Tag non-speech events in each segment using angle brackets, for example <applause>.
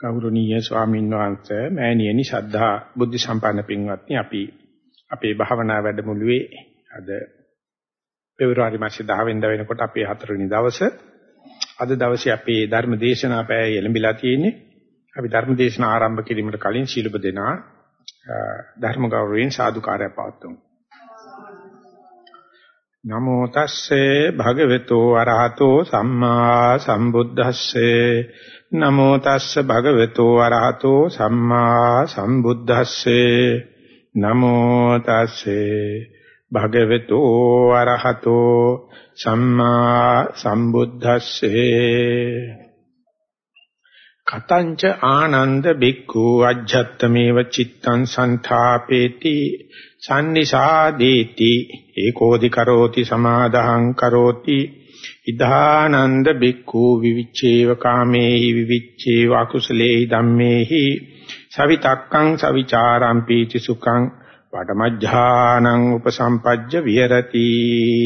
ගෞරවනීය ස්වාමීන් වහන්සේ මෑණියනි ශද්ධා බුද්ධ සම්පන්න පින්වත්නි අපි අපේ භාවනා වැඩමුළුවේ අද පෙබරවාරි මාසේ 10 වෙනිදා වෙනකොට අපේ හතරවෙනි දවසේ අද දවසේ අපේ ධර්ම දේශනා පැය එළඹිලා තියෙන්නේ. අපි ධර්ම දේශනා ආරම්භ කිරීමට කලින් ශීලබ දෙනා ධර්ම ගෞරවයෙන් සාදුකාරය පවත්වමු. නමෝ තස්සේ භගවතු අරහතෝ සම්මා සම්බුද්දස්සේ. නමෝ තස්ස භගවතු අරහතෝ සම්මා සම්බුද්දස්සේ. නමෝ තස්සේ භගවතු අරහතෝ සම්මා සම්බුද්දස්සේ. කතංච ආනන්ද බික්ඛු අජ්ජත්තමේව චිත්තං සන්ථාපේති සම්නිසාදේති. ඒකෝදි කරෝති සමාදහං කරෝති. ඉදානන්ද බික්ඛු විවිච්ඡේව කාමේහි විවිච්ඡේව අකුසලේහි ධම්මේහි සවිතක්කං සවිචාරං පීති සුඛං වඩමජ්ජානං උපසම්පජ්ජ විහෙරති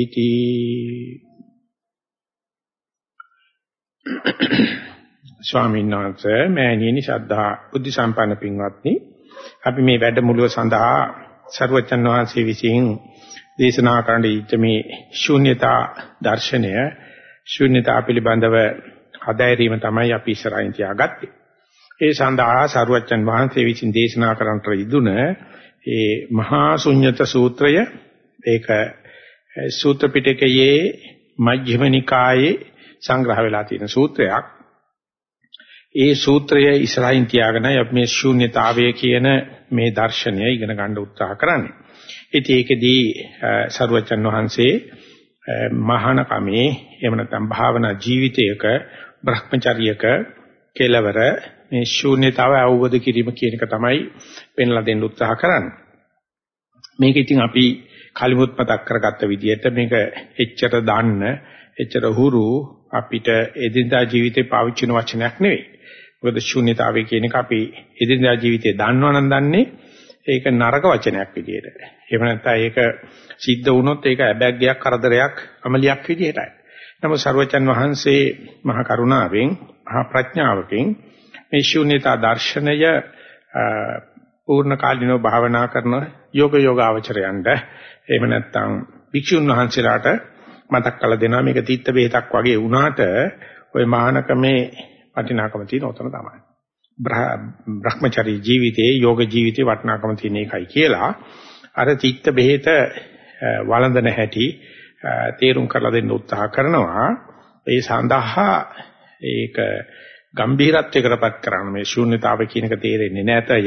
තී ස්වාමීන් වහන්සේ මෑණියනි ශ්‍රද්ධා බුද්ධ සම්පන්න පින්වත්නි අපි මේ වැඩමුළුව සඳහා ਸਰවචන් වහන්සේ විසින් දේශනා කරන්න ඉච්ච මේ ශූන්‍යතා දර්ශනය ශූන්‍යතා පිළිබඳව හදාරීම තමයි අපි ඉස්සරහින් තියාගත්තේ. ඒ සඳහා සරුවච්චන් වහන්සේ විසින් දේශනා කරන්නට ඉදුන ඒ මහා ශුන්්‍යත සූත්‍රය ඒක සූත්‍ර පිටකයේ මජ්ක්‍ධිම නිකායේ සංග්‍රහ වෙලා තියෙන සූත්‍රයක්. ඒ සූත්‍රය ඉස්සරහින් තියාගෙන අපි මේ ශූන්‍යතාවය කියන මේ දර්ශනය ඉගෙන ගන්න උත්සාහ කරන්නේ. ඉතින් ඒකෙදී සරුවචන් වහන්සේ මහාන කමේ එහෙම නැත්නම් භාවනා ජීවිතයක භ්‍රමචර්යයක කෙලවර මේ ශූන්‍යතාව අවබෝධ කිරීම කියන එක තමයි පෙන්ලා දෙන්න උත්සාහ කරන්නේ. මේක ඉතින් අපි කලිමුත් මතක් කරගත්ත විදිහට මේක එච්චර දාන්න එච්චර හුරු අපිට එදිනදා ජීවිතේ පාවිච්චි කරන වචනයක් නෙවෙයි. මොකද ශුන්්‍යතාවය කියන එක අපි එදිනදා ජීවිතේ දන්නවනම් දන්නේ ඒක නරක වචනයක් විදියට. එහෙම නැත්නම් ඒක සිද්ධ වුණොත් ඒක අබැග්ගයක් කරදරයක් අමලියක් විදියටයි. නමුත් ਸਰවචන් වහන්සේ මහ කරුණාවෙන් මහා ප්‍රඥාවකින් මේ ශුන්‍යතා දර්ශනය පූර්ණ කාලිනව භාවනා කරන යෝග යෝගාවචරයන්ට එහෙම නැත්නම් භික්ෂුන් වහන්සේලාට මතක් කළ දෙනවා මේක තීත්ත බෙහෙතක් වගේ වුණාට ওই මහානකමේ වටිනාකම තියෙන උතන තමයි. බ්‍රහ්මචරී ජීවිතයේ යෝග ජීවිතේ වටිනාකම තියෙන එකයි කියලා අර තීත්ත බෙහෙත වළඳන හැටි තේරුම් කරලා දෙන්න උත්සාහ කරනවා. ඒ සඳහා ඒක ගම්භීරත්වයකටපත් කරන්න මේ ශූන්‍යතාවය කියන එක තේරෙන්නේ නැතය.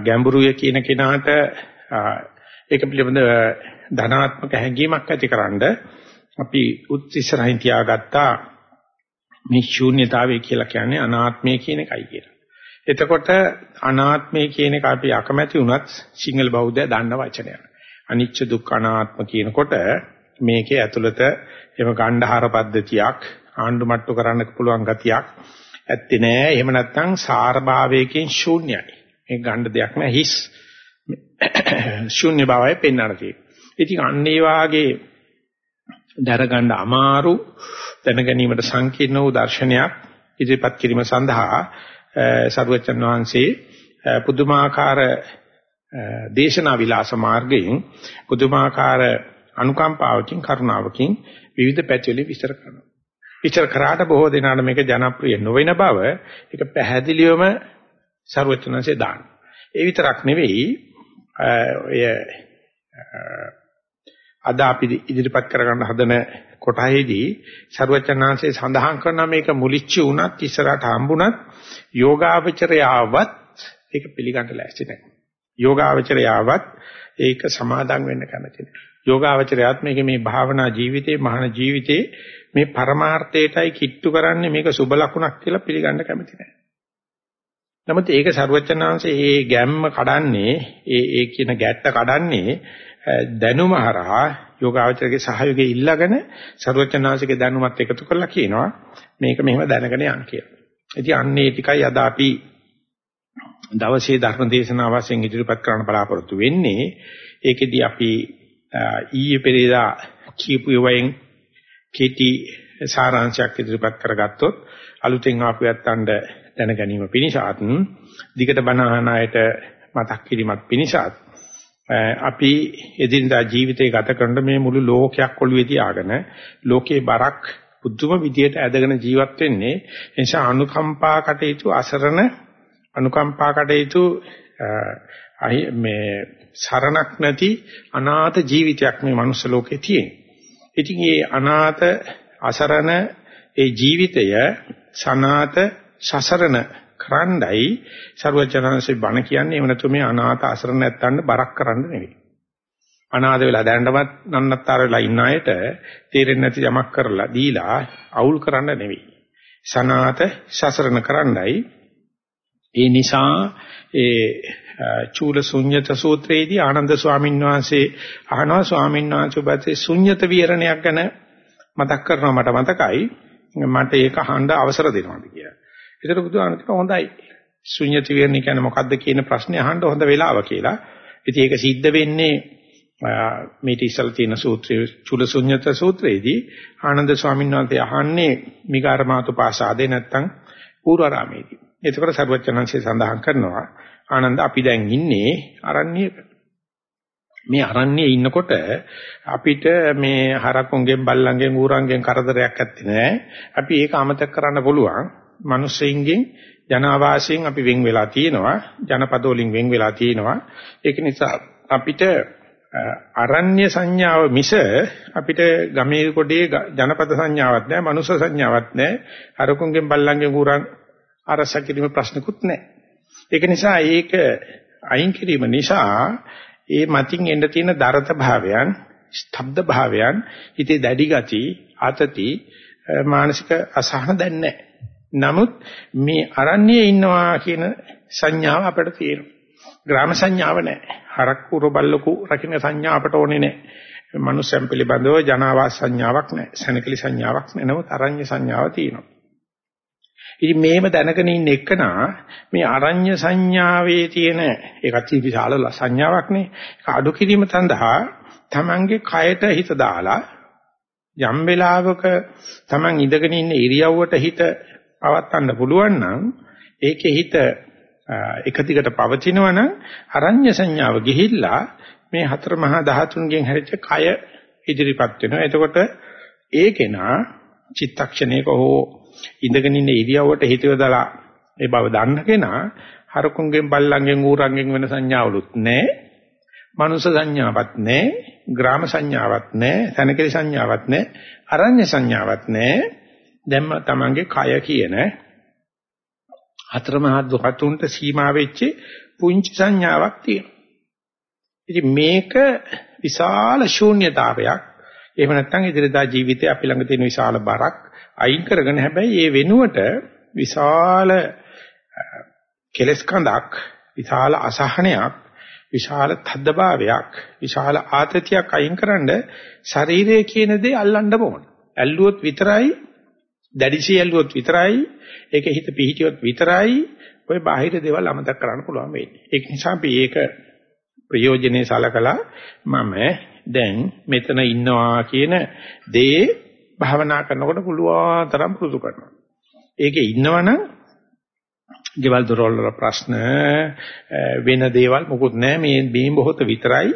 ගැඹුරුය කියන කෙනාට ඒක පිළිබඳ ධනාත්මක හැඟීමක් ඇතිකරනද අපි උත්තිසරහින් තියාගත්තා මේ ශූන්‍යතාවය කියලා කියන්නේ අනාත්මය කියන එකයි කියලා. එතකොට අනාත්මය කියන එක අපි අකමැති වුණත් සිංහල බෞද්ධය දන්න වචනයක්. අනිච්ච දුක්ඛ අනාත්ම කියනකොට මේකේ ඇතුළත එම ගණ්ඩහාර පද්ධතියක් ආණ්ඩු මට්ටු කරන්න පුළුවන් ගතියක් ඇත්තේ නෑ. එහෙම නැත්නම් සාරභාවයකින් ශූන්‍යයි. මේ ගණ්ඩ දෙයක් නෑ හිස්. ශූන්‍ය භාවය පෙන්වන්න තියෙනවා. ඉතින් අන්න ඒ වාගේ දරගන්න අමාරු දැනගැනීමට සංකීර්ණ වූ දර්ශනයක් ඉදිරිපත් කිරීම සඳහා සරුවචන් වහන්සේ පුදුමාකාර දේශනා විලාස මාර්ගයෙන් පුදුමාකාර අනුකම්පාවකින් කරුණාවකින් විවිධ පැතිවලින් විස්තර කරනවා. විස්තර කරාට බොහෝ දෙනාට මේක ජනප්‍රිය නොවන බව ඒක පැහැදිලිවම සරුවචනanse දාන. ඒ විතරක් නෙවෙයි ඔය අද අපි ඉදිරිපත් කරගන්න හදන කොටහේදී සරුවචනාංශයේ සඳහන් කරන මේක මුලිච්ච වුණත් ඉස්සරහට හම්බුණත් යෝගාවචරයාවත් ඒක පිළිගන්න ලෑස්ති නැහැ. යෝගාවචරයාවත් ඒක සමාදම් වෙන්න කැමති නැහැ. යෝගාවචරයාත් මේක මේ භාවනා ජීවිතේ මහාන ජීවිතේ මේ පරමාර්ථයටයි කිට්ටු කරන්නේ මේක සුබ ලකුණක් කියලා පිළිගන්න කැමති නැහැ. නමුත් ඒක සරුවචනාංශයේ ඒ ගැම්ම කඩන්නේ ඒ ඒ කියන ගැට්ට කඩන්නේ දැනුම හරහා යෝගාවචරගේ සහයෝගය ඉල්ලගෙන සරුවචනාංශයේ දැනුමත් එකතු කරලා කියනවා මේක මෙහෙම දැනගෙන යන්න කියලා. ඉතින් අන්නේ ටිකයි අද අපි දවසේ ධර්ම දේශනාව වශයෙන් ඉදිරිපත් කරන්න බලාපොරොත්තු වෙන්නේ. ඒකෙදී අපි ඊයේ පෙරේදා කියපු වයින් කෙටි සාරාංශයක් ඉදිරිපත් කරගත්තොත් අලුතෙන් ආපු යත්තන්ට දැන ගැනීම පිණිසත් දිගට බණ අහන අයට මතක් කිරීමත් පිණිසත් අපි එදිනදා ජීවිතය ගත කරන මේ මුළු ලෝකයක් ඔළුවේ තියාගෙන ලෝකේ බරක් පුදුම විදියට ඇදගෙන ජීවත් වෙන්නේ ඒ නිසා අනුකම්පා කටයුතු අසරණ අනුකම්පා කටයුතු මේ සරණක් නැති අනාථ ජීවිතයක් මේ මනුස්ස ලෝකේ තියෙන. ඉතින් මේ අනාථ අසරණ ඒ ජීවිතය සනාත සසරණ කරන්නයි ਸਰවචනanse බණ කියන්නේ එහෙම නැතු මේ අනාථ අසරණ නැත්තන්ට බරක් කරන්න නෙවෙයි. අනාථ වෙලා දැනටමත් නන්නත්තර වෙලා ඉන්න අයට තේරෙන්නේ නැති යමක් කරලා දීලා අවුල් කරන්න නෙවෙයි. සනාත සසරණ කරන්නයි ඒ නිසා ඒ චූල ශුන්්‍යත සූත්‍රයේදී ආනන්ද ස්වාමීන් වහන්සේ අහනවා ස්වාමීන් වහන්සේ ඔබට ශුන්්‍යත විහරණයක් ගැන මතක් කරනවා මට මතකයි මට ඒක අහන්න අවසර දෙනවාද කියලා. ඒතර බුදුහාම කිව්වා හොඳයි. ශුන්්‍යත විහරණය කියන්නේ මොකක්ද කියන ප්‍රශ්නේ අහන්න හොඳ වෙලාව කියලා. ඉතින් ඒක සිද්ධ වෙන්නේ මේක ඉස්සල තියෙන සූත්‍රයේ චුල ශුන්්‍යත සූත්‍රයේදී ආනන්ද ස්වාමීන් වහන්සේ අහන්නේ මිගාරමාතු පාසාදේ නැත්තම් පූර්වාරාමේදී. එතකොට සර්වචනංශය සඳහන් කරනවා ආනන්ද අපි දැන් ඉන්නේ අරණ්‍යයක. මේ අරණ්‍යයේ ඉන්නකොට අපිට මේ හරකුන්ගෙන් බල්ලන්ගෙන් ඌරන්ගෙන් කරදරයක් ඇත්තේ නැහැ. අපි ඒක අමතක කරන්න පුළුවන්. මිනිස්සෙයින්ගෙන් ජනාවාසයෙන් අපි වෙන් වෙලා තියෙනවා. ජනපද වලින් වෙන් වෙලා තියෙනවා. ඒක නිසා අපිට අරණ්‍ය සංඥාව මිස අපිට ගමේ කොටේ ජනපද සංඥාවක් නැහැ, මනුෂ්‍ය සංඥාවක් නැහැ. හරකුන්ගෙන් බල්ලන්ගෙන් ඌරන් අරස කිරීම ප්‍රශ්නකුත් නැහැ. ඒක නිසා ඒක අයින් කිරීම නිසා ඒ මතින් එන්න තියෙන දරත භාවයන්, ස්තබ්ද භාවයන්, හිතේ දැඩි ගති, ආතති, මානසික අසහන දැන්නේ නමුත් මේ අරණ්‍යයේ ඉන්නවා කියන සංඥාව අපිට තියෙනවා. ග්‍රාම සංඥාව නැහැ. හරක් පුර බල්ලකු රකින්න සංඥා අපට ඕනේ නැහැ. මනුස්සයන් පිළිබඳව ජනාවාස සංඥාවක් නැහැ. සැනකලි සංඥාවක් නැහැ. නමුත් අරඤ්‍ය සංඥාව තියෙනවා. ඉතින් මේව දැනගෙන ඉන්න එකනා මේ අරඤ්‍ය සංඥාවේ තියෙන ඒකත් විශාල සංඥාවක් නේ. ඒක අඩු කිරීම සඳහා Tamange කයට හිත දාලා යම් වෙලාවක Taman ඉඳගෙන ඉන්න ඉරියව්වට හිත පවත්වන්න පුළුවන් නම් ඒකේ හිත එක දිගට පවතිනවා නම් අරඤ්‍ය සංඥාව ගිහිල්ලා මේ හතර මහා ධාතුන්ගෙන් හැරිච්ච කය ඉදිරිපත් වෙනවා. එතකොට ඒකේනා චිත්තක්ෂණයක හෝ ඉඳගෙන ඉන්න ඉරියව්වට හිත යොදලා ඒ බව දන්න කෙනා හරකුන්ගෙන් බල්ලන්ගෙන් ඌරන්ගෙන් වෙන සංඥාවලුත් නැහැ. මනුෂ්‍ය සංඥාවක් නැහැ. ග්‍රාම සංඥාවක් නැහැ. තනකෙලි සංඥාවක් නැහැ. අරඤ්‍ය සංඥාවක් නැහැ. දැන් තමන්ගේ කය කියන හතර මහා දුකතුන්ට සීමා වෙච්ච පුංචි සංඥාවක් තියෙනවා. ඉතින් මේක විශාල ශූන්‍යතාවයක්. එහෙම නැත්නම් ඉදිරියදා ජීවිතේ අපි ළඟ තියෙන විශාල බරක් අයින් කරගෙන හැබැයි ඒ වෙනුවට විශාල කෙලස් කඳක් විශාල අසහනයක් විශාල තද්දභාවයක් විශාල ආතතියක් අයින්කරනද ශරීරය කියන දේ අල්ලන්න ඕන. ඇල්ලුවොත් විතරයි දැඩිසි ඇල්ලුවොත් විතරයි ඒක හිත පිහිටියොත් විතරයි ඔය බාහිර දේවල් අමතක කරන්න පුළුවන් වෙන්නේ. ඒක නිසා අපි ඒක ප්‍රයෝජනේ සලකලා මම දැන් මෙතන ඉන්නවා කියන දේ භාවනා කරනකොට පුළුවන් තරම් පුරුදු කරනවා. ඒකේ ඉන්නවනම් ගෙවල් දොරවල් වල ප්‍රශ්න වෙන දේවල් මොකුත් නැහැ මේ මේ මොහොත විතරයි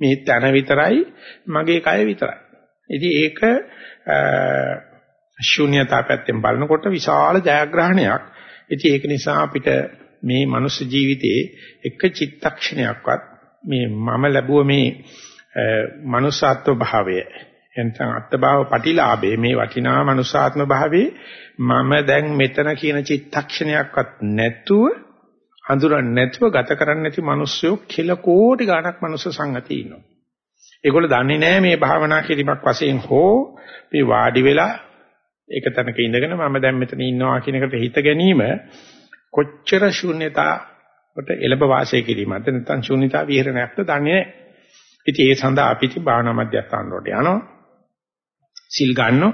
මේ තන විතරයි මගේ කය විතරයි. ඉතින් ඒක ශූන්‍යතා පැත්තෙන් බලනකොට විශාල ජයග්‍රහණයක්. ඉතින් ඒක නිසා අපිට මේ මනුස්ස ජීවිතයේ එක චිත්තක්ෂණයක්වත් මේ මම ලැබුව මේ මනුස්සත්ව භාවය එතන අත්භාව ප්‍රතිලාභේ මේ වටිනා මනුසාත්ම භාවයේ මම දැන් මෙතන කියන චිත්තක්ෂණයක්වත් නැතුව හඳුරන්නේ නැතුව ගත කරන්නේ නැති මිනිස්සු කිල කෝටි ගණක් මනුස්ස සංගතිය ඉන්නවා. ඒගොල්ලෝ දන්නේ නැහැ මේ භාවනා කිරීමක් වශයෙන් හෝ මේ වාඩි වෙලා ඒක තැනක ඉඳගෙන මම දැන් මෙතන ඉන්නවා කියන එකට හිත ගැනීම කොච්චර ශූන්‍යතාවට එළඹ වාසය කිරීමක්ද නැත්නම් ශූන්‍යතා විහරණයක්ද දන්නේ නැහැ. ඉතින් ඒ සඳහා අපි ඉති භාවනා මධ්‍යස්ථාන වලට යනවා. සිල් ගන්නවා.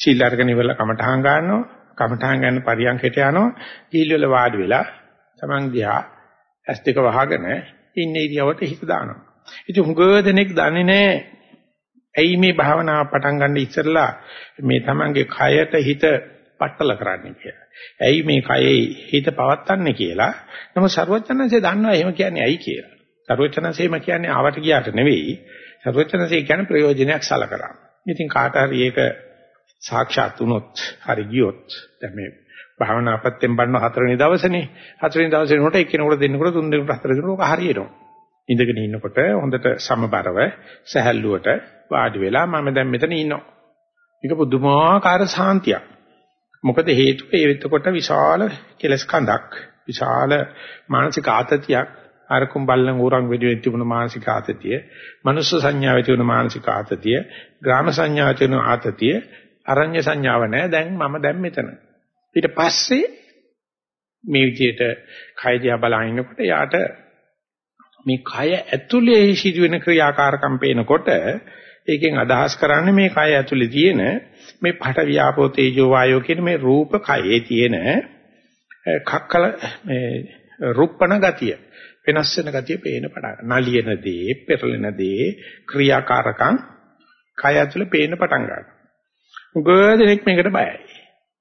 සිල් අරගෙන ඉවරලා කමඨහං ගන්නවා. කමඨහං ගන්න පරියන්කට යනවා. කීල් වල වාඩි වෙලා Taman දිහා ඇස් දෙක වහගෙන ඉන්න ඉරියවට හිත දානවා. ඉතින් හුඟ දෙනෙක් දන්නේ නැහැ ඇයි මේ භාවනාව පටන් ගන්න ඉස්සෙල්ලා මේ තමන්ගේ කයට හිත පట్టල කරන්නේ කියලා. ඇයි මේ කයේ හිත පවත්න්නේ කියලා. නමුත් ਸਰවචනන්සේ දන්නවා එහෙම කියන්නේ ඇයි කියලා. ਸਰවචනන්සේම කියන්නේ ආවට ගියාට නෙවෙයි. ਸਰවචනන්සේ කියන්නේ ප්‍රයෝජනයක් සලකනවා. ඉතින් කාට හරි ඒක සාක්ෂාත් වුණොත් හරි ගියොත් දැන් මේ භාවනා පැත්තෙන් බන්න හතරවෙනි දවසේනේ හතරවෙනි දවසේ නෝට එක්කෙනෙකුට දෙන්නකොට තුන් දෙනෙකුට හතර දෙනෙකුට හරියනවා ඉඳගෙන ඉන්නකොට හොඳට සමබරව සැහැල්ලුවට වාඩි වෙලා මම දැන් මෙතන ඉන්නවා. මේක පුදුමාකාර සාන්තියක්. මොකද හේතුව ඒ වෙතකොට විශාල කෙලස් කඳක් විශාල මානසික ආතතියක් අරකුම් බල්ලන් ඌරන් වෙඩියෙන් තිබුණු මානසික ආතතිය මනුස්ස සංඥාවේ තිබුණු මානසික ආතතිය ග්‍රාම සංඥාවේ තිබුණු ආතතිය අරඤ්‍ය සංඥාව නැහැ දැන් මම දැන් මෙතන. ඊට පස්සේ මේ විදිහට කය දිහා බලනකොට යාට මේ කය ඇතුලේ සිදුවෙන ක්‍රියාකාරකම් පේනකොට ඒකෙන් අදහස් කරන්නේ මේ කය ඇතුලේ තියෙන මේ පඨ වියාපෝ තේජෝ වායෝ කියන මේ රූප කයේ තියෙන කක්කල මේ රුප්පණ ගතිය වෙනස් වෙන ගතිය පේන පටන් නලියන දේ පෙරලෙන දේ ක්‍රියාකාරකම් කය ඇතුලේ පේන්න පටන් ගන්නවා. උගදෙනෙක් මේකට බයයි.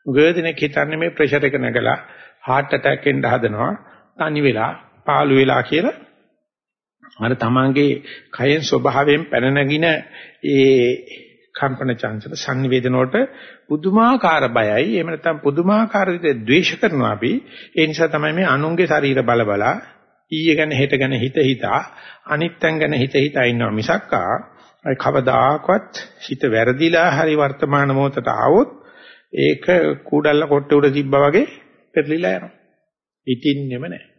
උගදෙනෙක් හිතන්නේ මේ ප්‍රෙෂර් එක නැගලා heart attack එන්න හදනවා තනි වෙලා පාළු වෙලා කියලා අර තමන්ගේ කයෙන් ස්වභාවයෙන් පැන නැගින ඒ කම්පන චංචල සංනිවේදන වලට පුදුමාකාර බයයි එහෙම නැත්නම් පුදුමාකාර විදිහට ද්වේෂ කරනවා අපි ඒ නිසා තමයි මේ අනුන්ගේ ශරීර බල බලා ඊයේ ගැන හෙට ගැන හිත හිතා අනිත්යන් ගැන හිත හිතා ඉන්නවා මිසක්කා අය කවදාකවත් හිත වැරදිලා හරි වර්තමාන මොහොතට ආවොත් ඒක කුඩල්ල කොට්ටේ උඩ තිබ්බා වගේ පෙරලිලා යනවා. ඉතින්නෙම නැහැ.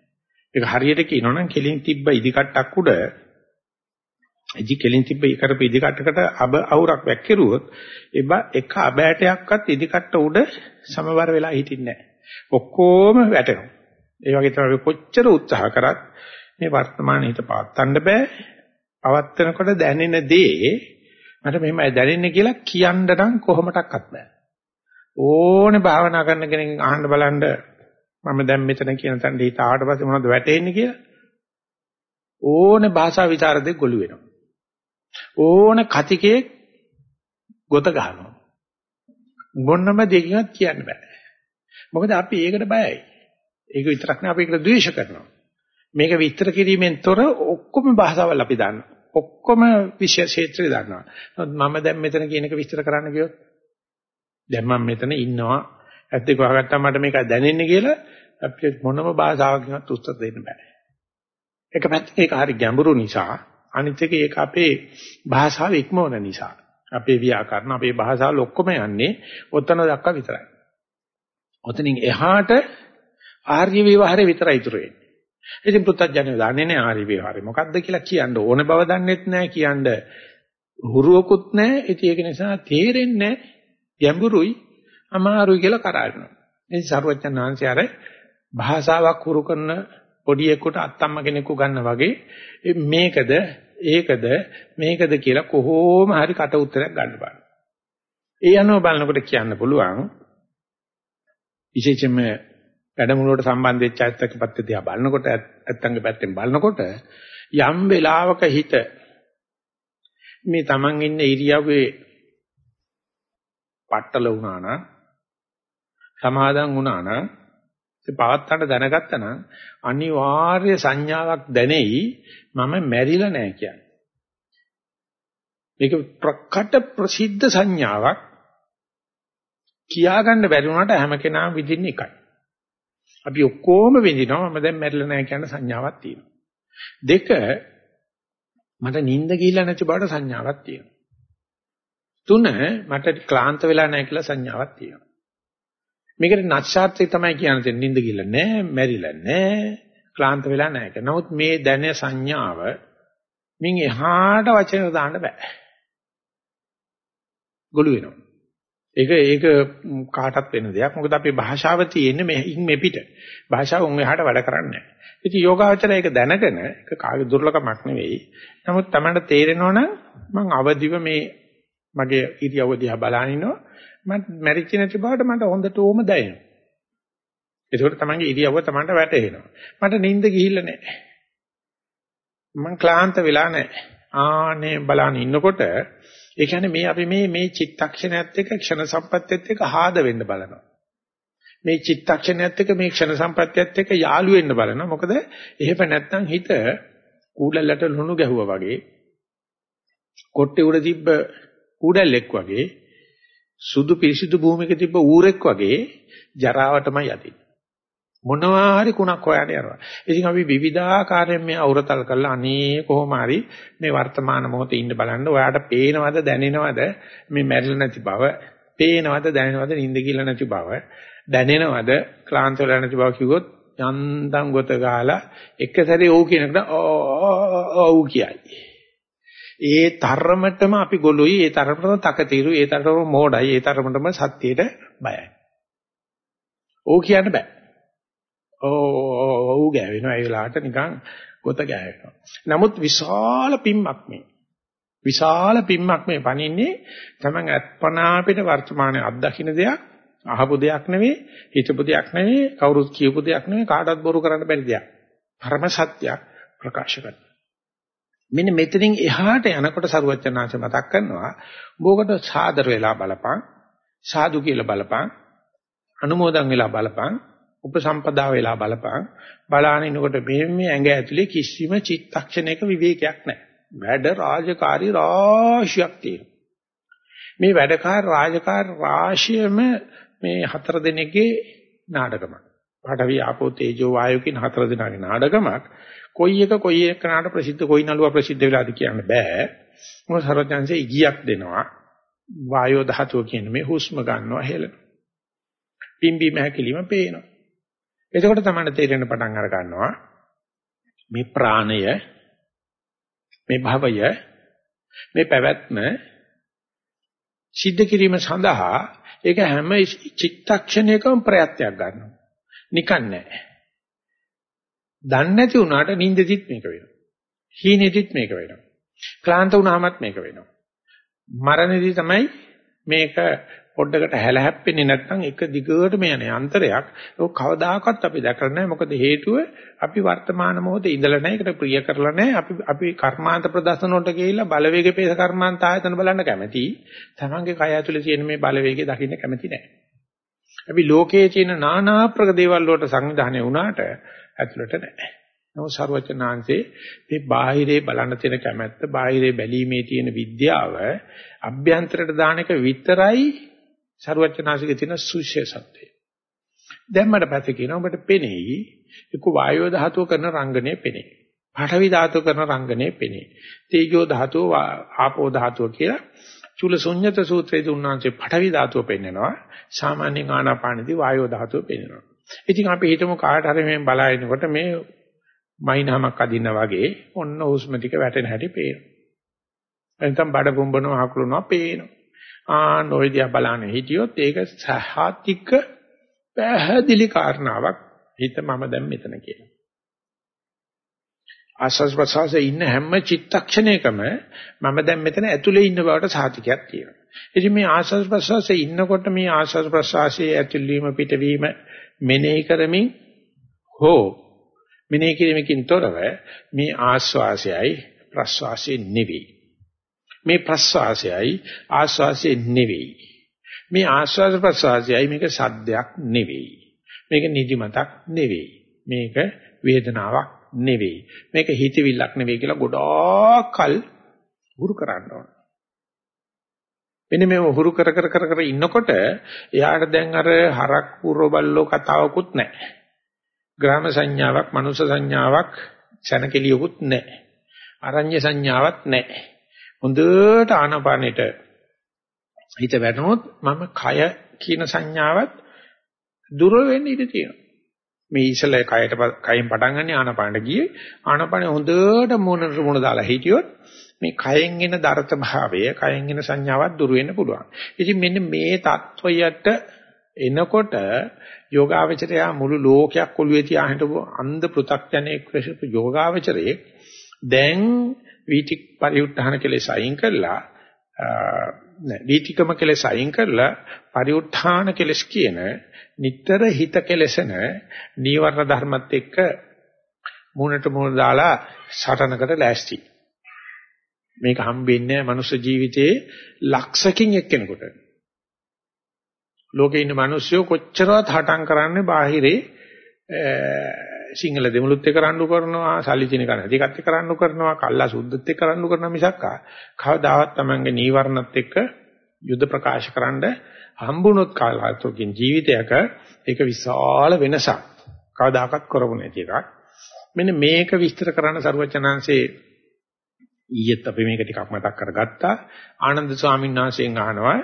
ඒක හරියට කියනවනම් කෙලින් තිබ්බ ඉදිකට්ටක් උඩ ඉදි කෙලින් තිබ්බ කරපු ඉදිකට්ටකට අබ අවුරක් වැක්කිරුවොත් එබ එක අබෑටයක්වත් ඉදිකට්ට උඩ සමබර වෙලා හිටින්නේ නැහැ. ඔක්කොම වැටෙනවා. ඒ වගේ තමයි කොච්චර උත්සාහ කරත් මේ වර්තමාන හිත පවත්වන්න බෑ. පවත්වනකොට දැනෙන දේ මට මෙහෙමයි දැනෙන්නේ කියලා කියන්න නම් කොහොමඩක්වත් බෑ. ඕනේ භාවනා කරන කෙනෙක් අහන්න බලන්න මම දැන් මෙතන කියන තැන හිත ආවට පස්සේ මොනවද වැටෙන්නේ කියලා ඕනේ භාෂා විචාරදෙක් ගොළු වෙනවා. ඕනේ කතිකේ ගොත ගන්නවා. මොන්නම දෙකින්වත් කියන්න බෑ. මොකද අපි ඒකට බයයි. ඒක විතරක් නෙවෙයි අපි ඒකට ද්වේෂ කරනවා. මේක විස්තර කිරීමෙන් තොර ඔක්කොම භාෂාවල් අපි දන්නවා. ඔක්කොම විෂය ක්ෂේත්‍රය දන්නවා. මම දැන් මෙතන කියන එක විස්තර කරන්න ගියොත් දැන් මම මෙතන ඉන්නවා. ඇත්ත ඒක වහගත්තා මට මේක දැනෙන්නේ කියලා අපිට මොනම භාෂාවකින්වත් උත්තර දෙන්න බෑ. එක පැත්තකින් ඒක හරි ගැඹුරු නිසා අනිත් එක ඒක අපේ භාෂාව ඉක්මවන නිසා. අපේ ව්‍යාකරණ අපේ භාෂාවල ඔක්කොම යන්නේ ඔතන දක්වා විතරයි. ඔතනින් එහාට ආර්ය විවහාරේ විතරයි ඉතුරු වෙන්නේ. ඉතින් පුත්තජනය දන්නේ නැහැ ආර්ය විවහාරේ මොකද්ද කියලා කියන්න ඕන බව දන්නෙත් නැහැ කියන්න හුරුවකුත් නැහැ. ඉතින් ඒක නිසා තේරෙන්නේ ගැඹුරුයි අමාරුයි කියලා කරාරිනවා. ඉතින් සරුවචන ආංශය අර භාෂාවක් හුරු කරන පොඩි එක්කට අත්තම්ම කෙනෙකු ගන්න වගේ මේකද ඒකද මේකද කියලා කොහොම හරි කට උත්තරයක් ගන්න බෑ. ඒ අනුව බලනකොට කියන්න පුළුවන් විශේෂයෙන්ම වැඩමුළුවට සම්බන්ධ වෙච්ච ඇත්තක පැත්ත දිහා බලනකොට ඇත්තන්ගේ පැත්තෙන් බලනකොට යම් වෙලාවක හිත මේ Taman ඉන්න ඉරියව්වේ පట్టල වුණා නම් සමාදන් වුණා නම් ඒ පවත්තන්න දැනගත්තා නම් අනිවාර්ය සංඥාවක් දැනෙයි මම මැරිලා නැහැ කියන්නේ. මේක ප්‍රකට ප්‍රසිද්ධ සංඥාවක් කියාගන්න බැරි වුණාට හැම කෙනාම විඳින්න එකයි. අපි ඔක්කොම විඳිනවා මම දැන් මැරිලා නැහැ කියන සංඥාවක් තියෙනවා. දෙක මට නිින්ද ගිහිල්ලා නැති බවට සංඥාවක් තියෙනවා. තුන මට ක්ලාන්ත වෙලා නැහැ කියලා සංඥාවක් තියෙනවා. මේකට නැත්ශාස්ත්‍රය තමයි කියන්නේ නිින්ද ගිහිල්ලා නැහැ, මැරිලා නැහැ, ක්ලාන්ත වෙලා නැහැ කියලා. නමුත් මේ දැන සංඥාව මින් එහාට වචන දාන්න බෑ. ගොළු වෙනවා. ඒක ඒක කාටත් වෙන දෙයක්. මොකද අපේ භාෂාව තියෙන්නේ මෙහින් මෙපිට. භාෂාව උන් එහාට වැඩ කරන්නේ නැහැ. ඉතින් යෝගාවචරය ඒක දැනගෙන ඒක කාගේ දුර්ලභමක් නෙවෙයි. නමුත් Tamanට තේරෙනවනම් මම අවදිව මේ මගේ ඉරියව්ව දිහා බලන ඉන්නවා. මට මැරිච්ච නැති බවට මට හොඳට ඕම දැනෙනවා. ඒකෝට තමන්ගේ ඉරියව්ව තමන්ට වැටහෙනවා. මට නිින්ද ගිහිල්ලා නැහැ. මං ක්ලාන්ත වෙලා නැහැ. ආනේ බලන්න ඉන්නකොට ඒ කියන්නේ මේ අපි මේ මේ චිත්තක්ෂණයත් එක්ක ක්ෂණ සම්පත්තියත් එක්ක ආද වෙන්න බලනවා. මේ චිත්තක්ෂණයත් එක්ක මේ ක්ෂණ සම්පත්‍යයත් එක්ක යාළු වෙන්න බලනවා. මොකද එහෙම නැත්නම් හිත කූඩල්ලට ලුණු ගැහුවා වගේ කොට්ටේ උඩ තිබ්බ කූඩල්ලෙක් වගේ සුදු පිරිසිදු භූමියක තිබ්බ ඌරෙක් වගේ ජරාවටමයි යතියි. මොනවා හරි කුණක් හොයන්න යනවා. ඉතින් අපි විවිධාකාරයෙන් මේ අවරතල් කරලා අනේ කොහොම හරි මේ වර්තමාන මොහොතේ ඉන්න බලන්න. ඔයාට පේනවද දැනෙනවද මේ මැරිලා නැති බව? පේනවද දැනෙනවද නිින්ද කියලා නැති බව? දැනෙනවද ක්ලාන්ත වෙලා නැති බව කිව්වොත් යන්තම් ගොත ගාලා එක සැරේ ඔව් කියනකට ඔව් කියයි. ඒ තරමටම අපි ගොළුයි, ඒ තරමටම තකතිරු, ඒ තරමටම මෝඩයි, ඒ තරමටම සත්‍යයට බයයි. ඔව් කියන්න බෑ. ඔව් ගෑවෙනවා ඒ වෙලාවට නිකන් ගොත ගෑවෙනවා. නමුත් විශාල පිම්මක් මේ. විශාල පිම්මක් මේ පනින්නේ තමන් අත්පනා අපිට වර්තමානයේ අත්දකින්න දෙයක්, අහපු දෙයක් නෙවෙයි, හිතපු දෙයක් නෙවෙයි, කවුරුත් කියපු දෙයක් නෙවෙයි, කාටවත් බොරු කරන්න බැරි දෙයක්. පරම සත්‍යයක් ප්‍රකාශ කරනවා. මෙන්න මෙතනින් එහාට යනකොට සරුවචනාංශ මතක් කරනවා බෝකට සාදර වෙලා බලපං සාදු කියලා බලපං අනුමෝදන් වෙලා බලපං උපසම්පදා වෙලා බලපං බලාන ඉනකොට මේ මේ ඇඟ ඇතුලේ කිසිම චිත්තක්ෂණයක විවේකයක් නැහැ. වැඩ රාජකාරී රාශියක් තියෙනවා. මේ වැඩකාර රාජකාර රාශියම මේ හතර දිනකේ නාටකමක්. පඨවි ආපෝ තේජෝ වායෝ කියන හතර දිනගේ නාටකමක්. කොයි එක කොයි එකනට ප්‍රසිද්ධ කොයි නළුවා ප්‍රසිද්ධ වෙලාද කියන්න බෑ. මොකද සර්වඥාන්සේ ඉගියක් දෙනවා. වායෝ ධාතුව කියන මේ හුස්ම ගන්නවා හෙලන. පිම්බීම හැකිලිම පේනවා. එතකොට තමයි තේරෙන්න පටන් අර ගන්නවා මේ ප්‍රාණය මේ භවය මේ පැවැත්ම සිද්ධ කිරීම සඳහා ඒක හැම චිත්තක්ෂණයකම ප්‍රයත්නයක් ගන්නවා. නිකන් නෑ. දන්නේ නැති වුණාට නිින්දෙදිත් මේක වෙනවා. හීනෙදිත් මේක වෙනවා. ක්ලාන්ත වුණාමත් මේක වෙනවා. මරණෙදි තමයි මේක පොඩ්ඩකට හැලහැප්පෙන්නේ නැත්නම් එක දිගටම යන යන්ත්‍රයක් ඒක කවදාකවත් අපි දැකලා නැහැ මොකද හේතුව අපි වර්තමාන මොහොතේ ඉඳලා නැහැ ඒකට ප්‍රිය කරලා නැහැ අපි අපි කර්මාන්ත ප්‍රදර්ශන වලට ගිහිල්ලා බලවේග පේස කර්මාන්ත ආයතන බලන්න කැමති තමන්ගේ කය ඇතුලේ තියෙන මේ බලවේගය දකින්න කැමති නැහැ අපි ලෝකයේ තියෙන নানা ප්‍රක දේවල් වලට සංවිධානය වුණාට ඇතුළට නැහැ. නමුත් ਸਰවචනාංශේ මේ බාහිරේ බලන්න තියෙන කැමැත්ත, බාහිරේ බැලීමේ තියෙන විද්‍යාව අභ්‍යන්තරට දාන එක විතරයි ਸਰවචනාංශයේ තියෙන සුවිශේෂත්වය. දැම්මඩ පැත්තේ කියන ඔබට පෙනෙයි එක්ක වායෝ ධාතුව කරන රංගනේ පෙනෙයි. පඨවි ධාතුව කරන රංගනේ පෙනෙයි. තේජෝ ධාතුව ආපෝ ධාතුව කියලා චුලසුඤ්ඤත සූත්‍රයේ දුන්නාන්සේ පඨවි ධාතුව පෙන්නනවා. සාමාන්‍ය ආනාපානදී වායෝ ධාතුව පෙන්නනවා. ඉතින් අපි හිතමු කාට හරි මේ බලනකොට මේ මයින්හමක් අදින්න වගේ ඔන්න හුස්ම ටික වැටෙන හැටි පේනවා. එතෙන් බඩ බුම්බනවා හකුලනවා පේනවා. ආ නොයිදියා බලන්නේ හිටියොත් ඒක සහාතික පැහැදිලි කාරණාවක් හිත මම දැන් මෙතන කියලා. ආස්වාස් ප්‍රසවාසයේ ඉන්න හැම චිත්තක්ෂණයකම මම දැන් මෙතන ඇතුලේ ඉන්න බවට සාතිකයක් තියෙනවා. ඉතින් මේ ආස්වාස් ප්‍රසවාසයේ ඉන්නකොට මේ ආස්වාස් ප්‍රසවාසයේ ඇතුළීම පිටවීම මෙනෙහි කරමින් හෝ මෙනෙහි කිරීමකින් තොරව මේ ආස්වාසයයි ප්‍රස්වාසයේ නෙවෙයි. මේ ප්‍රස්වාසයයි ආස්වාසයේ නෙවෙයි. මේ ආස්වාද ප්‍රස්වාසයයි මේක සද්දයක් නෙවෙයි. මේක නිදිමතක් නෙවෙයි. මේක වේදනාවක් නෙවෙයි. මේක හිතවිල්ලක් නෙවෙයි කියලා ගොඩාක් කල් හුරු කරන්න ඕන. මෙන්න මේ හුරු කර කර කර කර ඉන්නකොට එයාට දැන් අර හරක් පුරව බල්ලෝ කතාවකුත් නැහැ. ග්‍රාම සංඥාවක්, මනුෂ්‍ය සංඥාවක්, සනකෙලියකුත් නැහැ. අරඤ්‍ය සංඥාවක් නැහැ. හොඳට ආනාපානෙට හිත වැටුනොත් මම කය කියන සංඥාවත් දුර වෙන්න ඉඩ තියෙනවා. මේ ඉසල කයට කයෙන් පටන් ගන්න ආනාපානට ගියේ ආනාපානෙ හොඳට මොනට මොන දාලා හිටියොත් මේ කයෙන් එන දරත භාවය කයෙන් එන සංඥාවක් දුරු වෙන්න පුළුවන්. ඉතින් මෙන්න මේ தত্ত্বයට එනකොට යෝගාවචරයා මුළු ලෝකයක් ඔළුවේ තියාහිට අන්ධ පෘ탁ජනෙක් වෙසපු යෝගාවචරයේ දැන් වීති පරිඋත්හාන කෙලෙස අයින් කරලා වීතිකම කෙලෙස අයින් කරලා පරිඋත්හාන කෙලෙස් කියන නිතර හිත කෙලසන නීවරණ ධර්මත් එක්ක මූණට මූණ දාලා සටනකට ලෑස්තියි. මේක හම්බෙන්නේ මනුෂ්‍ය ජීවිතයේ ලක්ෂකින් එක්කෙනෙකුට. ලෝකේ ඉන්න මිනිස්සු කොච්චරවත් හටම් කරන්නේ බාහිරේ සිංහල දෙමුළුත් එක්ක රණ්ඩු කරනවා, සල්ලි චින කන දෙකත් එක්ක රණ්ඩු කරනවා, කල්ලා සුද්ධත් එක්ක රණ්ඩු කරනවා මිසක් කවදාවත් Tamange නීවරණත් එක්ක යුද ප්‍රකාශ කරන්න හම්බුනොත් කාලතුකින් ජීවිතයක ඒක විශාල වෙනසක්. කවදාකවත් කරපො නැති එකක්. මෙන්න මේක විස්තර කරන්න සරුවචනාංශේ ඊයේත් අපි මේක ටිකක් මතක් කරගත්තා. ආනන්ද ස්වාමීන් වහන්සේගෙන් අහනවා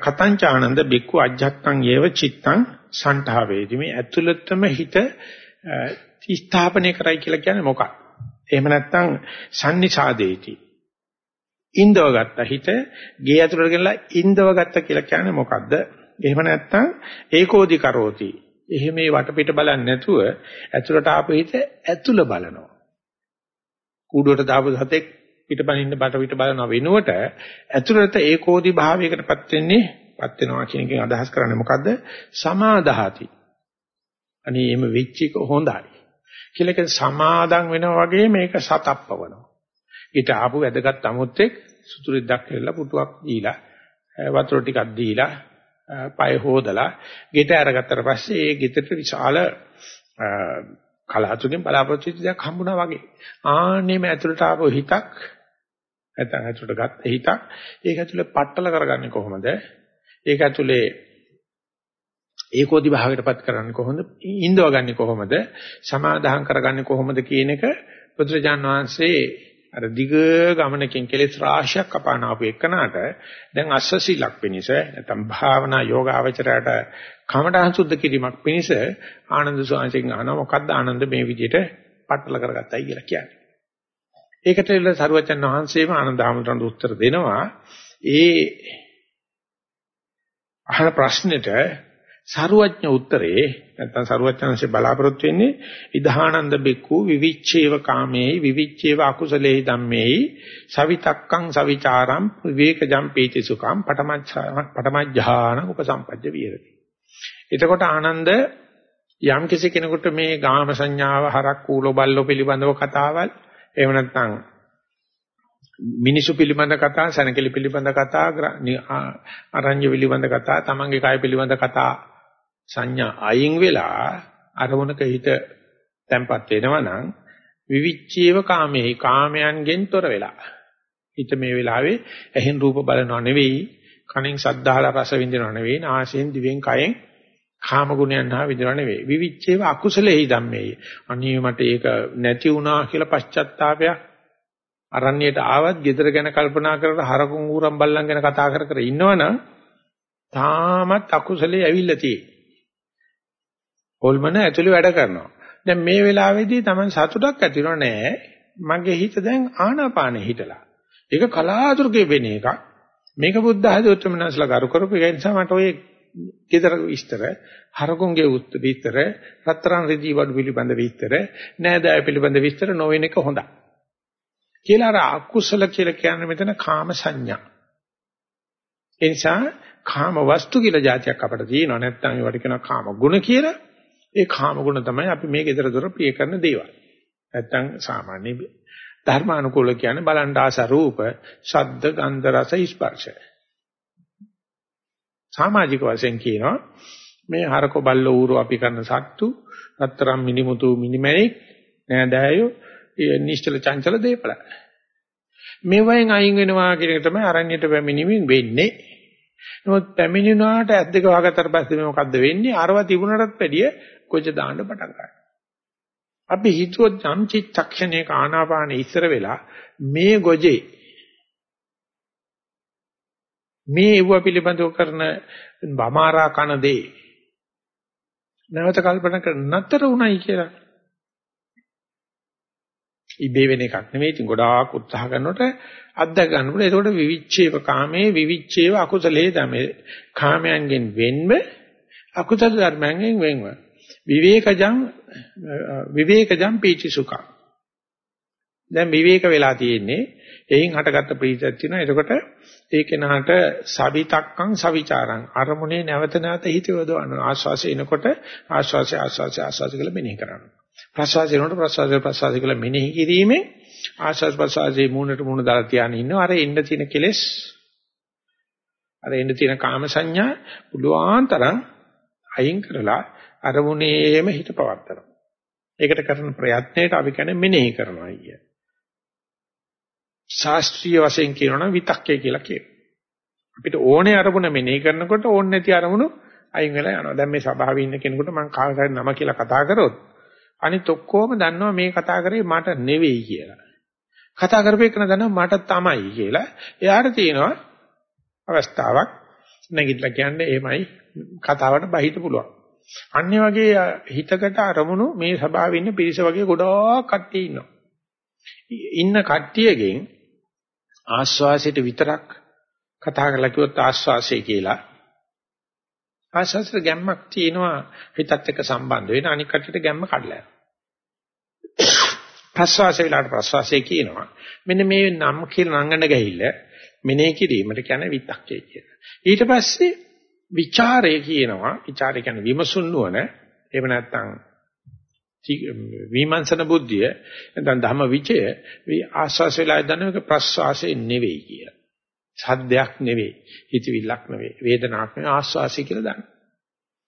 කතංච ආනන්ද බික්කු අජ්ජත්තං යේව චිත්තං සන්ඨා වේදි මේ ඇතුළතම හිත ස්ථාපනය කරයි කියලා කියන්නේ මොකක්ද එහෙම නැත්නම් සම්නිසාදේති. ඉන්දව ගත්ත හිත ගේ ඇතුළට ගෙනලා ඉන්දව ගත්ත කියලා කියන්නේ මොකද්ද? එහෙම නැත්නම් ඒකෝදි කරෝති. එහෙම මේ වටපිට බලන්නේ නැතුව ඇතුළට ආපු හිත ඇතුළ බලනවා. කූඩුවට දාපු සතෙක් පිටපනින්න බට පිට බලන වෙනුවට ඇතුළත ඒකෝදි භාවයකටපත් වෙන්නේ පත් වෙනවා කියන එකෙන් අදහස් කරන්නේ මොකද්ද? සමාදාහති. අනේ එහෙම වෙච්ච එක හොඳයි. කියලා කියන සමාදම් වෙනවා වගේ මේක සතප්පවනවා. ඊට ආපු වැදගත් අමුත්තෙක් සුතුරිද්දක් කියලා පුටුවක් දීලා වතුර ටිකක් දීලා පය හොදලා ගෙට අරගත්තට පස්සේ ඒ ගෙදරට විශාල කලහතුකින් බලාපොරොත්තු වෙච්ච දෙයක් හම්බුණා වගේ. ආන්නේම ඇතුළට ආපු හිතක් නැත්නම් ඇතුළට ගත්ත හිතක් ඒක ඇතුළේ පట్టල කරගන්නේ කොහොමද? ඒක ඇතුළේ ඒකෝදි භාවයටපත් කරන්නේ කොහොමද? ඉඳව ගන්නේ කොහොමද? සමාදාහම් කරගන්නේ කොහොමද කියන එක බුදුරජාන් වහන්සේ අර දිග ගමනකින් කෙලෙස් රාශියක් කපාන ආපු එකනට දැන් අස්සසීලක් පිනිස නැත්නම් භාවනා යෝගාවචරයට කමඨහං සුද්ධ කිරීමක් පිනිස ආනන්ද ස්වාමීන් අහනවා මොකද්ද ආනන්ද මේ විදිහට පట్టල කරගත්තයි කියලා කියන්නේ. ඒකට ඉල්ල සරුවචන් වහන්සේම ආනන්ද ආමතුන්ට උත්තර දෙනවා. ඒ අහන ප්‍රශ්නෙට සරුවඥ උත්තරේ නැත්නම් සරුවඥංශේ බලාපොරොත්තු වෙන්නේ ඉදහානන්ද බික්කු විවිච්ඡේව කාමේයි විවිච්ඡේව අකුසලේහි ධම්මේයි සවිතක්කං සවිචාරම් විවේකජම් පීති සුඛම් පටමඥාන උපසම්පජ්ජ විහෙරති. එතකොට ආනන්ද යම් කිසි කෙනෙකුට මේ ගාම සංඥාව හරක් කූලෝ බල්ලෝ පිළිබඳව කතාවල් එහෙම නැත්නම් මිනිසු පිළිබඳ කතා, සනකෙලි පිළිබඳ කතා, අරඤ්‍ය පිළිබඳ කතා, තමන්ගේ කය පිළිබඳ කතා සංඥා අයින් වෙලා අරමුණක හිත තැම්පත් වෙනවා නම් විවිච්ඡේව කාමයේ කාමයන්ගෙන් තොර වෙලා. හිත මේ වෙලාවේ ඇහෙන් රූප බලනව නෙවෙයි කනෙන් ශබ්දාලා රස විඳිනව නෙවෙයි නාසයෙන් දිවෙන් කයෙන් කාම ගුණයන් හා විඳිනව නෙවෙයි. විවිච්ඡේව අකුසලෙහි ධම්මේ අනිය මට ඒක නැති වුණා කියලා පශ්චත්තාවයක් අරණ්‍යයට ආවත් gedara ගැන කල්පනා කරලා හරකුන් ඌරන් බල්ලන් ගැන කතා කර කර ඉන්නවනම් තාමත් අකුසලයේ ඇවිල්ලා තියෙන්නේ. හොල්මන ඇතුලේ වැඩ කරනවා. දැන් මේ වෙලාවේදී Taman සතුටක් ඇතිවෙනව නෑ. මගේ හිත දැන් ආනාපානෙ හිටලා. ඒක කලාතුරකින් වෙන එකක්. මේක බුද්ධ ආධෝත්‍රමනස්ලා කරු කරපු ඒ නිසා මට ඔය ඊතර විස්තර හරකුන්ගේ විස්තර රත්තරන් රිදී වඩු පිළිබඳ විස්තර නෑදෑය පිළිබඳ විස්තර නොවන එක හොඳයි. කියලා අර අකුසල කියලා කියන්නේ මෙතන කාම සංඥා. ඒ නිසා කාම වස්තු කියලා જાතියක් අපිට තියෙනවා නැත්නම් ඒවට කියනවා කාම ගුණ කියලා. ඒ කාම ගුණ තමයි අපි මේ gedara dora ප්‍රිය කරන දේවල්. නැත්නම් සාමාන්‍ය ධර්මානුකූල කියන්නේ බලන් ආස රූප, ශබ්ද, ගන්ධ, රස, ස්පර්ශ. සමාජික වශයෙන් කියනවා මේ හරක බල්ල ඌරු අපි කරන සත්තු, රත්තරම් මිනිමුතු මිනිමැණික් නෑදෑයෝ නිශ්චල චංචල දීපල. මේවෙන් අයින් වෙනවා කියන එක තමයි අරණ්‍යට පැමිණීමෙන් වෙන්නේ. නමුත් පැමිණුණාට ඇස් දෙක වහගත්තට පස්සේ මේ මොකද්ද වෙන්නේ? අරව තිබුණටත් වැඩිය කොච්ච දාන්න පටන් ගන්නවා. අපි හිතුවොත් යම් චිත්තක්ෂණයක ආනාපාන ඉස්සර වෙලා මේ ගොජේ මේ ඒව පිළිබඳව කරන බමාරා කන දේ නැවත කල්පනා කර නතර උණයි කියලා ඉබේ වෙන එකක් නෙමෙයි. ඉතින් ගොඩාක් උත්සාහ කරනකොට අත්දැක ගන්න පුළුවන්. ඒකට විවිච්ඡේව කාමේ විවිච්ඡේව අකුසලේ තමයි. කාමයන්ගෙන් වෙන්ව අකුසල ධර්මයන්ගෙන් වෙන්ව. විවේකජං විවේකජං පීචි සුඛං. දැන් විවේක වෙලා තියෙන්නේ. එයින් හටගත්ත ප්‍රීතියක් තියෙනවා. එතකොට ඒකේ නහට සවිතක්කං සවිචාරං අරමුණේ නැවත නැවත හිත යොදවන ආස්වාසය එනකොට ආස්වාසය ආස්වාසය ආස්වාසය කියලා මෙනෙහි කරනවා. ප්‍රසවාසය වෙනකොට ප්‍රසවාසය ප්‍රසවාසය කියලා මෙනෙහි කිරීමෙන් ආශාස් ප්‍රසවාසයේ මූණට මූණ දාලා තියාගෙන ඉන්නවා. අර එන්න තියෙන කෙලෙස් අර එන්න තියෙන කාම සංඥා පුළුවන් තරම් අයින් කරලා අරමුණේම හිත පවත්තරනවා. ඒකට කරන ප්‍රයත්නයට අපි කියන්නේ මෙනෙහි කරනවා කිය. ශාස්ත්‍රීය වශයෙන් කියනවනම් විතක්කය කියලා කියනවා. අපිට ඕනේ අරමුණ මෙනෙහි කරනකොට ඕනේ නැති අරමුණු අයින් වෙලා යනවා. දැන් මේ සභාවේ ඉන්න කෙනෙකුට මම කාටද නම කියලා කතා කරොත් අනිත් ඔක්කොම දන්නවා මේ කතා කරේ මට නෙවෙයි කියලා. කතා කරපේකන දන්නවා මට තමයි කියලා. එයාට තියෙනවා අවස්ථාවක් නැගිටලා කියන්නේ එහෙමයි කතාවට බහිට පුළුවන්. අන්නේ වගේ හිතකට අරමුණු මේ සභාවේ ඉන්න පිරිස වගේ ගොඩාක් කට්ටිය ඉන්නවා. ඉන්න කට්ටියගෙන් ආස්වාසයට විතරක් කතා කරලා කිව්වොත් ආස්වාසය කියලා. ආශාසර ගැම්මක් තියෙනවා හිතත් එක්ක සම්බන්ධ වෙන අනික් කටට ගැම්ම කඩලා ප්‍රස්වාසය විලාට ප්‍රස්වාසය කියනවා. මෙන්න මේ නම් කියලා නංගන ගහිල්ල මෙනේ කිරීමට කියන්නේ විතක්කේ කියලා. ඊට පස්සේ ਵਿචාරය කියනවා විචාරය කියන්නේ විමසුන් නුවණ එහෙම නැත්නම් විමර්ශන බුද්ධිය නැත්නම් ධම විචය ආස්වාස වෙලා දන්නවක ප්‍රස්වාසය නෙවෙයි කිය. සද්දයක් නෙවෙයි හිතවිල්ලක් නෙවෙයි වේදනාවක් නෙවෙයි ආස්වාසය කියලා දන්න.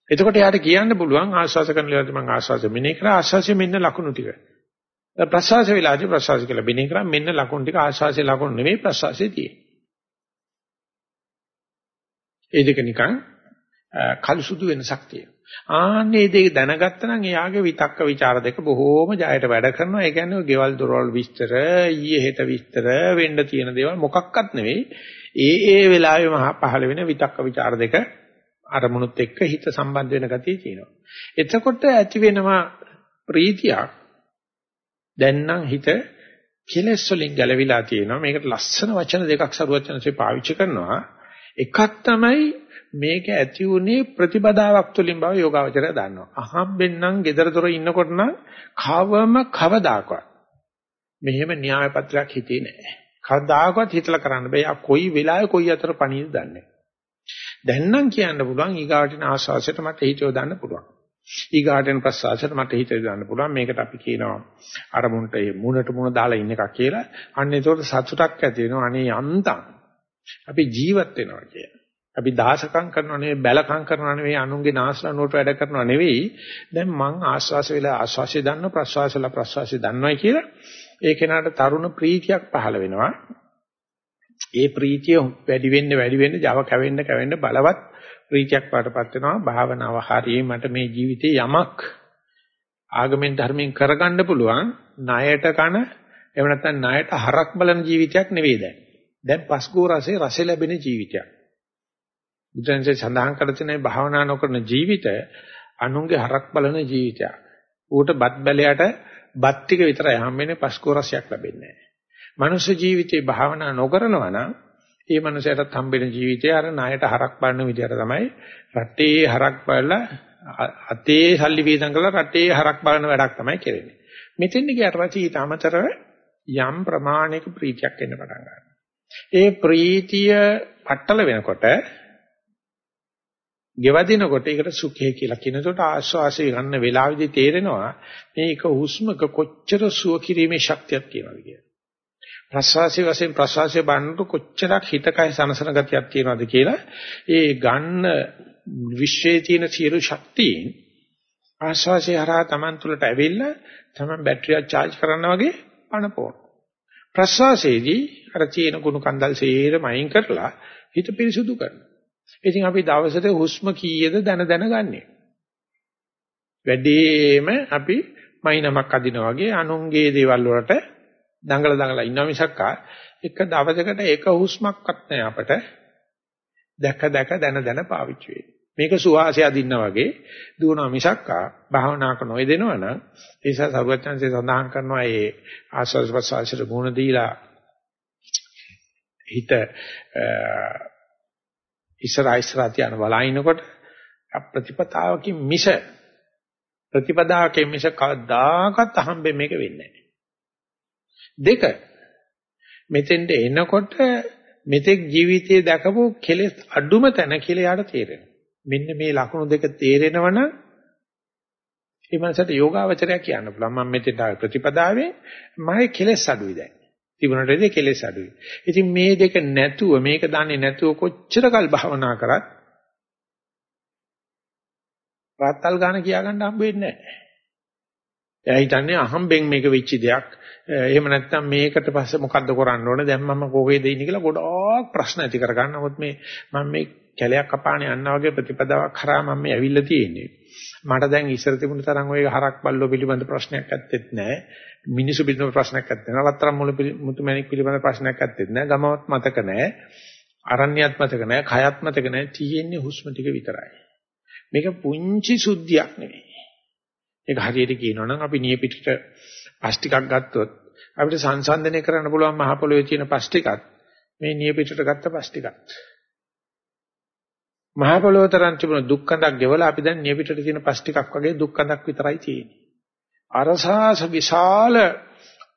එතකොට යාට කියන්න පුළුවන් ආස්වාස කරන වෙලාවට මම ආස්වාසය මෙනේ කරා ආස්වාසය මෙන්න ලකුණු ටික. ප්‍රස්වාසය වෙලාදී ප්‍රස්වාසය කියලා මෙනේ කරා මෙන්න ලකුණු ටික ආස්වාසයේ ලකුණු නෙවෙයි ප්‍රස්වාසයේ තියෙන්නේ. ඒ දෙක නිකන් කළු සුදු වෙනසක් තියෙනවා. ආන්නේ දෙක දැනගත්තා නම් එයාගේ විතක්ක ਵਿਚාර දෙක බොහෝම ජයට වැඩ කරනවා. ඒ කියන්නේ ගෙවල් දොරවල් විස්තර, ඊයේ හෙට විස්තර, වෙන්න තියෙන දේවල් මොකක්වත් නෙවෙයි. ඒ ඒ වෙලාවෙම පහළ වෙන විතක්ක ਵਿਚාර දෙක අරමුණුත් එක්ක හිත සම්බන්ධ වෙන ගතිය තියෙනවා. එතකොට ඇති වෙනවා ප්‍රීතියක්. දැන් නම් හිත කෙලස් වලින් ගැලවිලා තියෙනවා. මේකට ලස්සන වචන දෙකක් සරුවචනසේ පාවිච්චි කරනවා. එකක් තමයි මේක ඇති උනේ ප්‍රතිපදාවක් තුලින් බව යෝගාවචරය දන්නවා. අහම්බෙන්නම් gedara dora ඉන්නකොට නම් කවම කවදාකවත් මෙහෙම න්‍යාය පත්‍රයක් හිතේ නැහැ. කවදාකවත් හිතලා කරන්න බෑ. යා කොයි වෙලාවෙ කොයි අතර පණීද දන්නේ දැන් නම් කියන්න පුළුවන් ඊගාටින ආශාසයට මට හිතියෝ දාන්න පුළුවන්. ඊගාටින ප්‍රසආසයට මට හිතියෝ දාන්න පුළුවන්. මේකට අපි කියනවා අරමුණට මුණට මුණ දාලා ඉන්න එකක් කියලා. අන්න ඒකට සතුටක් ඇති වෙනවා. අනේ යන්තම් අපි ජීවත් වෙනවා කියලා. අපි දාසකම් කරනවා නෙවෙයි බැලකම් කරනවා නෙවෙයි අනුන්ගේ නාස්ලනුවට වැඩ කරනවා නෙවෙයි. දැන් මං ආස්වාස වෙලා ආස්වාසිය දන්න ප්‍රස්වාසලා ප්‍රස්වාසිය දන්නවයි කියලා. ඒ කෙනාට තරුණ ප්‍රීතියක් පහළ වෙනවා. ඒ ප්‍රීතිය වැඩි වෙන්න වැඩි වෙන්න Java කැවෙන්න කැවෙන්න බලවත් ප්‍රීතියක් පාටපත් වෙනවා. භාවනාව හරියේ මට මේ ජීවිතේ යමක් ආගමෙන් ධර්මයෙන් කරගන්න පුළුවන්. ණයට කන එහෙම නැත්නම් ණයට හරක් බලන ජීවිතයක් නෙවෙයි දැන්. දැන් පස්කෝ රසේ රස ලැබෙන ජීවිතයක් බුදුන්සේ සඳහන් කර තියෙන භාවනා නොකරන ජීවිතය අනුන්ගේ හරක් බලන ජීවිතයක්. ඌට බත් බැලයට බත් ටික විතරයි හම්බෙන්නේ පස්කෝරසයක් ලැබෙන්නේ නැහැ. මනුෂ්‍ය ජීවිතේ භාවනා නොකරනවා නම් ඒ මනුස්සයාට හම්බෙන ජීවිතය අර ණයට හරක් බලන විදිහට තමයි රටේ හරක් බලලා අතේ සල්ලි වේදම් කරලා රටේ හරක් බලන වැඩක් තමයි කරන්නේ. මෙතෙන් ගියාට පස්සේ ඊට අමතරව යම් ප්‍රමාණයක ප්‍රීතියක් එන්න පටන් ගන්නවා. ඒ ප්‍රීතිය පట్టල වෙනකොට ගෙවදිනකොට ඒකට සුඛය කියලා කියනකොට ආශ්වාසය ගන්න වෙලාවෙදි තේරෙනවා මේක හුස්මක කොච්චර සුව කිරීමේ ශක්තියක් තියෙනවද කියලා. ප්‍රශ්වාසයේ වශයෙන් ප්‍රශ්වාසයේ බannට කොච්චරක් හිතකය සනසන ගතියක් තියෙනවද කියලා ඒ ගන්න විශ්වයේ තියෙන සියලු ශක්තියින් ආශ්වාසය හරහා Taman තුලට ඇවිල්ලා Taman බැටරියක් charge කරනවා වගේ පණපෝන. ප්‍රශ්වාසයේදී අර තියෙන කුණු කන්දල් සේරම අයින් කරලා හිත පිරිසුදු කරනවා. ඉතින් අපි දවසට හුස්ම කීයද දැන දැන ගන්නෙ. වැඩිම අපි මයින්මක් අදිනා වගේ අනුන්ගේ දේවල් වලට දඟල දඟල ඉන්නවා මිසක් එක දවසකට එක හුස්මක්වත් නැහැ අපට දැක දැක දැන දැන පාවිච්චි වෙන්නේ. මේක සුවාසය අදින්නා වගේ දුවනවා මිසක් භාවනාක නොයදෙනවා නම් ඒ නිසා සරුවචන්සේ සඳහන් කරනවා මේ ආස්වාද ප්‍රසවාසයට ගුණ දීලා හිත ඉස්සරහා ඉස්සරහා තියන බලනකොට ප්‍රතිපදාවකින් මිස ප්‍රතිපදාවකින් මිස කවදාකවත් අහම්බෙ මේක වෙන්නේ නැහැ. දෙක මෙතෙන්ට එනකොට මෙතෙක් ජීවිතයේ දැකපු කෙලෙස් අඩුම තැන කියලා යාට තේරෙනවා. මෙන්න මේ ලකුණු දෙක තේරෙනවනම් ඒ මනසට යෝගාවචරය කියන්න පුළුවන්. මම මෙතෙන්ට ආවේ ප්‍රතිපදාවේ මගේ කෙලෙස් අඩුයි දැන්. තිබුණට ඒ කෙලෙස් අඩුයි. ඉතින් මේ දෙක නැතුව මේක දන්නේ නැතුව කොච්චර කල් භාවනා කරත් රාත්තල් ගාන කියා ගන්න හම්බ වෙන්නේ නැහැ. එයා හිතන්නේ අහම්බෙන් මේක වෙච්ච දෙයක්. එහෙම නැත්නම් මේකට පස්සේ මොකද්ද කරන්න ඕනේ? දැන් මම කොහෙද ඉන්නේ කියලා ගොඩාක් ප්‍රශ්න ඇති කරගන්න. නමුත් මේ මම මේ කැලයක් කපානේ යනවා වගේ ප්‍රතිපදාවක් කරා මම මේ ඇවිල්ලා තියෙන්නේ. මට දැන් ඉස්සර තිබුණ තරම් ඔය හරක් බල්ලෝ පිළිබඳ ප්‍රශ්නයක් ඇත්තෙත් නැහැ. මිනිසු පිළිබඳ ප්‍රශ්නයක් ඇත්තේ නැහැ. රත්තරන් මුල මුතුමැණික් පිළිබඳ ප්‍රශ්නයක් ඇත්තෙත් නැහැ. ගමවත් මතක නැහැ. අරණ්‍යත් මතක නැහැ. කයත් මතක නැහැ. තියෙන්නේ හුස්ම ටික විතරයි. මේක පුංචි සුද්ධියක් නෙවෙයි. ඒක හරියට කියනවා නම් අපි නියපිටට පස් ටිකක් ගත්තොත් අපිට සංසන්දනය කරන්න පුළුවන් මහ පොළොවේ තියෙන පස් ටිකත් මේ නියපිටට ගත්ත පස් ටිකත්. මහ පොළොව තරම් තිබුණ දුක් කඳක් ගෙවලා අපි දැන් නියපිටට තියෙන පස් ටිකක් වගේ දුක් කඳක් විතරයි තියෙන්නේ. අරසාස විශාල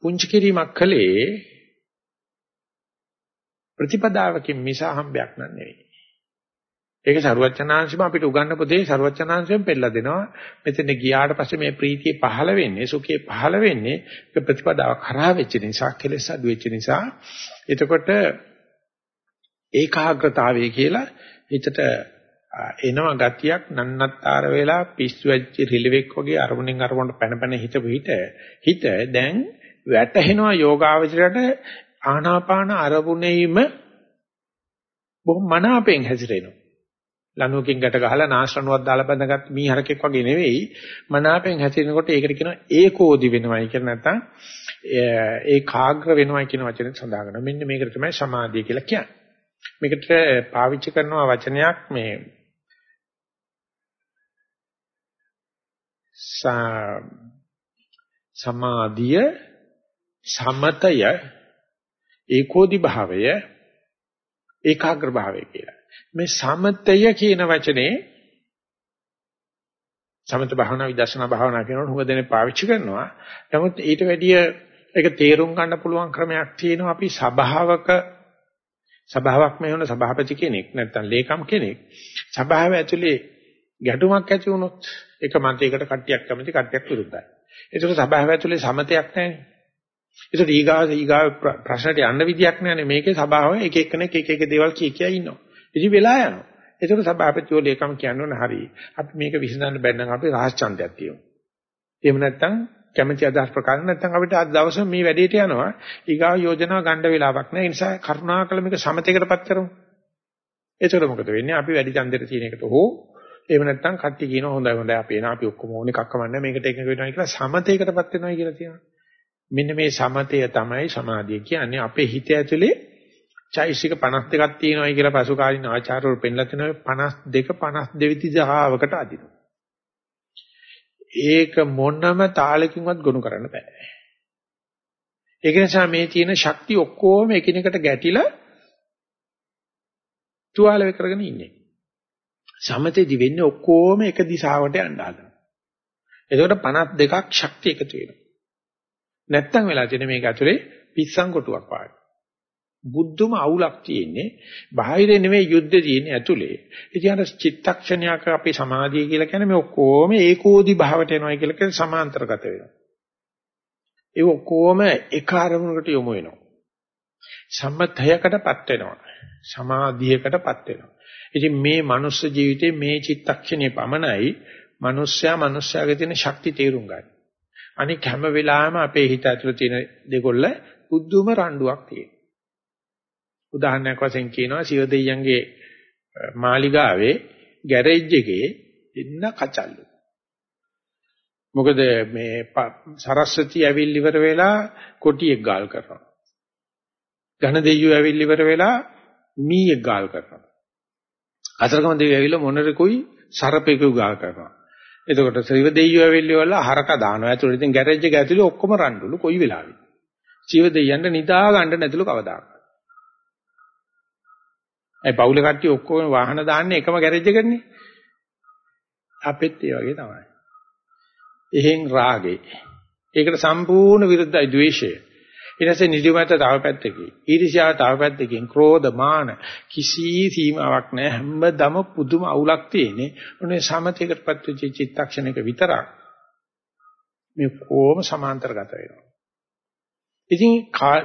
පුංචි කිරීමක් කළේ ප්‍රතිපදාවකින් මිස හම්බයක් නන් නෙවෙයි. ඒක ਸਰුවචනාංශම අපිට උගන්න පොතේ ਸਰුවචනාංශයෙන් පෙන්නලා දෙනවා. මෙතන ගියාට පස්සේ මේ ප්‍රීතිය පහළ වෙන්නේ, සුඛය පහළ වෙන්නේ ඒක ප්‍රතිපදාවක් හරහා වෙච්ච නිසා, කෙලෙස් අඩු වෙච්ච නිසා. එතකොට ඒකාග්‍රතාවය කියලා හිතට එනවා ගතියක් නන්නත්තර වෙලා පිස්සු වෙච්ච රිලෙවෙක් වගේ අරමුණෙන් අරමුණට පැන පැන හිතපු හිත හිත දැන් වැටහෙනවා යෝගාවචරයට ආනාපාන අරමුණෙයිම බොහොම මනාපෙන් හැසිරෙනවා. ලණුවකින් ගැට ගහලා නාස්රණුවක් දාලා බඳගත් මීහරකෙක් වගේ නෙවෙයි මනාපෙන් හැසිරෙනකොට ඒකට කියනවා ඒකෝදි වෙනවයි කියලා නැත්නම් ඒකාග්‍ර වෙනවයි කියන වචනේ සඳහන් කරනවා. මෙන්න මේකට තමයි සමාධිය කියලා කියන්නේ. මේකට පාවිච්චි කරනවා වචනයක් මේ සමාධිය සමතය ඒකෝදි භාවය ඒකාග්‍ර භාවය කියලා මේ සමතය කියන වචනේ සමත භාවනා විදර්ශනා භාවනා කියනකොට හුඟ දෙනෙක් පාවිච්චි කරනවා. නමුත් ඊට වැඩිය ඒක තේරුම් ගන්න පුළුවන් ක්‍රමයක් තියෙනවා අපි සභාවක සභාවක් මේ වුණ සභාපති කෙනෙක් නැත්නම් ලේකම් කෙනෙක් සභාව ඇතුලේ ගැටුමක් ඇති වුණොත් එක මන්ත්‍රයකට කට්ටියක් කැමති කට්ටියක් විරුද්ධයි. ඒක සභාව ඇතුලේ සමතයක් නැහැ. ඒක ඊගාව ඊගාව ප්‍රශ්නට යන්න විදියක් නැහැ මේකේ සභාව එක එක්කෙනෙක් එක එක දේවල් කිය කිය ඉන්නවා. ඉතින් වෙලා යනවා. ඒකට සභාපතිව ලේකම් කියනවනේ හරි. අපි මේක විසඳන්න බැන්නම් අපි රහස් ඡන්දයක් තියමු. එහෙම නැත්නම් කැමැති අදහස් ප්‍රකාශ නැත්නම් අපිට අද දවසේ මේ වැඩේට යනවා. ඊගාව යෝජනා ගන්න වෙලාවක් නැහැ. ඒ නිසා කරුණාකර මේක සමතේකටපත් කරමු. එතකොට මොකද වෙන්නේ? අපි වැඩි ඡන්දෙට තියෙන එකට හෝ එහෙම නැත්නම් කට්ටිය කියනවා හොඳයි හොඳයි අපි එන අපි ඔක්කොම ඕන එකක් කමන්නේ මේකට එකඟ වෙනවා කියලා සමතේකටපත් වෙනවා කියලා තියෙනවා. මෙන්න මේ සමතය තමයි සමාධිය කියන්නේ අපේ හිත ඇතුලේ චෛසික 52ක් තියෙනවායි කියලා පසුකාලීන ආචාර්යවරු පෙන්ලා තිනවා 52 52 විදිහාවකට අදිනවා. ඒක මොනම තාලකින්වත් ගොනු කරන්න බෑ. ඒක නිසා මේ තියෙන ශක්තිය ඔක්කොම එකිනෙකට ගැටිලා තුවාල කරගෙන ඉන්නේ. සමතේදි වෙන්නේ ඔක්කොම එක දිශාවට යන්න හදනවා. එතකොට 52ක් ශක්තිය එකතු වෙනවා. නැත්තම් වෙලා තියෙන මේක ඇතුලේ පිස්සන් කොටුවක් වගේ. බුද්ධම අවුලක් තියෙන්නේ බාහිරේ නෙමෙයි යුද්ධ තියෙන්නේ ඇතුලේ. ඉතින් අර චිත්තක්ෂණයක අපි සමාධිය කියලා කියන්නේ මේ ඔක්කොම ඒකෝදි භාවයට එනවා කියලා කියන සමාන්තරගත වෙනවා. ඒ ඔක්කොම එක අරමුණකට යොමු වෙනවා. සම්මතයකටපත් වෙනවා. සමාධියකටපත් වෙනවා. ඉතින් මේ මනුස්ස ජීවිතේ මේ චිත්තක්ෂණය පමණයි මිනිස්සයා මිනිස්සයාගේ තියෙන ශක්ති තේරුම් ගන්න. අනික හැම වෙලාවෙම අපේ හිත ඇතුළේ තියෙන දෙකොල්ල බුද්ධුම රණ්ඩුවක් තියෙනවා. උදාහරණයක් වශයෙන් කියනවා සිව දෙයියන්ගේ මාලිගාවේ ගෑරේජ් එකේ ඉන්න කචල්ලු. මොකද මේ සරස්වති ඇවිල් ඉවර වෙලා කොටියෙක් ගාල් කරනවා. ඝන දෙයියෝ ඇවිල් ඉවර වෙලා මීයක් ගාල් කරනවා. අතරගම දෙවියෝ ඇවිල්ලා මොනරෙකුයි සරපෙකු ගාල් කරනවා. එතකොට ශ්‍රීව දෙයියෝ ඇවිල්ලා හරක දානවා. ඇතුළේ ඉතින් ගෑරේජ් එක ඇතුළේ ඔක්කොම රණ්ඩුලු කොයි වෙලාවෙද? ජීව දෙයියන්ට නිදා ගන්න නැතුළු කවදාක. ඒ පවුල කට්ටිය ඔක්කොම වාහන දාන්නේ එකම ගෑරේජ් එකකනේ. අපෙත් ඒ වගේ තමයි. එහෙන් රාගේ. ඒකට සම්පූර්ණ විරුද්ධයි ද්වේෂය. ඊට පස්සේ නිදිමත තව පැත්තකින්. ඊර්ෂ්‍යාව තව පැත්තකින්. ක්‍රෝධ මාන කිසි සීමාවක් නැහැ. හැමදම පුදුම අවුලක් තියෙන්නේ. ඔනේ සමතේකටපත් වෙච්ච චිත්තක්ෂණයක විතරක් මේ කොහොම සමාන්තරගත වෙනවා. ඉතින්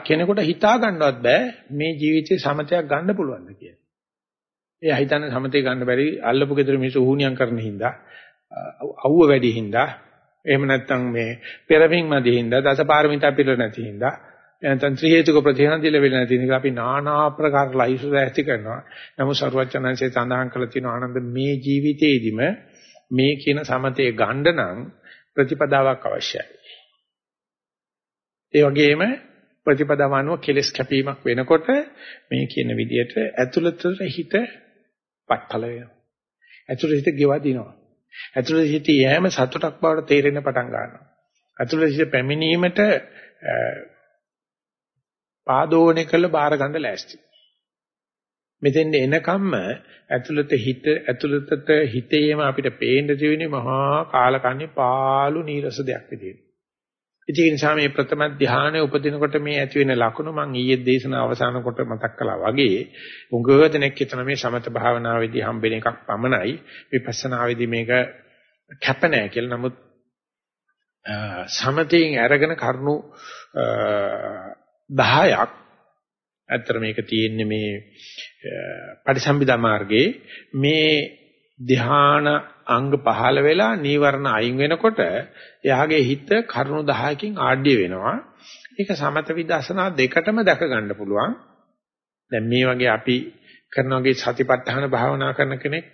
කෙනෙකුට හිතා ගන්නවත් බෑ මේ ජීවිතේ සමතයක් ගන්න පුළුවන්ද කියලා. එයා හිතන්නේ සමතේ ගන්න බැරි අල්ලපු ගෙදර මිනිස්සු උහුණියම් කරන හින්දා අවුව වැඩි හින්දා එහෙම නැත්නම් මේ පෙරමින් මැදි හින්දා දසපාරමිතා පිළ නැති හින්දා එතන ත්‍රි හේතුක ප්‍රතිහන දිල වෙල නැති නිසා අපි নানা ආකාර ලයිසු ඇති කරනවා. නමුත් සරුවචනංශයේ සඳහන් කරලා තියෙන ආනන්ද මේ ජීවිතේදිම මේ කියන සමතේ ගන්න නම් ප්‍රතිපදාවක් අවශ්‍යයි. ඒ වගේම ප්‍රතිපදාව අනුව කෙලස් කැපීමක් වෙනකොට මේ කියන විදිහට ඇතුළතට හිත පටල වෙනවා. ඇතුළත හිත ගෙවදිනවා. ඇතුළත හිත යෑම සතුටක් බවට තේරෙන්න පටන් ගන්නවා. ඇතුළත හිත පැමිණීමට පාදෝණය කළ බාර ගන්න ලෑස්ති. මෙතෙන් එනකම්ම ඇතුළත හිත ඇතුළතට හිතේම අපිට පේන්න තියෙන්නේ මහා කාලකන්ණි පාළු නීරස දෙයක් විදියට. ඒ නිසා මේ ප්‍රථම ධානයේ උපදිනකොට මේ ඇති වෙන ලක්ෂණ මම ඊයේ දේශනාව අවසන් කොට මතක් කළා වගේ උඟව දෙනෙක් හිතන මේ සමත භාවනාවේදී හම්බෙන එකක් පමණයි විපස්සනාවේදී මේක කැප නැහැ කියලා. නමුත් සමතයෙන් අරගෙන කරුණු 10ක් ඇත්තට මේක තියෙන්නේ මේ පටිසම්භිදා මාර්ගයේ මේ ධ්‍යාන අංග පහළ වෙලා නීවරණ අයින් වෙනකොට එයාගේ හිත කරුණු 10කින් ආඩ්‍ය වෙනවා. ඒක සමත විදර්ශනා දෙකටම දැක ගන්න පුළුවන්. දැන් මේ වගේ අපි කරන වගේ සතිපට්ඨාන භාවනා කරන කෙනෙක්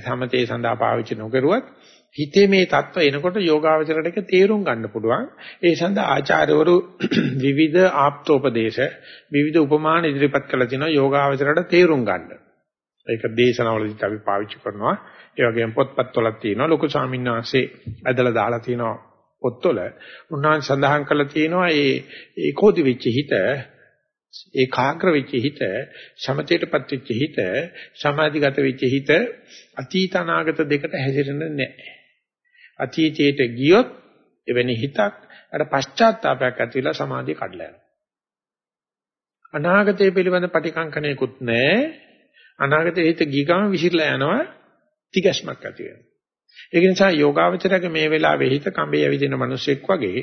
සමතේ සඳහා පාවිච්චි නොකරුවත් හිතේ මේ தত্ত্ব එනකොට යෝගාවචරයට ඒක තේරුම් ගන්න පුළුවන්. ඒ සඳහා ආචාර්යවරු <clears throat> විවිධ ආප්තෝපදේශ විවිධ උපමාන ඉදිරිපත් කළ තිනවා යෝගාවචරයට තේරුම් ගන්න. ඒක දේශනාවලදීත් අපි පාවිච්චි කරනවා. ඒ වගේම පොත්පත්වලත් තියෙනවා. ලොකු ස්වාමීන් වහන්සේ ඇදලා දාලා තියෙනවා පොත්වල. උන්වහන්සේ සඳහන් කරලා තියෙනවා මේ ඒකෝදි වෙච්ච හිත ඒකාග්‍ර වෙච්ච හිත සමතේටපත් වෙච්ච හිත සමාධිගත වෙච්ච හිත අතීත අනාගත දෙකට හැසිරෙන්නේ නැහැ. අතීතයට ගියොත් එවැනි හිතක් අර පශ්චාත්තාවයක් ඇති වෙලා සමාධිය කඩලා යනවා. අනාගතය පිළිබඳ පටිකංකණයකුත් නැහැ. අනාගතයේ හිත ගිය ගමන් විසිරලා යනවා තිගැස්මක් ඇති වෙනවා. ඒක නිසා යෝගාවචරයේ මේ වෙලාවේ හිත කඹේ ඇවිදින මිනිසෙක් වගේ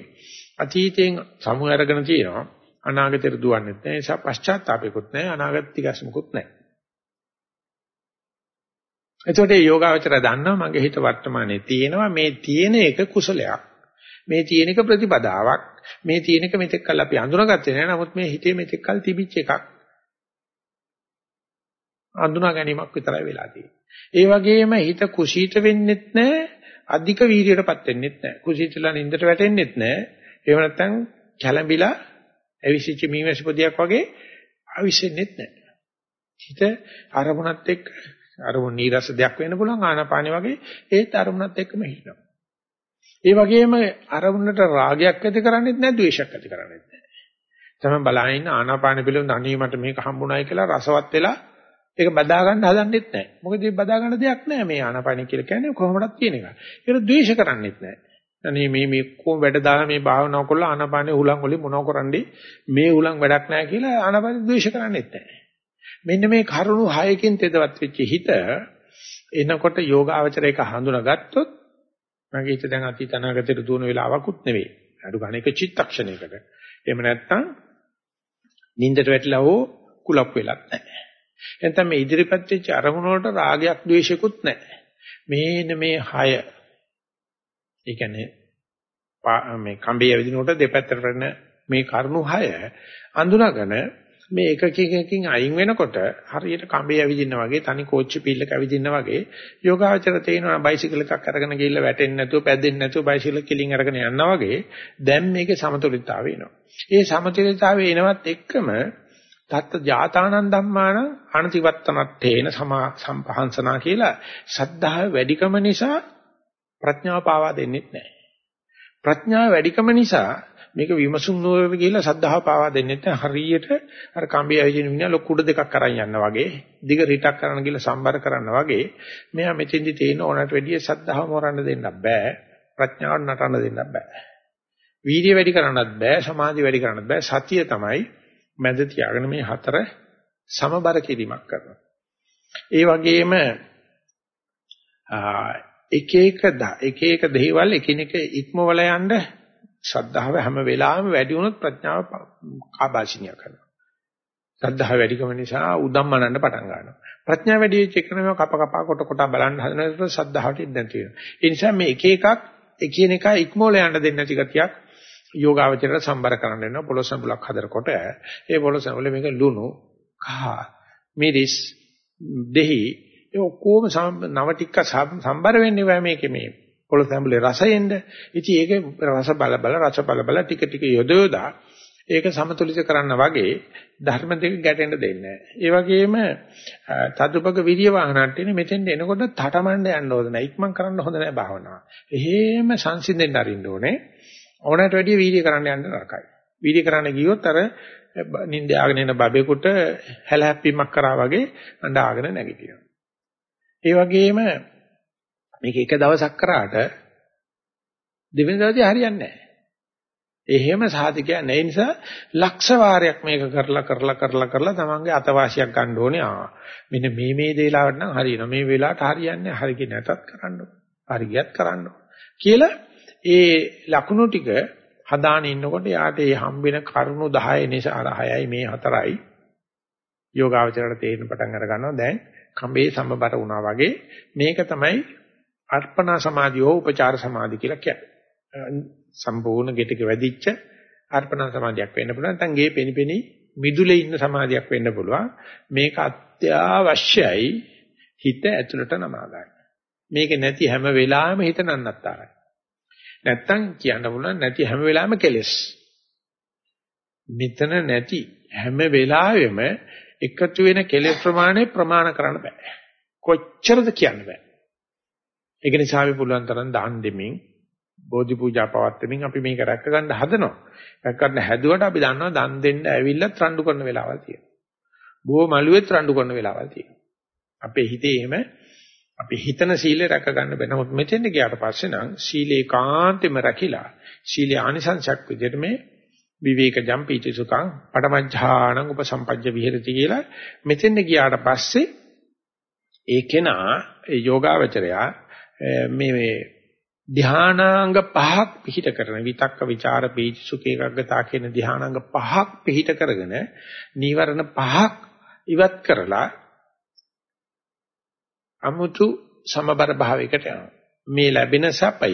අතීතයෙන් සමු අරගෙන තියෙනවා. අනාගතයට දුවන්නේ නැහැ. ඒ නිසා පශ්චාත්තාවයකුත් නැහැ. අනාගත තිගැස්මකුත් නැහැ. එතකොට මේ යෝගාවචරය දන්නවා මගේ හිත වර්තමානයේ තියෙනවා මේ තියෙන එක කුසලයක්. මේ තියෙන එක ප්‍රතිපදාවක්. මේ තියෙන එක මෙතෙක් කල් අපි අඳුනගත්තේ නැහැ. නමුත් මේ හිතේ මෙතෙක් කල් තිබිච්ච එකක්. අඳුනා ගැනීමක් විතරයි වෙලා තියෙන්නේ. ඒ වගේම හිත කුසීත වෙන්නෙත් නැහැ. අධික වීර්යයටපත් වෙන්නෙත් නැහැ. කුසීතලා නින්දට වැටෙන්නෙත් නැහැ. එහෙම නැත්නම් කැළඹිලා ඇවිසිච්ච මීමැසිපොදියක් වගේ අවිසෙන්නෙත් නැහැ. හිත අරමුණත් එක්ක අරමුණ නීරස දෙයක් වෙන්න පුළුවන් ආනාපානෙ වගේ ඒත් අරමුණත් එක්කම හිටිනවා. ඒ වගේම අරමුණට රාගයක් ඇති කරන්නේත් නැහැ ද්වේෂයක් ඇති කරන්නේත් නැහැ. තමයි බලහින්න ඉන්න ආනාපානෙ පිළිබඳ අනේ මට මේක හම්බුනායි කියලා රසවත් වෙලා ඒක බදා ගන්න හදන්නෙත් නැහැ. මොකද මේ බදා ගන්න දෙයක් නැහැ මේ ආනාපානෙ කියලා කියන්නේ කොහොමදක් තියෙන එක. ඒක ද්වේෂ කරන්නේත් නැහැ. අනේ මේ මේ කොහොම වැඩ දාලා මේ භාවනාව කළා ආනාපානෙ උලන් වලින් මොනව කරන්නේ මේ උලන් වැඩක් නැහැ කියලා ආනාපානෙ ද්වේෂ කරන්නේත් නැහැ. මෙන්න මේ කරුණු හයකින් තෙදවත් වෙච්ච හිත එනකොට යෝගාවචර එක හඳුනාගත්තොත් මගේ හිත දැන් අතීත අනාගතයට දුවන වෙලාවකුත් නෙවෙයි. අඩු ගන්න එක චිත්තක්ෂණයකට. එහෙම නැත්නම් නින්දට වැටිලා හෝ කුලප් වෙලක් නැහැ. එතන මේ ඉදිරිපත් වෙච්ච අරමුණ වලට රාගයක් ද්වේෂයක්වත් නැහැ. මේන මේ හය ඒ කියන්නේ මේ කම්බේ ඇවිදිනකොට දෙපැත්තට වෙන මේ කරුණු හය අඳුනගෙන මේ එකකින් අයින් වෙනකොට හරියට කඹේ ඇවිදින්න වගේ තනි කෝච්චි පිල්ලක ඇවිදින්න වගේ යෝගාචර තේනවා බයිසිකල් එකක් අරගෙන ගිහිල්ලා වැටෙන්නේ නැතුව පැද්දෙන්නේ නැතුව බයිසිකල් කෙලින් අරගෙන යනවා වගේ දැන් මේකේ සමතුලිතතාවය එනවා. ඒ සමතුලිතතාවය එනවත් එක්කම තත්ත ජාතානන් ධම්මාන අනතිවත්තනත්තේන සම්පහන්සනා කියලා සද්ධාව වැඩිකම නිසා ප්‍රඥාව පාවා දෙන්නේ නැහැ. ප්‍රඥාව වැඩිකම නිසා මේක විමසුම් නොවේ කියලා සද්ධාව පාවා දෙන්නේ නැත්නම් හරියට අර කම්බිය ඇවිදින මිනිහා ලොකු කුඩ දෙකක් අරන් යනවා වගේ දිග රිටක් කරන්න ගිහලා සම්බර කරනවා වගේ මෙයා මෙතෙන්දි තියෙන ඕනට වැඩිය සද්ධාව මෝරන්න දෙන්න බෑ ප්‍රඥාව නටන්න දෙන්න බෑ. වීර්ය වැඩි කරන්නත් බෑ සමාධි වැඩි කරන්නත් බෑ. සතිය තමයි මැද තියාගෙන මේ හතර සමබර කිරීමක් කරනවා ඒ වගේම එක එක එක එක දේවල් එකිනෙක ඉක්මවල යන්න ශ්‍රද්ධාව හැම වෙලාවෙම වැඩි වුණොත් ප්‍රඥාව කාබාසිනිය කරනවා. ශ්‍රද්ධාව වැඩිකම නිසා උදම්මනන්න පටන් ගන්නවා. ප්‍රඥාව වැඩි වෙච්ච එක නෙමෙයි කප කපා කොට කොට බලන්න හදනකොට ශ්‍රද්ධාවට ඉඳන් තියෙනවා. ඒ නිසා මේ එක එකක් එකිනෙක ඉක්මෝල යන්න දෙන්නේ නැති ගතියක් යෝගාවචරයට සම්බර කරන්න වෙනවා පොළොස් සම්බුලක් හදනකොට ඒ පොළොස් සම්බුල මේක ලුණු කහ මිරිස් දෙහි ඒ ඔක්කොම නව ටික සම්බර වෙන්නේ වෑ මේකේ මේ පොළොස් සම්බුලේ රසයෙන්ද ඉතින් ඒක රස බල බල රස බල බල ටික ටික යොදවලා ඒක සමතුලිත කරන්න වගේ ධර්ම දෙක ගැටෙන්න දෙන්නේ නැහැ. ඒ වගේම තදුපක විරිය වාහනට ඉන්නේ මෙතෙන්ට එනකොට තටමඬ යන්න ඕන නැහැ. ඉක්මන් කරන්න හොඳ නැහැ භාවනාව. එහෙම සංසිඳෙන්න අරින්න ඕනේ. ඕනෑමට වැඩිය වීර්ය කරන්න යන්න නරකයි. වීර්ය කරන්න ගියොත් අර නිින්ද ආගෙන එන බබෙකුට හැලහැප්පීමක් කරා වගේ අඬාගෙන නැගිටිනවා. ඒ වගේම මේක එක දවසක් කරාට දෙවෙනි දවසේ හරියන්නේ නැහැ. එහෙම සාධකයක් නැහැ. නිසා ලක්ෂ වාරයක් මේක කරලා කරලා කරලා කරලා තමන්ගේ අතවාසියක් ගන්න ඕනේ. ආ මෙන්න මේ මේ දේලාවට නම් හරියනවා. මේ වෙලාවට හරියන්නේ හරි කිය නැතත් කරන්න ඕනේ. හරි ගියත් කරන්න ඕනේ. කියලා ඒ ලකුණු ටික හදාන ඉන්නකොට යාට ඒ හම්බෙන කරුණු 10 නිසා අර 6යි මේ 4යි යෝගාවචරයට තේරෙන පටන් අර ගන්නවා. දැන් කඹේ සම්බර වුණා වගේ මේක තමයි අර්පණා සමාධිය හෝ උපචාර සමාධිය කියලා කියන්නේ. සම්පූර්ණ ගෙටක වැඩිච්ච අර්පණා සමාධියක් වෙන්න පුළුවන්. නැත්නම් ගේ පෙනිපෙනි මිදුලේ ඉන්න සමාධියක් වෙන්න පුළුවන්. මේක අත්‍යවශ්‍යයි. හිත ඇතුළට නමා ගන්න. මේක නැති හැම වෙලාවෙම හිත නන්නත්තරයි නැත්තම් කියන්න පුළුවන් නැති හැම වෙලාවෙම කෙලෙස්. මෙතන නැති හැම වෙලාවෙම එකතු වෙන කෙලෙස් ප්‍රමාණය ප්‍රමාණ කරන්න බෑ. කොච්චරද කියන්න බෑ. ඒක නිසා අපි පුළුවන් තරම් දාන් දෙමින් බෝධි පූජා පවත්වමින් අපි මේක රැක ගන්න හදනවා. රැක ගන්න හැදුවට අපි දන්නවා දන් දෙන්න ඇවිල්ලා රණ්ඩු කරන වෙලාවල් තියෙනවා. බොහෝ මළුවෙත් රණ්ඩු කරන වෙලාවල් තියෙනවා. අපේ හිතේ එහෙම අපි හිතන සීලය රැක ගන්න බෑ. නමුත් මෙතෙන්ට ගියාට පස්සේ නම් සීලේ කාන්තෙම රැකිලා සීලේ ආනිසංසක් විදිහට මේ විවේක ජම්පීති සුඛං පඩමජ්ජානං උපසම්පජ්ජ විහෙරති කියලා මෙතෙන්ට ගියාට පස්සේ ඒ කෙනා ඒ යෝගාවචරයා මේ මේ ධානාංග පහක් පිහිට කරන විතක්ක ਵਿਚාර පීති සුඛ ඒකග්ගතා කියන ධානාංග පහක් පිහිට කරගෙන නීවරණ පහක් ඉවත් කරලා අමුතු සමබර භාවයකට යනවා. මේ ලැබෙන සපය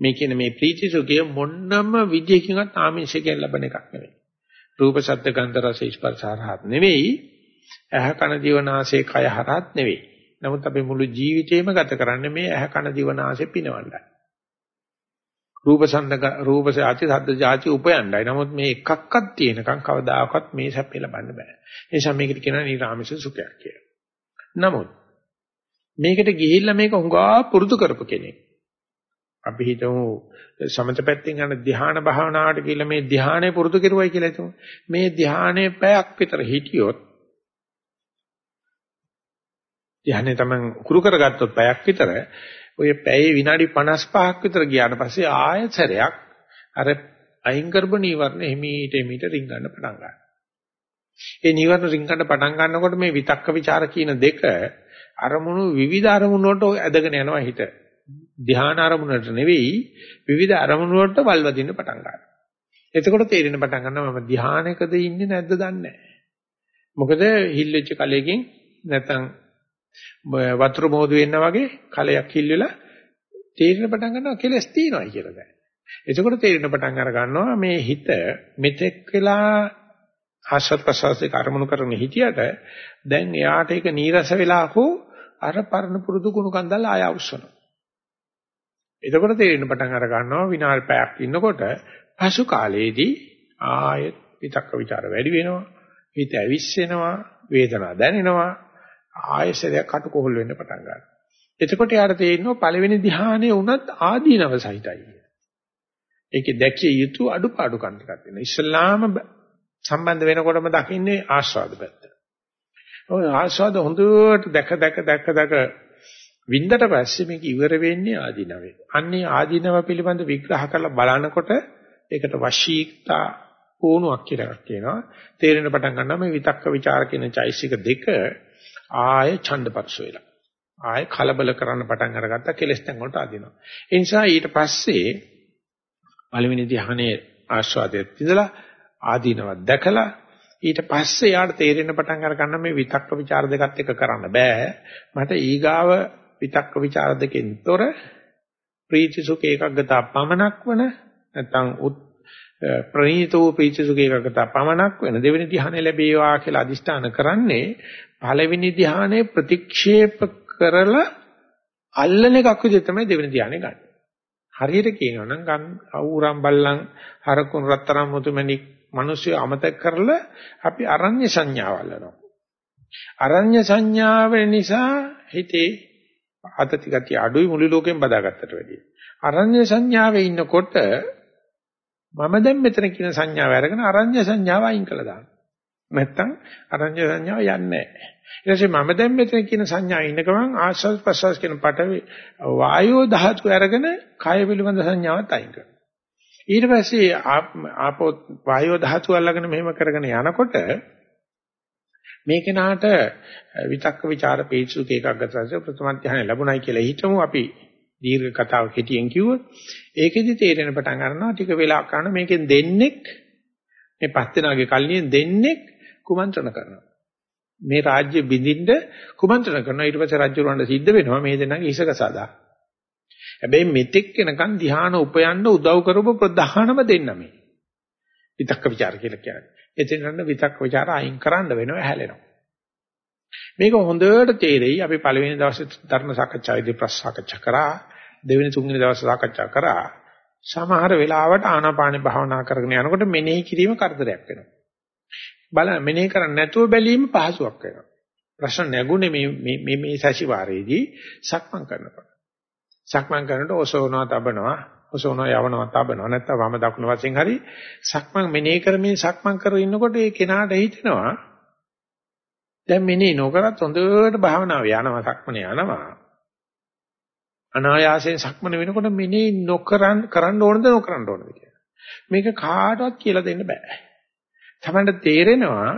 මේ කියන මේ ප්‍රීති සුඛය මොන්නම විදියකින්වත් ආමිෂයෙන් ලැබෙන එකක් නෙවෙයි. රූප ශබ්ද ගන්ධ රස ස්පර්ශ හරහත් නෙවෙයි. ඇහ කන දිව නාසය කය හරහත් නෙවෙයි. නමුත් අපි මුළු ජීවිතේම ගත කරන්නේ මේ ඇහ කන දිව නාසය පිනවන්නයි. රූප සම්දක රූප සාති සද්ද જાති උපයන්නයි. නමුත් මේ එකක්වත් තියෙනකන් කවදාකවත් මේ සැපේ ලබන්න බෑ. ඒ නිසා මේකට කියනවා නිරාමිෂ සුඛයක් කියලා. නමුත් මේකට ගිහිල්ලා මේක හුඟා පුරුදු කරපු කෙනෙක්. අපි හිතමු සමත පැත්තෙන් යන ධ්‍යාන භාවනාවට කියලා මේ ධ්‍යානෙ පුරුදු කරුවයි කියලා හිතමු. මේ ධ්‍යානෙ පැයක් විතර හිටියොත් ධ්‍යානෙ තමයි කුරු කරගත්තොත් පැයක් විතර ඔය පැයේ විනාඩි 55ක් විතර ගියාට පස්සේ ආයතරයක් අර අයින් කරපු නීවරණ එමීට එමීට රින්ගන්න පටන් ගන්නවා. ඒ නීවරණ රින්ගන්න පටන් ගන්නකොට මේ විතක්ක ਵਿਚාර කියන දෙක අරමුණු විවිධ අරමුණු වලට ඇදගෙන යනවා හිත. ධ්‍යාන අරමුණට නෙවෙයි විවිධ අරමුණු වලට වල්වදින්න පටන් ගන්නවා. එතකොට තේරෙන පටන් ගන්නවා මම ධ්‍යානයකද ඉන්නේ නැද්ද දන්නේ මොකද හිල්ලෙච්ච කලයකින් නැත්තම් වතුර මොහොදු වෙන්න වගේ කලයක් හිල්ලෙලා තේරෙන පටන් ගන්නවා කෙලස් තියනවා කියලා දැන්. එතකොට තේරෙන පටන් අර ගන්නවා මේ හිත මෙතෙක් වෙලා ආශ්‍රත් ප්‍රසවාසයේ කර්මණු කරන හිටියට දැන් එයාට ඒක නීරස වෙලා හෝ අර පරණ පුරුදු කුණු කන්දල් ආය අවශ්‍යනවා. එතකොට තේරෙන පටන් අර ගන්නවා විනාඩි පැයක් ඉන්නකොට පසු කාලයේදී ආයෙත් විතක්ක ਵਿਚාර වැඩි වෙනවා. හිත ඇවිස්සෙනවා, වේදනාව දැනෙනවා, ආයෙසරයක් කටුකොහල් වෙන්න පටන් ගන්නවා. එතකොට යාට තේරෙනවා පළවෙනි ධ්‍යානයේ උනත් ආදීනව සහිතයි. ඒකේ දැකිය යුතු අඩුපාඩුකම් ටිකක් තියෙනවා. ඉස්ලාම සම්බන්ධ වෙනකොටම දකින්නේ ආස්වාද පැත්ත. ඔය ආස්වාද හොඳට දැක දැක දැක දැක වින්දට පස්සේ මේක ඉවර වෙන්නේ ආධිනවේ. අන්නේ ආධිනව පිළිබඳ විග්‍රහ කරලා බලනකොට ඒකට වශීකතා ඕනුවක් කියලා එකක් කියනවා. තේරෙන පටන් ගන්නවා මේ විතක්ක ਵਿਚාර කියන චෛසික දෙක ආය ඡන්දපත්ස වෙලා. ආය කලබල කරන්න පටන් අරගත්තා කෙලස් තැන් වලට අදිනවා. ඒ නිසා ඊට පස්සේ පළවෙනි ධ්‍යානයේ ආස්වාදයේ ඉඳලා ආදීනවත් දැකලා ඊට පස්සේ යාට තේරෙන්න පටන් අර ගන්න මේ විතක්ක ਵਿਚාර දෙකත් එක කරන්න බෑ මට ඊගාව විතක්ක ਵਿਚාර දෙකෙන් තොර ප්‍රීති සුඛ ඒකග්ගතා පමනක් වන නැත්නම් ප්‍රණීතෝ ප්‍රීති සුඛ ඒකග්ගතා පමනක් වෙන දෙවෙනි ධ්‍යානෙ ලැබේවා කියලා අදිෂ්ඨාන කරන්නේ පළවෙනි ධ්‍යානෙ ප්‍රතික්ෂේප කරලා අල්ලන එකක් විදිහට තමයි දෙවෙනි ධ්‍යානෙ ගන්න. හරියට කියනවා නම් අවුරම් බල්ලන් හරකුන් රත්තරන් මුතුමැණික් මිනිස්සු අමතක කරලා අපි අරඤ්‍ය සංඥාව අල්ලනවා. අරඤ්‍ය සංඥාව නිසා හිතේ ආතති ගතිය අඩුයි මුළු ලෝකෙම බදාගත්තට වැඩිය. අරඤ්‍ය සංඥාවේ ඉන්නකොට මම දැන් මෙතන කියන සංඥාව අරගෙන අරඤ්‍ය සංඥාව අයින් කළා දාන්න. නැත්තම් අරඤ්‍ය සංඥාව යන්නේ නැහැ. ඊට පස්සේ මම දැන් මෙතන කියන සංඥාව ඉන්න ගමන් ආස්වාද ප්‍රසවාස කියන පටවේ වායෝ ධාතු අරගෙන කය පිළිබඳ සංඥාවත් අයින් කරනවා. ඊට පස්සේ ආපෝ වායෝ ධාතු අල්ලගෙන මෙහෙම කරගෙන යනකොට මේ කෙනාට විතක්ක ਵਿਚාර පේසුක එකක් ගතසස ප්‍රථම ධ්‍යාන ලැබුණයි කියලා හිතමු. අපි දීර්ඝ කතාව කෙටියෙන් කිව්වොත් ඒකෙදි තේරෙන පටන් ගන්නවා ටික වෙලා කරන මේකෙන් දෙන්නෙක් මේ පස් දෙනාගේ කල්ලියෙන් දෙන්නෙක් කුමන්ත්‍රණ කරනවා. මේ රාජ්‍ය බිඳින්න කුමන්ත්‍රණ කරනවා. ඊට පස්සේ රජුරවන්ට සිද්ධ වෙනවා. මේ දෙනාගේ ඉසක සදා. හැබැයි මෙතෙක් වෙනකන් ධ්‍යාන උපයන්න උදව් කරපු ප්‍රධානම දෙන්න මේ. විතක්ක ਵਿਚාර කියලා කියන්නේ. එතෙන් ගන්න විතක්ක ਵਿਚාර අයින් කරන්න වෙනවා හැලෙනවා. මේක හොඳට තේරෙයි අපි පළවෙනි දවසේ ධර්ම සාකච්ඡාවේදී ප්‍රශ්න සාකච්ඡා කරා දෙවෙනි තුන්වෙනි දවසේ සාකච්ඡා කරා සමහර වෙලාවට ආනාපාන භාවනා කරගෙන යනකොට මෙනෙහි කිරීම කරදරයක් වෙනවා. බල මෙනෙහි කරන්නේ නැතුව බැලීම පහසුවක් වෙනවා. ප්‍රශ්න නැගුණේ මේ මේ මේ සැසිවාරයේදී සක්මන් කරනකොට. සක්මන් කරනකොට ඔසවනවා තබනවා. ඔසවනවා යවනවා තබනවා. නැත්නම් වම දකුණු වශයෙන් හරි සක්මන් මෙනේ කරමින් සක්මන් කර ඉන්නකොට ඒ කෙනාට හිතෙනවා දැන් මෙනේ නොකරත් හොඳට භාවනාව යනවා සක්මනේ යනවා. අනායාසයෙන් සක්මන වෙනකොට මෙනේ නොකරන් කරන්න ඕනද නොකරන්න ඕනද කියලා. මේක කාටවත් කියලා දෙන්න බෑ. තමන්ට තේරෙනවා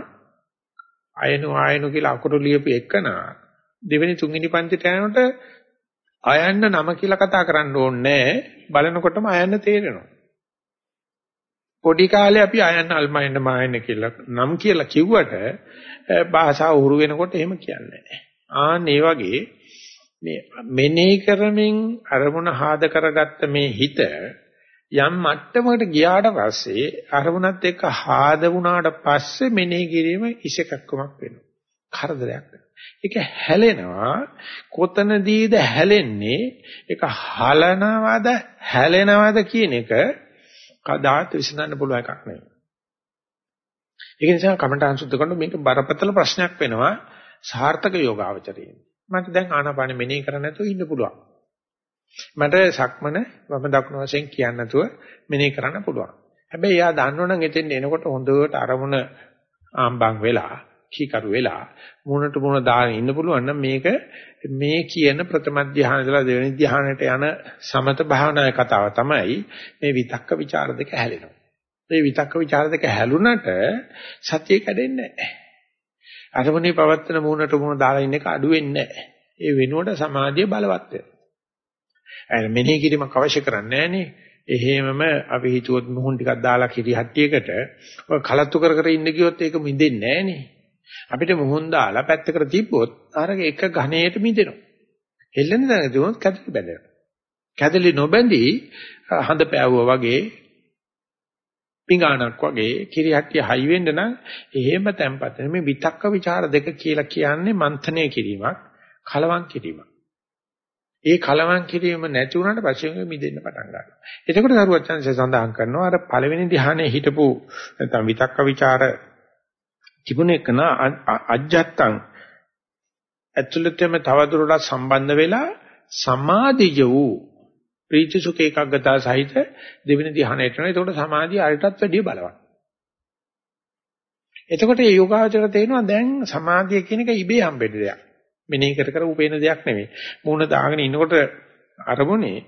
අයනු ආයනු කියලා අකුරු ලියපු එකනා දෙවෙනි තුන්වෙනි පන්තිට යනකොට අයන්න නම කියලා කතා කරන්න ඕනේ බලනකොටම අයන්න තේරෙනවා. පොඩි කාලේ අපි අයන්න අල්මයන්න මායන්න කියලා නම් කියලා කිව්වට භාෂාව උහුරු වෙනකොට එහෙම කියන්නේ නැහැ. ආන් ඒ වගේ මේ මෙනෙහි කරමින් අරමුණ හාද කරගත්ත මේ හිත යම් මට්ටමකට ගියාට පස්සේ අරමුණත් එක්ක හාද වුණාට පස්සේ මෙනෙහි කිරීම ඉසකක්කමක් වෙනවා. කරදරයක් වෙනවා. ඒක හැලෙනවා කොතනදීද හැලෙන්නේ ඒක හලනවද හැලෙනවද කියන එක කදාත් විසඳන්න පුළුවන් එකක් නෙවෙයි. ඒක නිසා කමඨාන් සුද්ධ කරනකොට මේක බරපතල ප්‍රශ්නයක් වෙනවා සාර්ථක යෝගාවචරයේ. මට දැන් ආනාපාන මෙනෙහි කරන්න නැතුව ඉන්න පුළුවන්. මට සක්මන වම දකුණු වශයෙන් කියන්න නැතුව මෙනෙහි කරන්න පුළුවන්. හැබැයි එයා දන්නවනම් එතෙන් එනකොට හොඳට අරමුණ ආම්බන් වෙලා කීකරු වෙලා මුණට මුණ දාගෙන ඉන්න පුළුවන් නම් මේක මේ කියන ප්‍රථම ධ්‍යාන ඉඳලා දෙවෙනි ධ්‍යානයට යන සමත භාවනාවේ කතාව තමයි මේ විතක්ක ਵਿਚාර දෙක හැලෙනවා. මේ විතක්ක ਵਿਚාර දෙක හැලුණට සතිය කැඩෙන්නේ නැහැ. අරමුණේ පවත්තන මුණට මුණ දාලා ඉන්න එක අඩු වෙන්නේ නැහැ. ඒ වෙනුවට සමාධිය බලවත් වෙනවා. අර මෙනෙහි කිරීමක් අවශ්‍ය කරන්නේ නැහනේ. එහෙමම අපි හිතුවොත් මුහුණ ටිකක් දාලා කිරි හට්ටියකට කලත්තු කර කර ඉන්න ගියොත් ඒක මිදෙන්නේ නැහනේ. අපිට මුහුන් දාලා පැත්තකට තිබ්බොත් අර එක ඝණයට මිදෙනවා. හෙල්ලෙන දඟ දුනොත් කැදලි බැඳෙනවා. කැදලි නොබැඳී හඳ පෑවුවා වගේ පිඟානක් වගේ කිරියක්ටි හයි වෙන්න නම් එහෙම තැම්පත් මේ විතක්ක ਵਿਚාර දෙක කියලා කියන්නේ මන්ත්‍රණය කිරීමක් කලවම් කිරීමක්. ඒ කලවම් කිරීම නැති වුණාට පස්සේ මිදෙන්න පටන් ගන්නවා. එතකොට දරුවත් chance සඳහන් කරනවා අර පළවෙනි ධ්‍යානයේ හිටපු නැත්නම් විතක්ක ਵਿਚාර තිබුණ එකන අජ්ජත්තං ඇතුළතම තවදුරටත් සම්බන්ධ වෙලා සමාධිය වූ ප්‍රීති සුඛ ඒකග්ගතා සහිත දෙවෙනි ධ්‍යානයට යනවා. එතකොට සමාධිය අරටත් වැඩිය බලවත්. එතකොට මේ යෝගාවචර තේනවා දැන් සමාධිය කියන එක ඉබේ හම්බෙන්න දෙයක්. මෙනෙහි කර කර උපේන දෙයක් නෙමෙයි. මූණ දාගෙන ඉන්නකොට අරමුණේ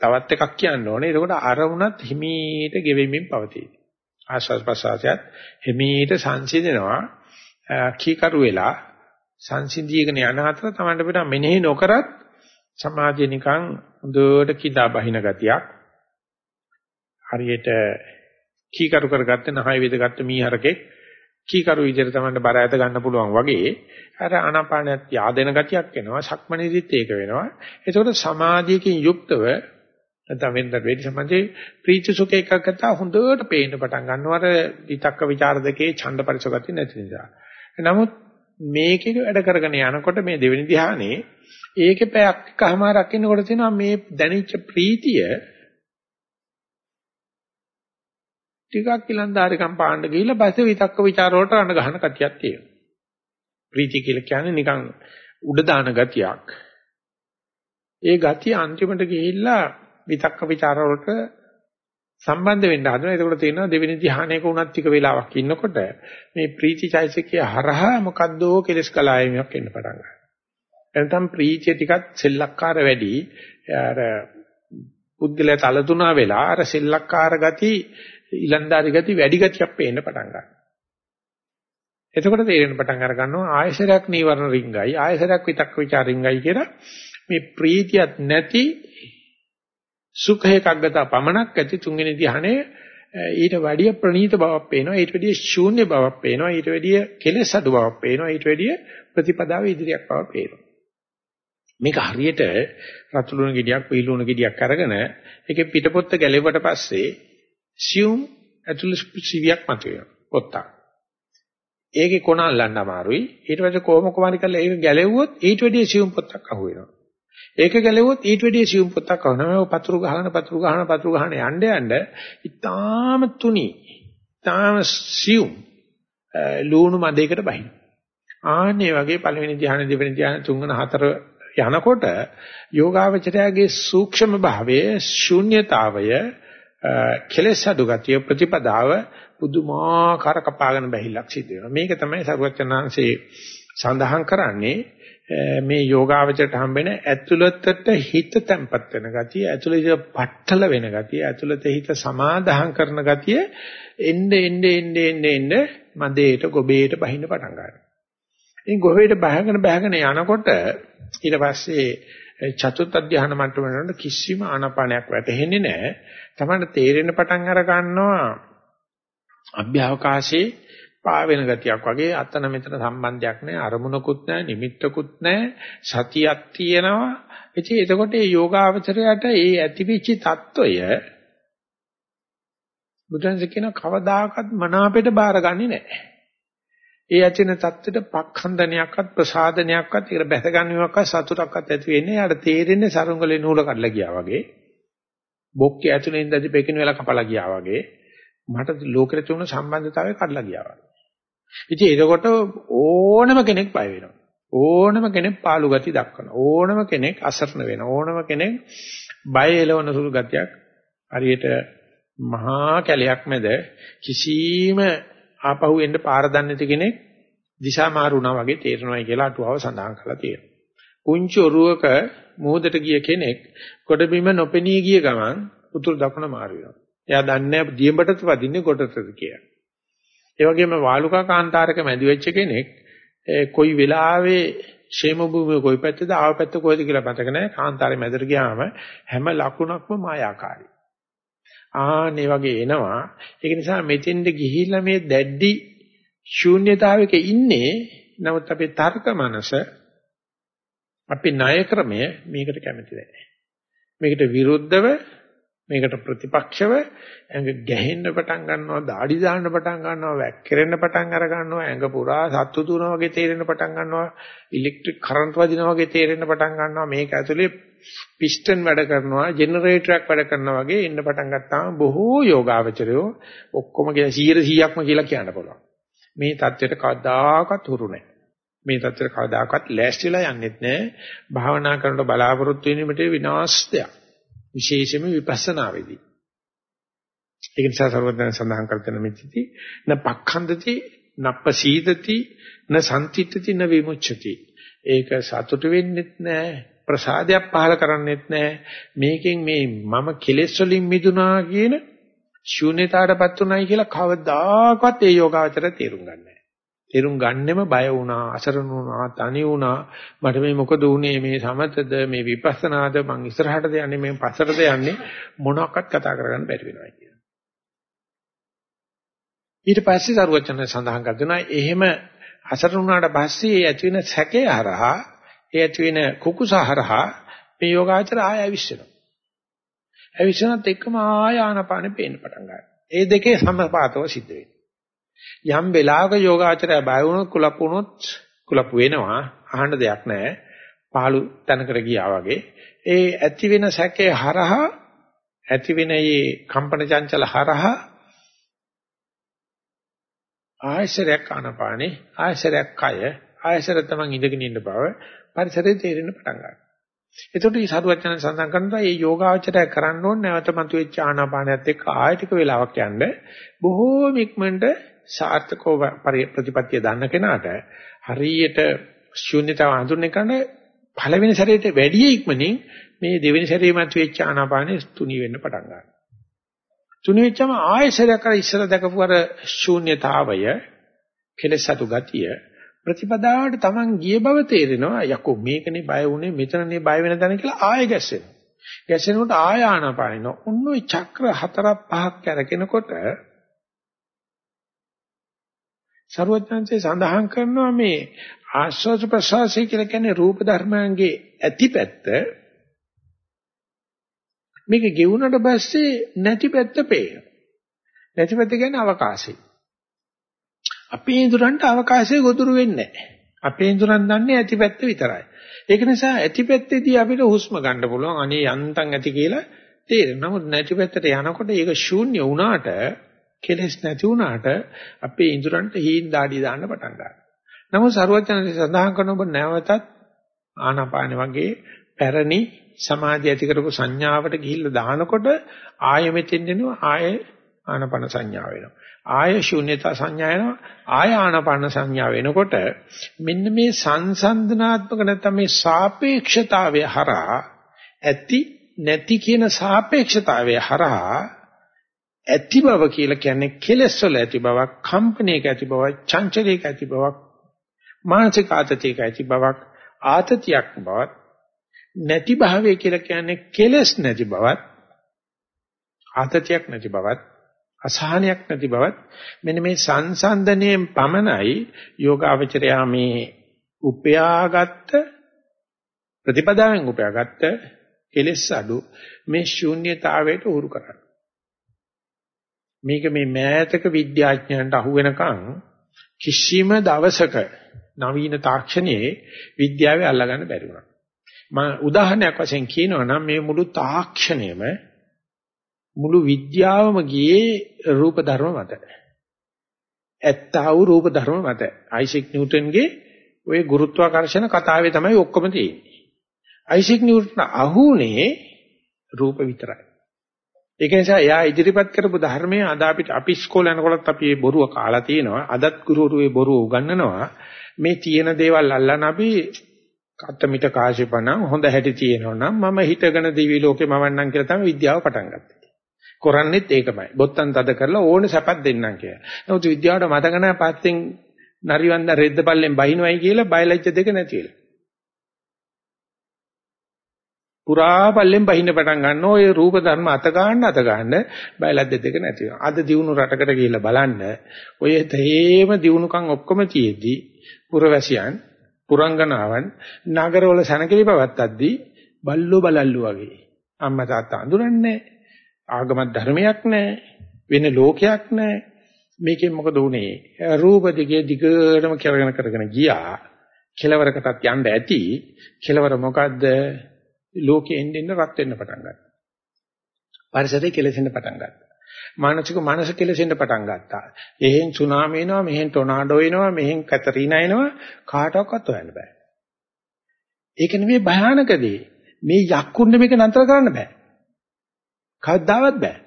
තවත් එකක් කියන්න ඕනේ. එතකොට අරමුණත් හිමීට ගෙවෙමින් පවතී. ආස්වාද ප්‍රසආසයත් හිමීට සංසිඳනවා කීකරු වෙලා සංසිඳීගෙන යන අතර තමයි අපිට මෙනෙහි නොකරත් සමාධිය නිකන් හොඳට කිදා බහින ගතියක්. හරියට කීකරු කරගත්ත නහය වේදගත්ත මීහරකෙක් කීකරු විදිහට තමයි බර ඇත ගන්න පුළුවන් වගේ අර ආනාපානයත් yaadena ගතියක් එනවා සක්මණේදිත් ඒක වෙනවා. එතකොට සමාධියකින් යුක්තව නැත්නම් වෙනද වෙඩි සම්බන්ධේ ප්‍රීති සුඛ එකකට හොඳට පේන්න පටන් ගන්නවා අර විතක්ක ਵਿਚාර දෙකේ ඡන්ද පරිසගති නැති නිසා. නමුත් මේකේ වැඩ කරගෙන යනකොට මේ දෙවෙනි ධ්‍යානයේ ඒකේ පැයක් එකමාරක් ඉන්නකොට තියෙනවා මේ දැනිච්ච ප්‍රීතිය ටිකක් ඊලන්දාරිකම් පාන්න ගිහිල්ලා පස්සේ විතක්ක ਵਿਚාර වලට අඬ ගන්න කතියක් තියෙනවා. ප්‍රීතිය කියලා කියන්නේ නිකන් උඩ දාන ගතියක්. ඒ ගතිය අන්තිමට ගිහිල්ලා විතක්ක ਵਿਚාර වලට සම්බන්ධ වෙන්න හදනවා. ඒකෝට තියෙනවා දෙවෙනි ධ්‍යානයක උනත් ටික වෙලාවක් ඉන්නකොට මේ ප්‍රීතිචෛසිකය හරහා මොකද්දෝ කෙලස් කලායමක් එන්න පටන් ගන්නවා. එතනම් ප්‍රීතිය ටිකක් සෙල්ලක්කාර වැඩි. අර පුද්ගලයා තලතුණා වෙලා අර සෙල්ලක්කාර ගති, ඊලන්දාරි ගති වැඩි ගතියක් පේන්න පටන් ගන්නවා. එතකොට තේරෙන පටන් අර ගන්නවා ආයසරයක් නීවරණ රිංගයි ආයසරයක් විතක්ක ਵਿਚාර රිංගයි කියලා මේ ප්‍රීතියක් නැති සුඛ එකග්ගත පමණක් ඇති තුන්වෙනි ධ්‍යානයේ ඊට වැඩිය ප්‍රණීත බවක් පේනවා ඊට වැඩිය ශූන්‍ය බවක් පේනවා ඊට වැඩිය කෙලෙස් අඩු බවක් පේනවා ඊට වැඩිය ප්‍රතිපදාව ඉදිරියක් බවක් පේනවා මේක හරියට රතුළුණු ගෙඩියක් පීලුණු ගෙඩියක් අරගෙන ඒකේ පිටපොත්ත ගැලෙවට පස්සේ සියුම් ඇතුළේ සිවියක් මතුවෙනවා පොත්තක්. ඒකේ කොන අල්ලන්න අමාරුයි. ඊට පස්සේ කොහොම කොමාරි කරලා ඒක ගැලෙව්වොත් ඊට වැඩිය සියුම් පොත්තක් අහු වෙනවා. ඒක ගැලෙව්වොත් ඊට වැඩිය සියුම් පොත්තක් අහු වෙනවා. පතුරු ගහන පතුරු ගහන පතුරු ගහන යන්න යන්න ඉතාම තුනි. ඉතාම සියුම් ලුණු මදයකට බහින. ආන්නේ වගේ පළවෙනි ධ්‍යාන දෙවෙනි ධ්‍යාන තුන්වෙනි හතර යනකොට යෝගාවචරයාගේ සූක්ෂම භාවයේ ශූන්‍යතාවය කෙලෙස් අඩු ගතිය ප්‍රතිපදාව පුදුමාකාර කපාගෙන බැහිලක් සිද්ධ වෙනවා. මේක තමයි සරුවචනාංශේ සඳහන් කරන්නේ මේ යෝගාවචරයට හම්බෙන ඇතුළතට හිත තැම්පත් වෙන ගතිය, ඇතුළේ පట్టල වෙන ගතිය, ඇතුළත හිත සමාදාහම් කරන ගතිය එnde ende ende ende ende මදේට ගොබේට බහින්න පටන් ගන්නවා. ඉතින් ගොබේට බහගෙන බහගෙන යනකොට ඊට පස්සේ චතුත් අධ්‍යාන මට්ටමකට කිසිම ආනාපානයක් වැටෙන්නේ නැහැ. තමයි තේරෙන පටන් අර ගන්නවා අභ්‍යවකාශයේ පා වෙන ගතියක් වගේ අතන මෙතන සම්බන්ධයක් නැහැ අරමුණකුත් නැහැ නිමිත්තකුත් නැහැ සතියක් තියෙනවා. ඉතින් එතකොට මේ යෝගාවචරයට මේ ඇතිවිච්ච తত্ত্বය බුදුන්සේ කියන කවදාකවත් මනාපයට බාරගන්නේ නැහැ. ඒ ඇතින தත්ත්වෙට පක්ඛන්දනයක්වත් ප්‍රසාදනයක්වත් ඒකට බැසගන්නවක්වත් සතුටක්වත් ඇති වෙන්නේ යාට තේරෙන්නේ සරුංගලේ නූල කඩලා ගියා වගේ. බොක්කේ ඇතුලේ ඉඳන් දෙපෙකින වෙලා කපලා ගියා වගේ. මට ලෝකෙට තිබුණු සම්බන්ධතාවය කඩලා ගියා වගේ. ඉතින් ඒකකොට ඕනම කෙනෙක් බය වෙනවා ඕනම කෙනෙක් පාළු ගති දක්වනවා ඕනම කෙනෙක් අසරණ වෙනවා ඕනම කෙනෙක් බය එලවන සුළු ගතියක් හරියට මහා කැලයක් මැද කිසිම ආපහු එන්න පාර දන්නේ නැති කෙනෙක් දිශා මාරුණා වගේ තේරෙනවායි කියලා අටුවාව සඳහන් කරලා තියෙනවා. පුංචි ඔරුවක මෝදට ගිය කෙනෙක් ගොඩබිම නොපෙනී ගිය ගමන් උතුරු දකුණ මාරු වෙනවා. එයා දන්නේ නැහැ දියඹටද වදින්නේ ගොඩටද කියලා. ඒ වගේම වාලුකා කාන්තාරක මැදි වෙච්ච කෙනෙක් කොයි වෙලාවේ ෂේම භූමිය කොයි පැත්තද ආව පැත්ත කොහෙද කියලා මතක නැහැ. කාන්තාරේ මැදට ගියාම හැම ලකුණක්ම මායාකාරී. ආන්නේ වගේ එනවා. ඒක නිසා මෙතෙන්ද ගිහිල්ලා මේ දැඩි ශූන්‍යතාවයක ඉන්නේ. නමුත් අපේ තර්ක මනස අපේ ණය ක්‍රමය මේකට කැමති නැහැ. මේකට විරුද්ධව මේකට ප්‍රතිපක්ෂව ඇඟ ගැහෙන්න පටන් ගන්නවා দাঁඩි දාන්න පටන් ගන්නවා වැක්කිරෙන්න පටන් අර ගන්නවා ඇඟ පුරා සත්තු තුන වගේ තේරෙන්න පටන් ගන්නවා ඉලෙක්ට්‍රික් කරන්ට් වදිනා වගේ තේරෙන්න පටන් ගන්නවා. මේක ඇතුලේ පිස්ටන් වැඩ කරනවා ජෙනරේටරයක් වැඩ කරනවා වගේ එන්න පටන් ගත්තාම බොහෝ යෝගාවචරයෝ ඔක්කොම කියලා 100%ක්ම කියලා කියන්න පුළුවන්. මේ தත්වෙට කවදාකවත් හුරු නැහැ. මේ தත්වෙට කවදාකවත් ලෑස්තිලා යන්නෙත් නැහැ. භාවනා කරනකොට බලාපොරොත්තු වෙන විනාශයක් විශේෂයෙන්ම විපස්සනාවේදී. ඒක නිසා සර්වඥයන් සඳහන් කර තියෙන මෙතිති න පක්ඛන්දති නප්පසීදති න සම්තිත්‍ති න විමුච්ඡති. ඒක සතුට වෙන්නෙත් නැහැ ප්‍රසාදයක් පහල කරන්නෙත් නැහැ මේකෙන් මේ මම කෙලෙස් වලින් මිදුණා කියන ශූන්‍යතාවටපත් උනායි කියලා කවදාකවත් ඒ යෝගාවචර තේරුම් ගන්නෑ. තේරුම් ගන්නෙම බය වුණා, අසරණ වුණා, තනි වුණා. මට මේ මොකද වුනේ මේ සමතද මේ විපස්සනාද මං ඉස්සරහටද යන්නේ මේ පස්සටද යන්නේ මොනවාක්වත් කතා කරගන්න බැරි වෙනවා කියන. ඊට පස්සේ සරුවචන සඳහන් කර දෙනවා එහෙම අසරණ වුණාට පස්සේ ඒ ඇති වෙන සැකේ හරහා ඒ ඇති වෙන කුකුස හරහා මේ යෝගාචර ආය ඇවිස්සෙනවා. ඇවිස්සනත් එක්කම ආය ආනපානෙ පේන්න පටන් ගන්නවා. ඒ දෙකේ සමපාතව සිද්ධ වෙනවා. යම් වෙලාවක යෝගාචරය බය වුණොත් කුලප් වුණොත් කුලප් වෙනවා අහන්න දෙයක් නැහැ. පහළු තැනකට ගියා වගේ. ඒ ඇති වෙන සැකේ හරහා ඇති වෙන මේ කම්පන චංචල හරහා ආයශරයක් ආනපානේ ආයශරයක් කය ආයශර තමන් ඉඳගෙන ඉන්න බව පරිසරයේ තේරෙන්න පටන් ගන්නවා. එතකොට මේ සාධුවචන සඳහන් කරනවා මේ යෝගාචරය කරන්න ඕනේ නැවත මතුවෙච්ච ආනාපානයත් එක්ක ආයතික වේලාවක් යන්න බොහෝම ඉක්මනට සාර්ථකව ප්‍රතිපත්තිය දන්න කෙනාට හරියට ශූන්‍යතාව හඳුන්වන්න කරන පළවෙනි සැරේට වැඩි ඉක්මනින් මේ දෙවෙනි සැරේ මතුවෙච්ච ආනාපානෙ තුනී වෙන්න පටන් ගන්නවා. තුනී වෙච්චම ආයෙසරයක් අර ඉස්සර දැකපු අර ශූන්‍යතාවය කෙලෙස් අතු ගතිය ප්‍රතිපදාවට Taman ගිය බව තේරෙනවා යකෝ මේකනේ බය වුනේ මෙතනනේ බය වෙන තැන කියලා ආයෙ ගැස්සෙනවා. ගැස්සෙනකොට ආය ආනාපානින ඔන්න ඔය චක්‍ර හතරක් පහක් කරකිනකොට ਸਰවඥාන්සේ සඳහන් කරනවා මේ ආස්වාද ප්‍රසවාසය කියලා කියන්නේ රූප ධර්මයන්ගේ ඇතිපැත්ත මේක ගෙවුනට පස්සේ නැති පැත්ත පේනවා. නැති පැත්ත කියන්නේ අවකාශය. අපේ ඉඳුරන්ට අවකාශය ගොදුරු වෙන්නේ නැහැ. අපේ ඉඳුරන් දන්නේ ඇති පැත්ත විතරයි. ඒක නිසා ඇති පැත්තේදී අපිට හුස්ම ගන්න පුළුවන්. අනේ යන්තම් ඇති කියලා තේරෙනවා. නමුත් නැති පැත්තට යනකොට ඒක ශූන්‍ය වුණාට කෙලස් නැති වුණාට අපේ ඉඳුරන්ට හීන් දාඩි දාන්න පටන් ගන්නවා. නමුත් සරුවචනසේ සඳහන් කරන ඔබ නැවතත් ආනාපාන වගේ පැරණි සමාධිය ඇති කරපු සංඥාවට ගිහිල්ලා දානකොට ආයෙ මෙතෙන් දෙනවා ආයෙ ආනාපාන සංඥා වෙනවා. ආය ශූන්‍යතා සංඥා එනවා ආය ආනාපාන සංඥා වෙනකොට මෙන්න මේ සංසන්දනාත්මක නැත්නම් මේ සාපේක්ෂතාවය හරහා ඇති නැති කියන සාපේක්ෂතාවය හරහා ඇති බව කියලා කියන්නේ කෙලෙස් වල ඇති බවක් කම්පනයක ඇති බවක් චංචලයක ඇති බවක් මානසික ආතතියක ඇති බවක් ආතතියක් බවක් නැති භාවය කියලා කියන්නේ කෙලෙස් නැති බවක් ආතතියක් නැති බවක් අසහනයක් නැති බවත්. මෙන්න මේ සංසන්දනයෙන් පමණයි යෝගාවචරයා මේ උපයාගත්ත ප්‍රතිපදාවෙන් උපයාගත්ත කෙලෙස් අඩු මේ ශූන්‍යතාවයට උරු කරන්නේ. මේක මේ මෑතක විද්‍යාඥයන්ට අහු වෙනකන් කිසිම දවසක නවීන තාක්ෂණයේ විද්‍යාවේ අල්ලගන්න බැරි වුණා. මම උදාහරණයක් වශයෙන් කියනවා නම් මේ මුළු තාක්ෂණයම මුළු විද්‍යාවම ගියේ රූප ධර්ම මත. ඇත්තා වූ රූප ධර්ම මත. අයිසෙක් නිව්ටන්ගේ ওই ගුරුත්වාකර්ෂණ කතාවේ තමයි ඔක්කොම තියෙන්නේ. අයිසෙක් නිව්ටන් අහුනේ රූප විතරයි. ඒක නිසා එයා ඉදිරිපත් කරපු ධර්මයේ අද අපිට අපි ඉස්කෝලේ යනකොටත් අපි මේ බොරුව කාලා තියෙනවා. අදත් ගුරුවරු මේ බොරුව උගන්වනවා. මේ තියෙන දේවල් අල්ලන අපි කත්තමිට කාශිපණම් හොඳ හැටි තියෙනවා නම් මම හිතගෙන දිවි ලෝකේ මවන්නම් කියලා තමයි විද්‍යාව පටන් ගත්තේ. කරන්නේත් ඒකමයි. බොත්තම් තද කරලා ඕනේ සැපක් දෙන්නම් කියලා. නමුත් විද්‍යාවට මතක නැහැ පස්සෙන් නරිවන්ද රෙද්ද පල්ලෙන් බහිනවයි කියලා බයලජ්‍ය දෙක නැති වෙලා. පුරා පල්ලෙන් බහින්න පටන් ගන්න ඔය රූප ධර්ම අත ගන්න අත ගන්න බයලජ්‍ය දෙක නැති වෙනවා. අද දිනු රටකට ගිහිල්ලා බලන්න ඔය තේම දිනුකම් ඔක්කොම තියේදී පුරවැසියන් පුරංගනාවන් නගරවල සනකලි පවත්තද්දී බල්ලෝ බලල්ලු වගේ. අම්මා තාත්තා අඳුරන්නේ ආගමක් ධර්මයක් නැහැ. වෙන ලෝකයක් නැහැ. මේකෙන් මොකද උනේ රූප දිගේ දිගටම කරගෙන කරගෙන ගියා. කෙලවරකටත් යන්න ඇති. කෙලවර මොකද්ද? ලෝකෙ එන්න එන්න රත් වෙන්න පටන් ගත්තා. පරිසරය කෙලෙසෙන්න පටන් ගත්තා. මානසික මනස කෙලෙසෙන්න පටන් ගත්තා. එහෙන් සුනාමි එනවා මෙහෙන් ටොනාඩෝ එනවා මෙහෙන් කැතරිනා එනවා. කාටවත් හොයන්න බෑ. ඒක නෙමෙයි භයානක දේ. මේ යක්කුන්න මේක නතර කරන්න බෑ. කවදාවත් බෑ.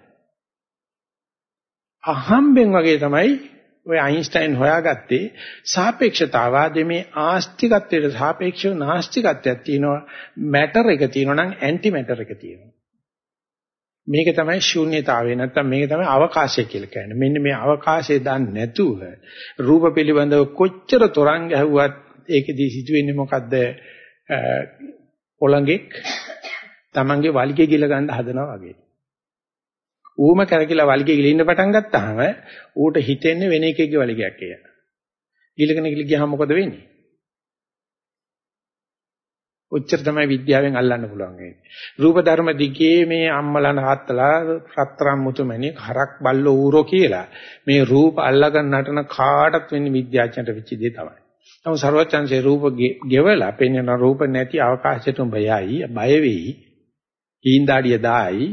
අහම්බෙන් වගේ තමයි ඔය අයින්ස්ටයින් හොයාගත්තේ සාපේක්ෂතාවාදී මේ ආස්තිකත්වයට සාපේක්ෂව නාස්තිකත්වයක් තියෙනවා. මැටර් එක තියෙනවා නම් ඇන්ටි මැටර් එක තියෙනවා. මේක තමයි ශූන්‍යතාවය නැත්නම් මේක තමයි අවකාශය කියලා කියන්නේ. මෙන්න මේ අවකාශය දන්නේ නැතුව රූප පිළිබඳව කොච්චර තරංග ඇහුවත් ඒකෙදී සිදුවෙන්නේ මොකද්ද? පොළඟෙක් Tamange වලිගේ ගිල ගන්න හදනවා වගේ. ඌම කරකිලා වලිගේ ගිලින්න පටන් ගත්තාම ඌට හිතෙන්නේ වෙන එකෙක්ගේ වලිගයක් කියලා. ගිලගෙන ගිල ගියාම මොකද වෙන්නේ? ඔච්චර තමයි විද්‍යාවෙන් අල්ලන්න පුළුවන් වෙන්නේ. රූප ධර්ම දිගේ මේ අම්මලා තාත්තලා රත්තරන් මුතුමැණි හරක් බල්ල ඌරෝ කියලා මේ රූප අල්ලගන්න නටන කාටත් වෙන්නේ විද්‍යාඥයට වෙච්ච දේ තමයි. නමුත් ਸਰවචන්සේ රූප ගෙවලා පෙන්වන රූප නැති අවකාශයට උඹ යයි බය වෙයි. හීන්දාඩිය දායි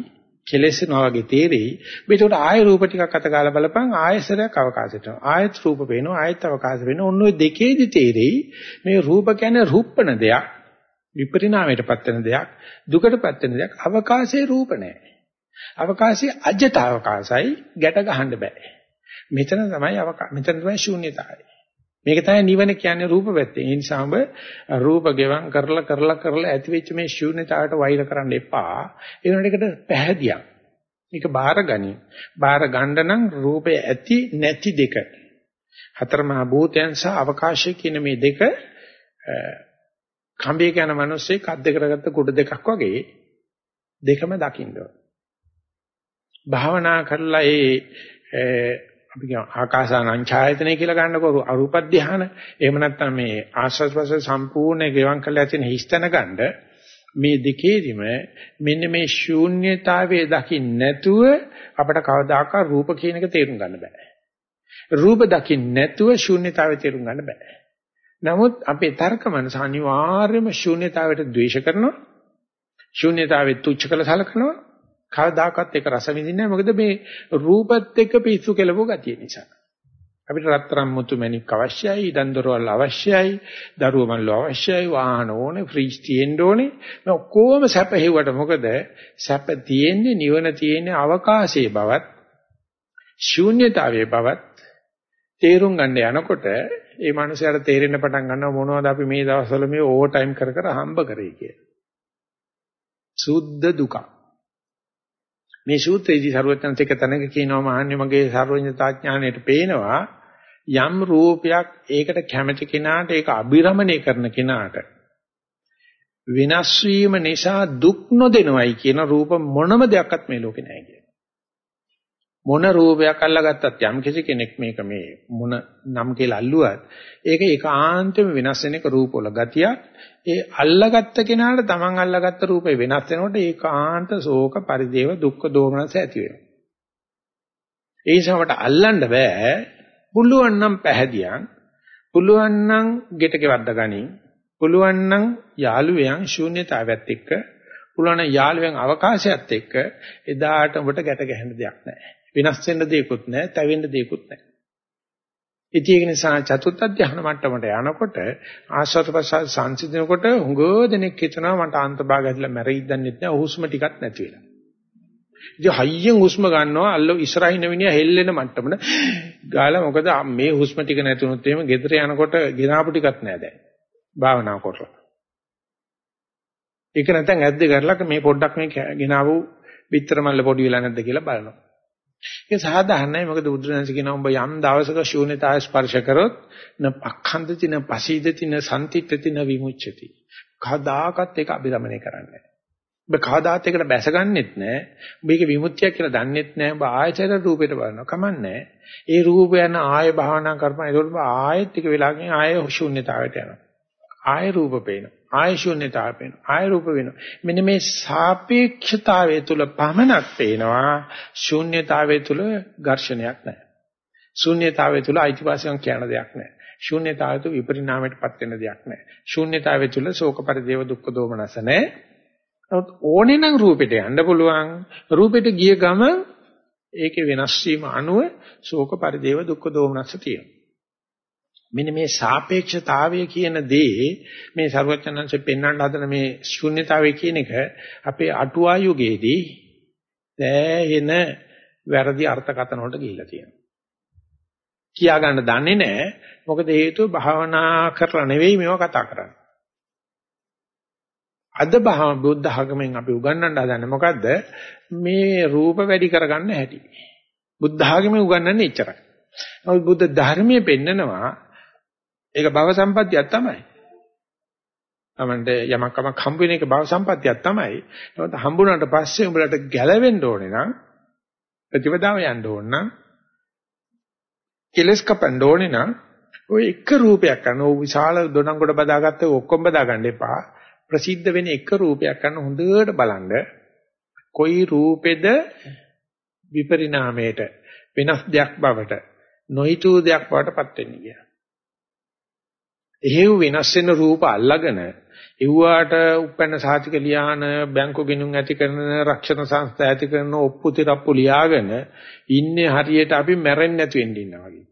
කෙලෙසනවා වගේ තේරෙයි. මේකට ආය රූප ටිකක් අත ගාලා බලපන් ආයසරයක් අවකාශයට. ආයත් රූප පේනවා ආයත් අවකාශ වෙනවා. ඔන්න ඔය දෙකේදි තේරෙයි මේ රූප කියන්නේ රූපණ දෙයක්. විපරිණාමයටපත් වෙන දෙයක් දුකටපත් වෙන දෙයක් අවකාශයේ රූප නැහැ. අවකාශයේ අජට අවකාශයි ගැට ගහන්න බෑ. මෙතන තමයි අවකාශ මෙතන තමයි ශූන්‍යතාවය. මේක තමයි නිවන කියන්නේ රූප පැත්තේ. ඒ නිසා ඔබ රූප ගෙවම් කරලා කරලා කරලා ඇති වෙච්ච මේ ශූන්‍යතාවට වෛර කරන්න එපා. ඒ වෙනකොට පැහැදියක්. මේක බාර ගනි. බාර ගන්න නම් රූපය ඇති නැති දෙක. හතරමහා භූතයන් සහ අවකාශය කියන මේ දෙක කම්බියක යන මිනිස්සේ කද්ද කරගත්ත කුඩ දෙකක් වගේ දෙකම දකින්න භාවනා කරලා ඒ අපි කියන ආකාසානං ඡායතනෙ කියලා ගන්නකො අරූප ධානය එහෙම නැත්නම් මේ ආස්වාද ප්‍රසවාස සම්පූර්ණ ගෙවන් කරලා තියෙන හිස්තන ගන්න මේ දෙකේදිම මෙන්න මේ ශූන්‍යතාවයේ දකින්න නැතුව අපිට කවදාකවත් රූප කියන එක තේරුම් ගන්න බෑ රූප දකින්න නැතුව ශූන්‍යතාවය තේරුම් ගන්න බෑ නමුත් අපේ තර්ක මනස අනිවාර්යයෙන්ම ශූන්‍යතාවයට ද්වේෂ කරනවා. ශූන්‍යතාවෙත් තුච්ච කළ සලකනවා. කවදාකවත් ඒක රස විඳින්නේ නැහැ. මොකද මේ රූපත් එක්ක පිස්සු කෙලවෝ ගතිය නිසා. අපිට රත්තරන් මුතු මැණික් අවශ්‍යයි, දන්දරවල් අවශ්‍යයි, දරුවෝ මල්ලෝ අවශ්‍යයි, වාහන ඕනේ, ෆ්‍රිජ් තියෙන්න ඕනේ. මේ ඔක්කොම සැප හේවට මොකද සැප තියෙන්නේ නිවන තියෙන්නේ අවකාශයේ බවත්, ශූන්‍යතාවයේ බවත් තේරුම් ගන්න යනකොට ඒ මනුස්සයාට තේරෙන්න පටන් ගන්නවා මොනවද අපි මේ දවස්වල මේ ඕවර් ටයිම් කර කර හම්බ කරේ කියලා. සුද්ධ දුක. මේ සූත්‍රයේදී සරුවචනත් එක තැනක කියනවා මහන්නේ මගේ සර්වඥතා ඥාණයට පේනවා යම් රූපයක් ඒකට කැමති කෙනාට ඒක අභිරමණය කරන කෙනාට විනාශ වීම නිසා දුක් නොදෙනවයි කියන රූප මොනම දෙයක්වත් මේ ලෝකේ නැහැ කියන. මොන රූපයක් අල්ලගත්තත් යම් කිසි කෙනෙක් මේක මේ මොන නම් කියලා අල්ලුවත් ඒක ඒකාන්තෙම වෙනස් වෙන එක රූපවල ගතියක්. ඒ අල්ලගත්ත කෙනාට තමන් අල්ලගත්ත රූපේ වෙනස් වෙනකොට ඒකාන්ත ශෝක පරිදේව දුක්ඛ දෝමනස ඇති වෙනවා. ඒ නිසාවට අල්ලන්න බෑ. පුළුවන් නම් පැහැදියන් පුළුවන් නම් ගෙටක වද්ද ගනින් පුළුවන් නම් යාළුවයන් ශූන්‍යතාවයත් එක්ක පුළුවන් නම් යාළුවෙන් අවකාශයත් එක්ක එදාට ඔබට ගැට ගැහෙන්න දෙයක් නැහැ වෙනස් වෙන්න දෙයක්වත් නැහැ, තැවෙන්න දෙයක්වත් නැහැ. ඉතින් ඒක නිසා චතුත්ථ ධ්‍යාන මට්ටමට යනකොට ආශ්වාස ප්‍රශ්වාස සංසිඳනකොට හුඟ දෙනෙක් හිතනවා මට අන්තභාග ඇදලා මැරෙයිදන්නෙත් නැහැ හුස්ම ටිකක් නැති වෙලා. ඉතින් හයියෙන් හුස්ම ගන්නවා අල්ල ඉස්සරහින් වෙනිය හෙල්ලෙන මට්ටමට ගාලා මොකද මේ හුස්ම ටික නැතුනොත් එහෙම ගෙදර යනකොට ගෙනාපු ටිකක් නැහැ දැන්. භාවනා කරලා. ඒක නැත්නම් ඇද්ද කරලා මේ පොඩ්ඩක් මේ ගෙනාවු පිටර මල්ල පොඩි වෙලා නැද්ද කියලා බලනවා. ඒක සාධාරණයි මොකද බුදුරජාණන් කියනවා ඔබ යම් දවසක ශූන්‍යතාවය ස්පර්ශ කරොත් න පක්ඛන්දති න පසීදති න සම්තිත්‍ති න විමුච්ඡති. කවදාකවත් ඒක අභිරමණය කරන්නේ නැහැ. ඔබ කවදාත් එකට බැසගන්නෙත් නැහැ. ඔබ ඒක විමුක්තියක් කියලා දන්නෙත් නැහැ. ඔබ ආයතන රූපයට බලනවා. කමන්නේ. ඒ රූපය යන ආය භාවනා කරපන්. ඒකෝට ඔබ ආයෙත් ටික වෙලාවකින් ආය ශූන්‍යතාවයට යනවා. ආය රූප පේනවා. ආය ශූන්‍යතාවය පේනවා. ආය රූප වෙනවා. මෙන්න මේ සාපේක්ෂතාවය තුල පමණක් පේනවා. ශූන්‍යතාවය තුල ඝර්ෂණයක් නැහැ. ශූන්‍යතාවය තුල අයිතිවාසිකම් කියන දෙයක් නැහැ. ශූන්‍යතාවය තුල විපරිණාමයටපත් වෙන දෙයක් නැහැ. ශූන්‍යතාවය තුල ශෝක පරිදේව දුක්ඛ දෝමනස නැහැ. ඕනේ නම් රූපෙට යන්න පුළුවන්. රූපෙට ගිය ගම ඒකේ වෙනස් වීම අනුව ශෝක පරිදේව දුක්ඛ දෝමනස තියෙනවා. මෙන්න මේ සාපේක්ෂතාවය කියන දේ මේ ਸਰවඥාන්සේ පෙන්වන්න හදන මේ ශුන්්‍යතාවය කියන එක අපේ අටුවා යුගයේදී දැහෙන වැරදි අර්ථකථන වලට ගිහිලා තියෙනවා. කියා ගන්න දන්නේ නැහැ. මොකද හේතුව භාවනා කරලා නෙවෙයි මේවා කතා කරන්නේ. අද භාව බුද්ධ ආගමෙන් අපි උගන්වන්න හදන්නේ මොකද්ද? මේ රූප වැඩි කරගන්න හැටි. බුද්ධ ආගමෙන් උගන්වන්නේ එච්චරයි. නමුත් බුද්ධ ධර්මයේ පෙන්නනවා ඒක භව සම්පත්තියක් තමයි. තමන්ට යමක් කමක් හම්බ වෙන එක භව සම්පත්තියක් තමයි. නමුත් හම්බුනාට පස්සේ උඹලට ගැලවෙන්න ඕනේ නම් ප්‍රතිපදාව යන්න ඕන නම් කෙලස් කපන්න ඕනේ නම් ඔය එක රූපයක් ගන්න ඕ විශාල දොණංගොඩ බදාගත්ත ඔක්කොම බදා ගන්න එපා. ප්‍රසිද්ධ වෙන එක රූපයක් ගන්න හොඳට බලන්න. කොයි රූපෙද විපරිණාමයට වෙනස් දෙයක් බවට නොහිතූ දෙයක් බවට පත් වෙන්නේ කියලා. එහෙව් වෙනස් වෙන රූප අල්ලගෙන එව්වාට උපැන්න සාතික ලියාන බැංකු ගිණුම් ඇති කරන රක්ෂණ සංස්ථා ඇති කරන ඔප්පු තිරප්පු ලියාගෙන ඉන්නේ හරියට අපි මැරෙන්නේ නැතු වෙන්න ඉන්නවා වගේ.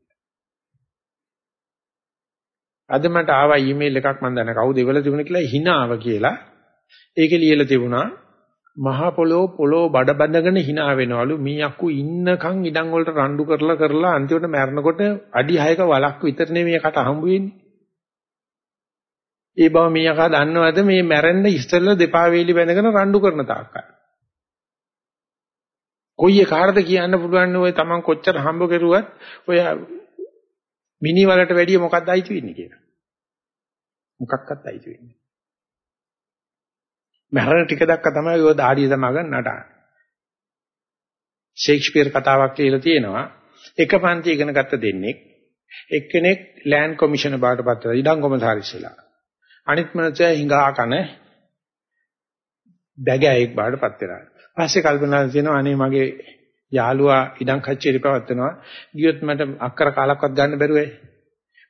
අද මට ආවා ඊමේල් එකක් මම දන්නේ කවුද ඉවල තිබුණ කියලා හිනාව කියලා. ඒකේ ලියලා තිබුණා මහ පොළොව පොළොව බඩ බඳගෙන hina වෙනවලු මීයක්කු ඉන්නකන් ඉඩම් වලට රණ්ඩු කරලා කරලා අන්තිමට මැරෙනකොට අඩි 6ක වලක් විතර නෙමෙයි කට හම්බ වෙන්නේ. ඒ බව මීයකා දන්නවද මේ මැරෙන්න ඉස්සෙල්ලා දෙපා වේලි බැඳගෙන රණ්ඩු කරන තාක්කයි. කොයි එකාටද කියන්න පුළුවන් ඔය Taman කොච්චර හම්බ කරුවත් ඔය මිනි වලට වැඩිය මොකක්ද අයිති වෙන්නේ කියලා. මොකක්වත් අයිති වෙන්නේ. මහරණ ටික දක්ක තමයි ඔය දාඩිය තමගන් නටන්නේ. ෂේක්ස්පියර් කතාවක් කියලා තියෙනවා. එක පන්ති ඉගෙන ගත්ත දෙන්නෙක් එක්කෙනෙක් ලෑන්ඩ් කොමිෂනර් බවට පත් වෙලා ඉඩම් කොමසාරිස්ලා. අනිත් මනුස්සයා හිඟා කන බැගෑයෙක් බවට පත් වෙනවා. පස්සේ කල්පනා කරනවා අනේ මගේ යාළුවා ඉඩම් කච්චේරි පවත්නවා. ගියොත් මට අක්කර කාලක්වත් ගන්න බැරුවයි.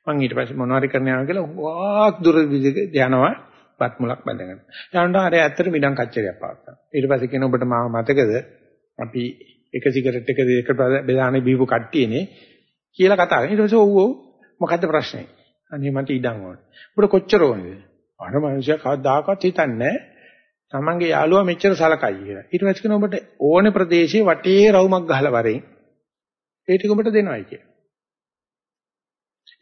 මං ඊට පස්සේ මොනවාරි කරන්න යනවා කියලා වාක් දුර යනවා. පත් මුලක් බැඳගෙන. යනකොට අර ඇත්තට මිඩම් කච්චරියක් පාත්තා. ඊට පස්සේ කියන ඔබට මාව මතකද අපි එක සිගරට් එක දෙක බෙදානේ බීපු කට්ටියනේ කියලා කතා කරා. ඊට පස්සේ ඔව් ඔව් මොකද්ද ප්‍රශ්නේ? අනේ මට ඉඩම් ඕනේ. ඔබට කොච්චර ඕනේද? අර මනුස්සයා කවදාකවත් හිතන්නේ තමන්ගේ යාළුවා මෙච්චර සලකයි කියලා. ඊට පස්සේ කියන ඔබට ඕනේ ප්‍රදේශයේ වටේ රවුමක් ගහලා වරෙන් ඒ ටික ඔබට දෙනවයි කියලා.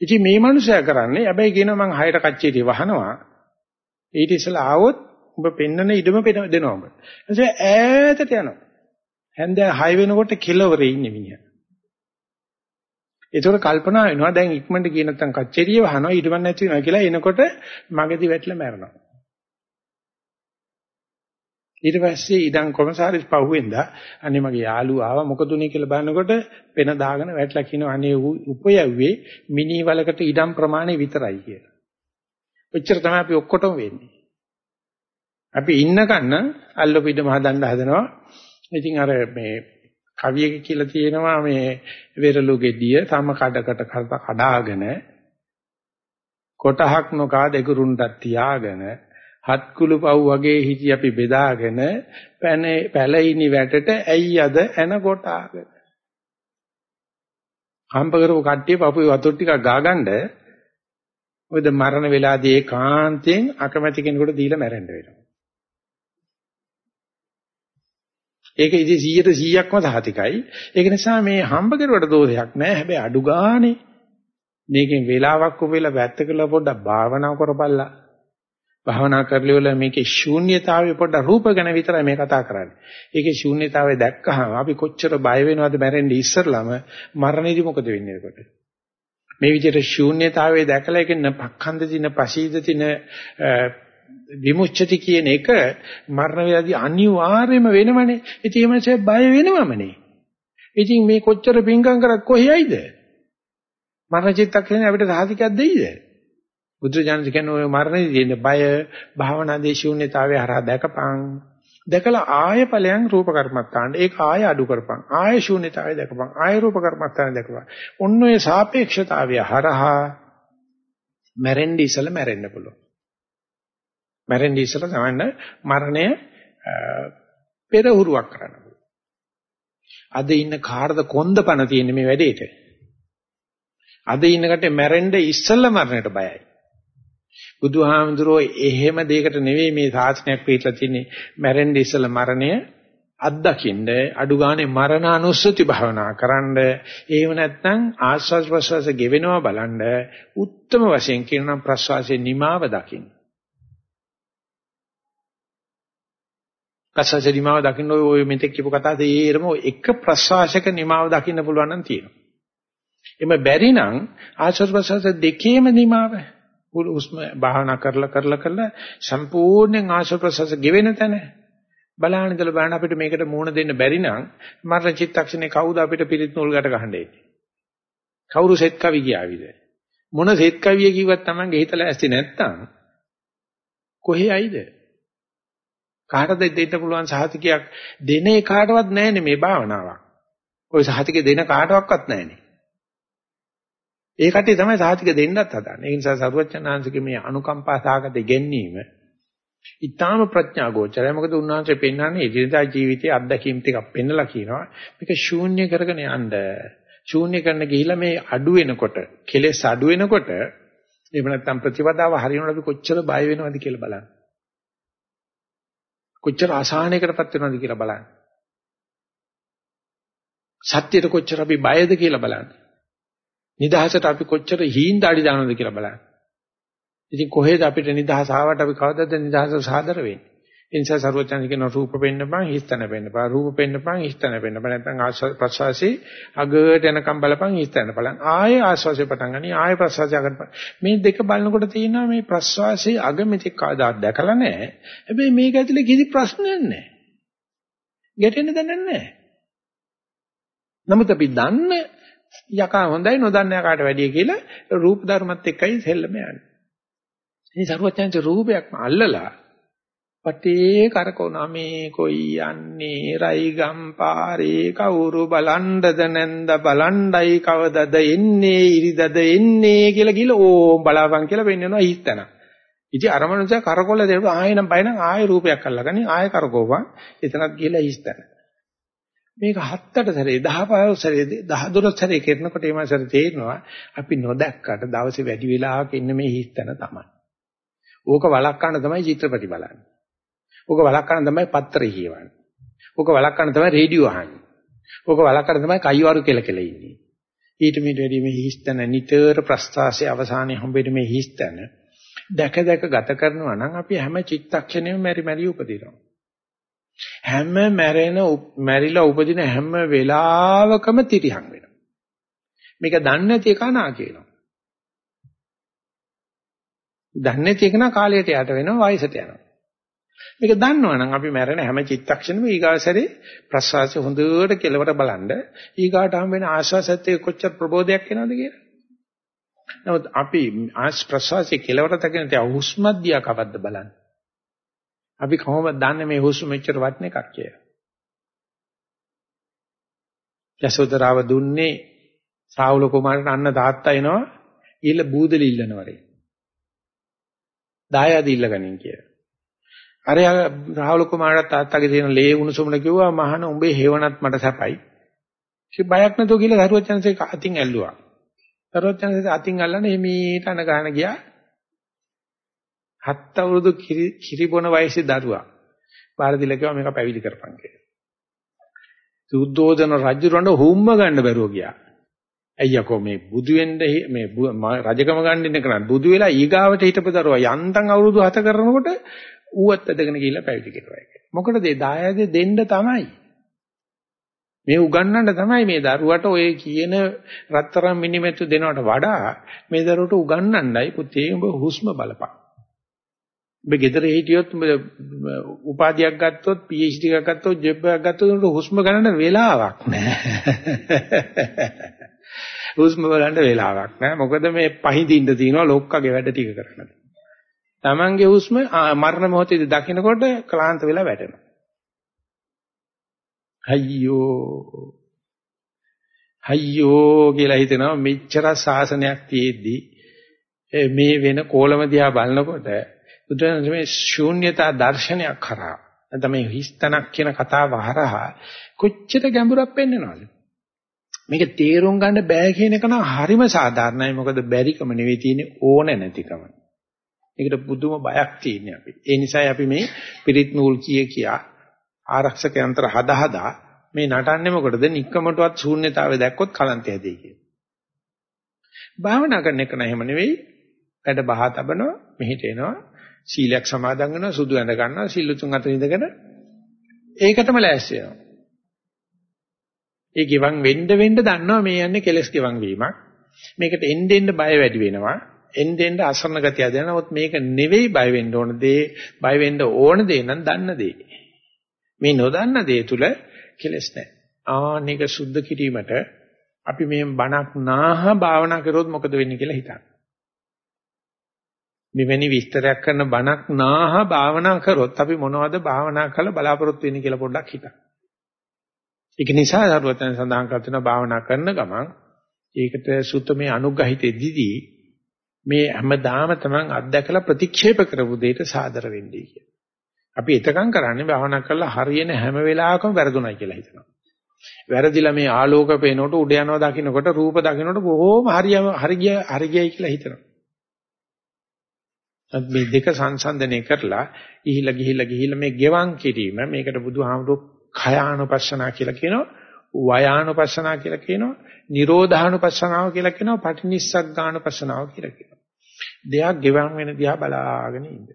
ඉතින් මේ මනුස්සයා කරන්නේ හැබැයි කියනවා මං හයට කච්චේටි වහනවා ඊට ඉස්සලා ආවොත් ඔබ පෙන්නන ඉඩම දෙනවා ඔබ. එතකොට ඈතට යනවා. හැන්දෑ 6 වෙනකොට කෙලවරේ ඉන්නේ මිනිහා. ඒතකොට කල්පනා වෙනවා දැන් ඉක්මනට ගියේ නැත්නම් කච්චරිය වහනවා ඊටමන් නැති වෙනවා කියලා එනකොට මගදී වැටලා මැරෙනවා. ඊට පස්සේ ඉඩම් කොමසාරිස් පහුවෙන්දා අනේ මගේ යාළුවා ආවා මොකද උනේ කියලා බලනකොට පෙන දාගෙන වැටලා කියනවා අනේ උපයව්වේ මිනි වලකට ඉඩම් ප්‍රමාණය විතරයි කියලා. ඔච්චර තමයි අපි ඔක්කොටම වෙන්නේ. අපි ඉන්නකන්න අල්ලපිඩම හදන්න හදනවා. ඉතින් අර මේ කවියක කියලා තියෙනවා මේ වෙරළු ගෙඩිය තම කඩකට කඩාගෙන කොටහක් නොකා දෙකුරුන්ටත් තියාගෙන හත් කුළු පව් වගේ හිටි අපි බෙදාගෙන පැන පැලිනි වැටට ඇයි අද එන කොටාගෙන හම්බ කරපු කට්ටිය පපුවේ වතුර ටිකක් ගාගන්න මොකද මරණ වෙලාදී ඒකාන්තයෙන් අකමැති කෙනෙකුට දීලා මැරෙන්න වෙනවා. ඒක ඉතින් 100ට 100ක්ම සහතිකයි. ඒක නිසා මේ හම්බ කරුවට දෝෂයක් නෑ. හැබැයි අඩු ගානේ මේකෙන් වෙලාවක් උපෙලා වැත්තකලා පොඩ්ඩක් භාවනා කරපල්ලා. භාවනා කරලිවල මේකේ ශූන්‍යතාවය පොඩ්ඩක් රූප ගැන විතරයි මේ කතා කරන්නේ. ඒකේ ශූන්‍යතාවය දැක්කහම අපි කොච්චර බය වෙනවද මැරෙන්න ඉස්සරළම මරණයදී මොකද වෙන්නේ එතකොට? මේ විදිහට ශූන්‍යතාවයේ දැකලා ඒකෙන් පක්ඛන්ද දින පසීද දින විමුච්ඡති කියන එක මරණ වේලාදී අනිවාර්යයෙන්ම වෙනවනේ. ඉතින් ඒ මාසේ බය වෙනවමනේ. ඉතින් මේ කොච්චර පිංකම් කරත් කොහේයිද? මරණ චිත්තක්ෂණය අපිට සාධිකයක් දෙයිද? බුදුජානක කියන්නේ ඔය මරණයේදී තියෙන බය භාවනා දේශූන්‍යතාවය හරහා දැකපං දැකලා ආය ඵලයන් රූප කර්මත්තාන්න ඒක ආය අඩු කරපන් ආය ශූන්‍යතාවය දැකපන් ආය රූප කර්මත්තාන දැකපන් ඔන්න ඔය සාපේක්ෂතාවය හරහා මැරෙන්න ඉසල මැරෙන්න පුළුවන් මැරෙන්න ඉසල තමයි මරණය පෙරහුරුවක් කරන්න පුළුවන්. අද ඉන්න කාටද කොන්ද පණ තියෙන්නේ මේ වැඩේට. අද ඉන්න කටේ මැරෙන්න ඉස්සෙල්ල මරණයට බයයි. බුදුහාමුදුරෝ එහෙම දෙයකට නෙවෙයි මේ සාසනයක් පිටලා තින්නේ. මැරෙන්න ඉස්සලා මරණය අත්දකින්න අඩු ගානේ මරණානුස්සති භාවනා කරන්න එහෙම නැත්නම් ආස්වාස් ප්‍රසවාස ගෙවෙනවා බලන්න උත්තරම වශයෙන් කියනවා ප්‍රසවාසයේ නිමාව දකින්න. ප්‍රසවාසයේ නිමාව දකින්න ඔය මෙතෙක් කියපු කතා තේරම එක ප්‍රසවාසයක නිමාව දකින්න පුළුවන් නම් තියෙනවා එමෙ බැරි නම් ආස්වාස් ප්‍රසවාස දෙකේම නිමාව හුස්ම භාවනා කරලා කරලා කරලා සම්පූර්ණයෙන් ආශ්වාස ප්‍රශ්වාස ගෙවෙන තැන බලහන් ඉඳලා බලන්න අපිට මේකට මූණ දෙන්න බැරි නම් මරණ චිත්තක්ෂණේ කවුද අපිට පිරිත් නූල් ගැට ගහන්නේ? කවුරු සෙත් කවි කියාවිද? මොන සෙත් කවිය කිව්වත් Tamange හිතලා ඇස්ති නැත්තම් කොහේ ඇයිද? කාටද දෙන්න පුළුවන් සහතිකයක් දෙන එකාටවත් නැහැනේ මේ භාවනාවක්. ওই සහතිකේ දෙන කාටවත් නැහැනේ. ඒ කට්ටිය තමයි සහතික දෙන්නත් හදන්නේ. ඒ නිසා සරුවචනාංශිකේ මේ අනුකම්පා සාගත ගෙන්නීම ඊටාම ප්‍රඥා ගෝචරයි. මොකද උන්වහන්සේ පෙන්වන්නේ එදිනදා ජීවිතයේ අත්දැකීම් ටිකක් පෙන්නලා කියනවා. මේක ශූන්‍ය කරගෙන යන්න. ශූන්‍ය කරන්න ගිහිලා මේ අඩු වෙනකොට, කෙලෙස් අඩු වෙනකොට එහෙම නැත්නම් ප්‍රතිපදාව හරියනකොට අපි කොච්චර බය වෙනවද කියලා බලන්න. කොච්චර අසහනයකටපත් වෙනවද කියලා බලන්න. සත්‍යයට කොච්චර අපි බයද කියලා බලන්න. නිදහසට අපි කොච්චර හීන්දාඩි දානවද කියලා බලන්න. ඉතින් කොහෙද අපිට නිදහස ආවට අපි කවදද නිදහස සාදර වෙන්නේ? ඒ නිසා සරුවචන කියන රූප පෙන්නපන් හිස්තන පෙන්නපන් රූප පෙන්නපන් හිස්තන පෙන්නපන් නැත්නම් ආස්වාද ප්‍රසවාසී අගට යනකම් බලපන් හිස්තන බලන් ආයේ ආස්වාසේ පටන් ගනි ආයේ ප්‍රසවාසය අගට මේ දෙක බලනකොට තියෙනවා මේ ප්‍රසවාසී අග මෙතෙක් කවදාත් දැකලා නැහැ. හැබැයි මේක ඇතුලේ කිසි ප්‍රශ්නයක් නැහැ. ගැටෙන්න දැනන්නේ නැහැ. නමුත් අපි දන්න යකා හොඳයි නොදන්න යකාට වැඩිය කියලා රූප ධර්මත් එක්කයි සෙල්ලම යන්නේ. ඉතින් සරුවචනන්ත රූපයක්ම අල්ලලා පටේ කරකවනා මේ කොයි යන්නේ රයිගම් පාරේ කවුරු බලන්ඩද නැන්ද බලන්ඩයි කවදද එන්නේ ඉරිදද එන්නේ කියලා කියලා ඕ බලාපන් කියලා වෙන්නනවා හිතන. ඉතින් අර මනුස්සය කරකොල දෙව ආයෙනම් බයනම් ආයෙ රූපයක් අල්ලගනි ආයෙ කරකෝවන් එතනත් ගිහලා හිස්තන. මේක හත්තට සැරේ 10 15 සැරේ 10 12 සැරේ කරනකොට ඒ මාසෙට තේරෙනවා අපි නොදැක්කට දවසේ වැඩි වෙලාවක ඉන්න මේ හිස්තන තමයි. ඕක වළක්වන්න තමයි චිත්‍රපටි බලන්නේ. ඕක වළක්වන්න තමයි පත්‍රය කියවන්නේ. ඕක වළක්වන්න තමයි රේඩියෝ අහන්නේ. ඕක වළක්වන්න තමයි කයිවාරු කියලා කියලා ඉන්නේ. ඊට මෙට වැඩි මේ හිස්තන නිතර ප්‍රස්තාසයේ අවසානයේ හම්බෙන්නේ මේ හිස්තන දැක දැක ගත කරනවා නම් අපි හැම චිත්තක්ෂණයෙම මෙරි මෙරි උපදිනවා. හැම මැරෙන මැරිලා උපදින හැම වෙලාවකම තිරිහන් වෙනවා. මේක දන්නේ නැති එක නා කියනවා. දන්නේ නැති එක නා කාලයට යට වෙනවා වයසට යනවා. මේක දන්නවනම් අපි මැරෙන හැම චිත්තක්ෂණෙම ඊගාසරේ ප්‍රසවාසය හොඳට කෙලවර බලන්න ඊගාට හම් වෙන ආශ්වාසයත් එක්ක කොච්චර ප්‍රබෝධයක් එනවද කියලා. නමුත් අපි ආස් ප්‍රසවාසයේ කෙලවර තකින තියා හුස්මත් දිහා කවද්ද බලන්න. අපි කොහොමද දන්නේ මේ හුස්ම මෙච්චර වටින එකක් කියලා. යසෝදරාව දුන්නේ සාවුල කුමාරට අන්න තාත්තා එනවා ඊළ බූදලි ඉල්ලනවරේ. දායාද ඉල්ලගනින් කියලා. අර රාහුල කුමාරට තාත්තගේ තියෙන ලේ උණුසුමන කිව්වා මහන උඹේ හේවණත් මට සැපයි. කි බයක් නැතුව කියලා දරුවචන්සේ අතින් ඇල්ලුවා. දරුවචන්සේ අතින් අල්ලන්නේ මේට අන ගන්න ගියා. හත් අවුරුදු කිරි බොන වයසේ දරුවා. බාරදිල කිව්වා මේක පැවිදි කරපන් කියලා. සුද්ධෝදන රජුරණ හුම්ම ගන්න බැරුව ගියා. අයියකෝ මේ බුදු වෙන්න මේ රජකම ගන්න ඉන්න කරන්නේ බුදු වෙලා ඊගාවට හිටපු දරුවා යන්තම් අවුරුදු 7 කරනකොට ඌවත් ඇදගෙන ගිහිල්ලා පැවිදි කෙරුවා ඒක. මොකටද ඒ දායාදේ දෙන්න තමයි. මේ උගන්වන්න තමයි මේ දරුවට ඔය කියන රත්තරන් මිනිමෙතු දෙනවට වඩා මේ දරුවට උගන්වන්නයි පුතේ උඹ හුස්ම බලපන්. ඔබ ගෙදර හිටියොත් උඹ උපාධියක් ගත්තොත් PhD එකක් ගත්තොත් ජොබ් එකක් ගත්තොත් හුස්ම ගන්න වෙලාවක් නැහැ. හුස්ම බලන්න වෙලාවක් නැහැ. මොකද මේ පහඳින්න තියෙනවා ලොක්කගේ වැඩ ටික කරන්න. Tamange හුස්ම මරණ මොහොතේදී දකින්නකොට ක්ලාන්ත වෙලා වැටෙනවා. අයියෝ. අයියෝ කියලා හිතෙනවා මෙච්චර සාසනයක් තියෙද්දි මේ වෙන කෝලම දිහා බලනකොට බුදුරජාණන් මේ ශූන්‍යතා දර්ශනයක් කරා. නැත්නම් මේ හිස්තනක් කියන කතාව හරහා කොච්චර ගැඹුරක් පෙන්වනවද? මේක තේරුම් ගන්න බෑ කියන එක නම් හරිම සාධාරණයි. මොකද බැරිකම නෙවෙයි තියෙන්නේ ඕන නැතිකම. ඒකට පුදුම බයක් තියෙනවා අපි. ඒ නිසායි අපි මේ පිරිත් නූල් කිය කියා ආරක්ෂක යන්ත්‍ර හදා හදා මේ නටන්නේ මොකටද? নিকකමටවත් ශූන්‍යතාවය දැක්කොත් කලන්තය දෙයි කියන. භාවනා කරන එක නෑම නෙවෙයි. වැඩ බහ තබනවා, මෙහෙට එනවා, සීලයක් සමාදන් වෙනවා, සුදු ඇඳ ගන්නවා, සිල් තුන් අතර ඉඳගෙන ඒකටම ලෑස්ති වෙනවා. ඒ ගෙවන් වෙන්න වෙන්න දන්නවා මේ යන්නේ කෙලස් ගෙවන් වීමක්. මේකට එන්න එන්න බය වැඩි වෙනවා. එන්න එන්න අසරණ ගතිය දැනෙනවොත් මේක නෙවෙයි බය වෙන්න ඕන දේ බය වෙන්න ඕන දේ නම් දන්න දේ මේ නොදන්න දේ තුල කෙලස් නැහැ. ආනික සුද්ධ කිරීමට අපි මේ බණක් නාහ භාවනා කරොත් මොකද වෙන්නේ කියලා හිතන්න. මෙවැනි විස්තරයක් කරන බණක් නාහ භාවනා කරොත් අපි මොනවද භාවනා කළ බලාපොරොත්තු වෙන්නේ කියලා පොඩ්ඩක් හිතන්න. ඒක නිසා සරුවතන සඳහන් කරන භාවනා කරන ගමන් ඒකට සුත්තමේ අනුග්‍රහිතෙදිදී මේ හැමදාම තමන් අත්දැකලා ප්‍රතික්ෂේප කරපු දෙයට සාදර වෙන්නේ කියලා. අපි එතකන් කරන්නේ භාවනා කරලා හරියන හැම වෙලාවකම වැරදුණයි කියලා හිතනවා. වැරදිලා මේ ආලෝක පේනකොට උඩ යනවා දකින්නකොට රූප දකින්නකොට බොහොම හරියම හරිය හරියයි කියලා හිතනවා. මේ දෙක සංසන්දනය කරලා ගිහිලා ගිහිලා ගිහිලා මේ ගෙවන් කිරීම මේකට බුදුහාමුදුරු khයානුපස්සනා කියලා කියනවා වයානුපස්සනා කියලා කියනවා නිරෝධානුපස්සනාව කියලා කියනවා පටිනිස්සග්ගානුපස්සනාව කියලා කියනවා. දෙයක් ගෙවන් වෙන දිහා බලාගෙන ඉන්න.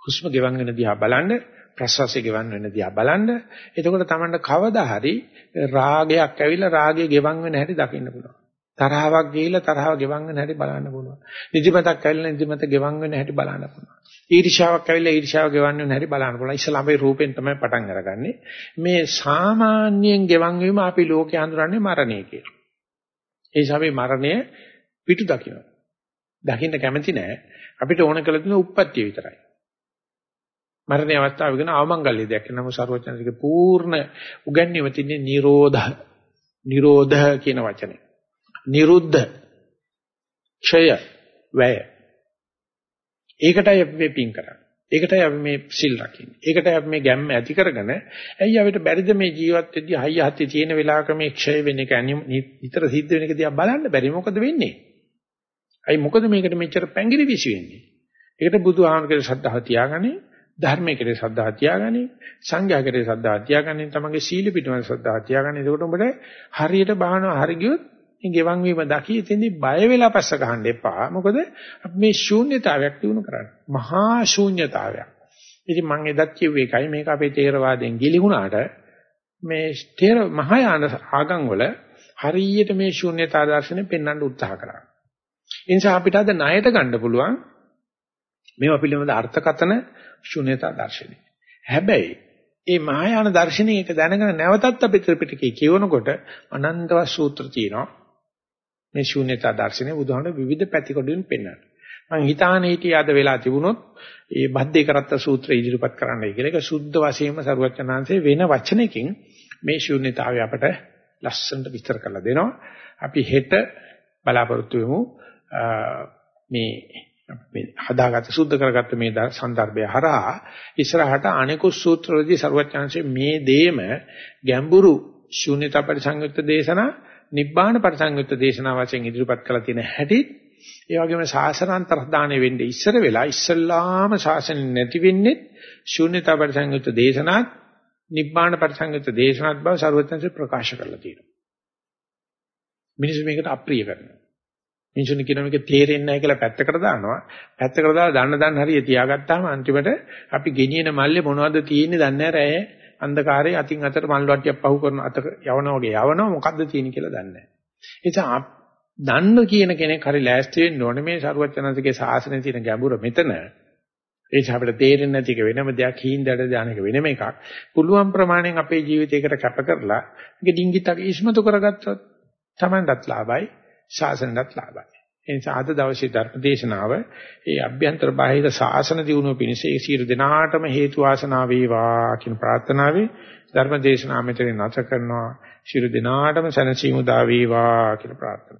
හුස්ම ගෙවන් වෙන දිහා බලන්න ප්‍රසවාසය ගෙවන් වෙන දිහා බලන්න. එතකොට Tamanට කවදා හරි රාගයක් ඇවිල්ලා රාගය ගෙවන් වෙන හැටි දකින්න පුළුවන්. තරහාවක් ගිහිල්ලා තරහව ගෙවන් වෙන හැටි බලන්න පුළුවන්. නිදිමතක් ඇවිල්ලා නිදිමත ගෙවන් වෙන හැටි බලන්න පුළුවන්. ඊර්ෂාවක් ඇවිල්ලා ඊර්ෂාව ගෙවන් වෙන හැටි බලන්න පුළුවන්. ඉස්සලා අපේ රූපෙන් තමයි පටන් අරගන්නේ. මේ සාමාන්‍යයෙන් ගෙවන් වීම අපි ලෝකේ හඳුනන්නේ මරණය කියලා. ඒ නිසා අපි මරණය පිටු දකින්න. දකින්න කැමති නෑ. අපිට ඕන කළ තියෙන උප්පත්තිය විතරයි. මරණය අවස්ථාව වෙන අවමංගල්‍ය දෙයක්. නමුත් ਸਰවඥාන්සේගේ පූර්ණ උගන්වීම තින්නේ නිරෝධ. නිරෝධ කියන වචනේ. නිරුද්ධ ක්ෂය වැය. ඒකටයි අපි මේ පින් කරන්නේ. ඒකටයි අපි මේ සිල් රකින්නේ. ඒකටයි අපි මේ ගැම්ම ඇති කරගෙන ඇයි අපිට බැරිද මේ ජීවත් වෙද්දී හයිය හත්තේ තියෙන වෙලාවක මේ ක්ෂය වෙන එක නිතර සිද්ධ වෙන එක දිහා බලන්න බැරි මොකද වෙන්නේ? ඇයි මොකද මේකට මෙච්චර පැංගිරි විසි වෙන්නේ? ඒකට බුදුහාමරගේ ශ්‍රද්ධාව තියාගන්නේ ධර්මයේ කෙරේ ශ්‍රද්ධාව තියාගන්නේ සංඝයා කෙරේ ශ්‍රද්ධාව තියාගන්නේ තමගේ සීල පිටවන ශ්‍රද්ධාව තියාගන්නේ. එතකොට උඹට හරියට බහනවා හරි ගියොත් මේ ගෙවන් වීම දකී එතෙන්දී බය වෙලා පස්ස ගහන්න එපා. මොකද මේ ශූන්‍යතාවයක් දිනු කරන්නේ. මහා ශූන්‍යතාවයක්. ඉතින් මම එදත් කිව්වේ ඒකයි මේක අපේ තේරවාදයෙන් ගිලිහුණාට මේ තේර මහායාන ආගම් වල හරියට මේ ශූන්‍යතා දර්ශනය පෙන්වන්න උත්සාහ කරා. ඒ නිසා අපිට අද ණයට ගන්න පුළුවන් මේවා පිළිබඳ අර්ථකතන ශූන්‍යතා දර්ශනය. හැබැයි ඒ මහායාන දර්ශනයේ එක දැනගෙන නැවතත් අපි ත්‍රිපිටකය කියවනකොට අනන්තවත් සූත්‍ර තියෙනවා. මේ ශූන්‍යතා දර්ශනය බුදුහාමුදුරු විවිධ පැතිකඩුවෙන් පෙන්වනවා. මම හිතානේ හිටිය අද වෙලා තිබුණොත් ඒ බද්දේ කරත්ත සූත්‍රය ඉදිරිපත් කරන්නයි කියලා. ඒක සුද්ධ වශයෙන්ම සරුවචනාංශයේ වෙන වචනකින් මේ ශූන්‍යතාවය අපට ලස්සනට විස්තර කරලා දෙනවා. අපි හෙට බලාපොරොත්තු වෙමු මේ මේ හදාගත්ත සුද්ධ කරගත්ත මේ සන්දර්භය හරහා ඉස්සරහට අනෙකුත් සූත්‍රවලදී සරුවචනාංශයේ මේ දේම ගැඹුරු ශූන්‍යතා පරිසංයුක්ත දේශනා නිබ්බාන පරිසංයුක්ත දේශනා වශයෙන් ඉදිරිපත් කළ තියෙන හැටි ඒ වගේම ශාසනාන්තර දාණය වෙන්නේ ඉස්සර වෙලා ඉස්සල්ලාම ශාසන නැති වෙන්නේ ශූන්‍යතා පරිසංයුක්ත දේශනාත් නිබ්බාන පරිසංයුක්ත දේශනාත් බව සරුවචනාංශය ප්‍රකාශ කරලා තියෙනවා මිනිස්සු මේකට අප්‍රිය කරනවා මිනිසුන් කියන මේක තේරෙන්නේ නැහැ කියලා පැත්තකට දානවා. පැත්තකට දාලා දන්න දන්න හරිය තියාගත්තාම අන්තිමට අපි ගෙනියන මල්ලේ මොනවද තියෙන්නේ දන්නේ නැහැ. අන්ධකාරයේ අතින් අතට මල් වට්ටියක් පහු කරන අත යවනවා වගේ යවනවා මොකද්ද තියෙන්නේ කියලා දන්නේ නැහැ. ඒ නිසා දන්න කියන කෙනෙක් හරි ලෑස්ති වෙන්න ඕනේ මේ සරුවචනන්සේගේ ශාසනයේ තියෙන ගැඹුර මෙතන. ඒ නිසා අපිට තේරෙන්නේ නැති එක වෙනම දෙයක් හිඳඩ දාන එක වෙනම එකක්. පුළුවන් ප්‍රමාණයෙන් අපේ ජීවිතයකට කැප කරලා මේක ඩිංගිත්තක ඉස්මතු කරගත්තොත් Tamanටත් ලාභයි ශාසනයටත් ලාභයි. ඒ නිසා අද දවසේ ධර්ම දේශනාව ඒ අභ්‍යන්තර බාහිර ශාසන දියුණුව පිණිස ඒ සියලු දෙනාටම හේතු වාසනා වේවා කියන ප්‍රාර්ථනාවයි ධර්ම දේශනාව මෙතන නැත කරනවා. සියලු දෙනාටම සැනසීම උදා වේවා කියලා ප්‍රාර්ථනා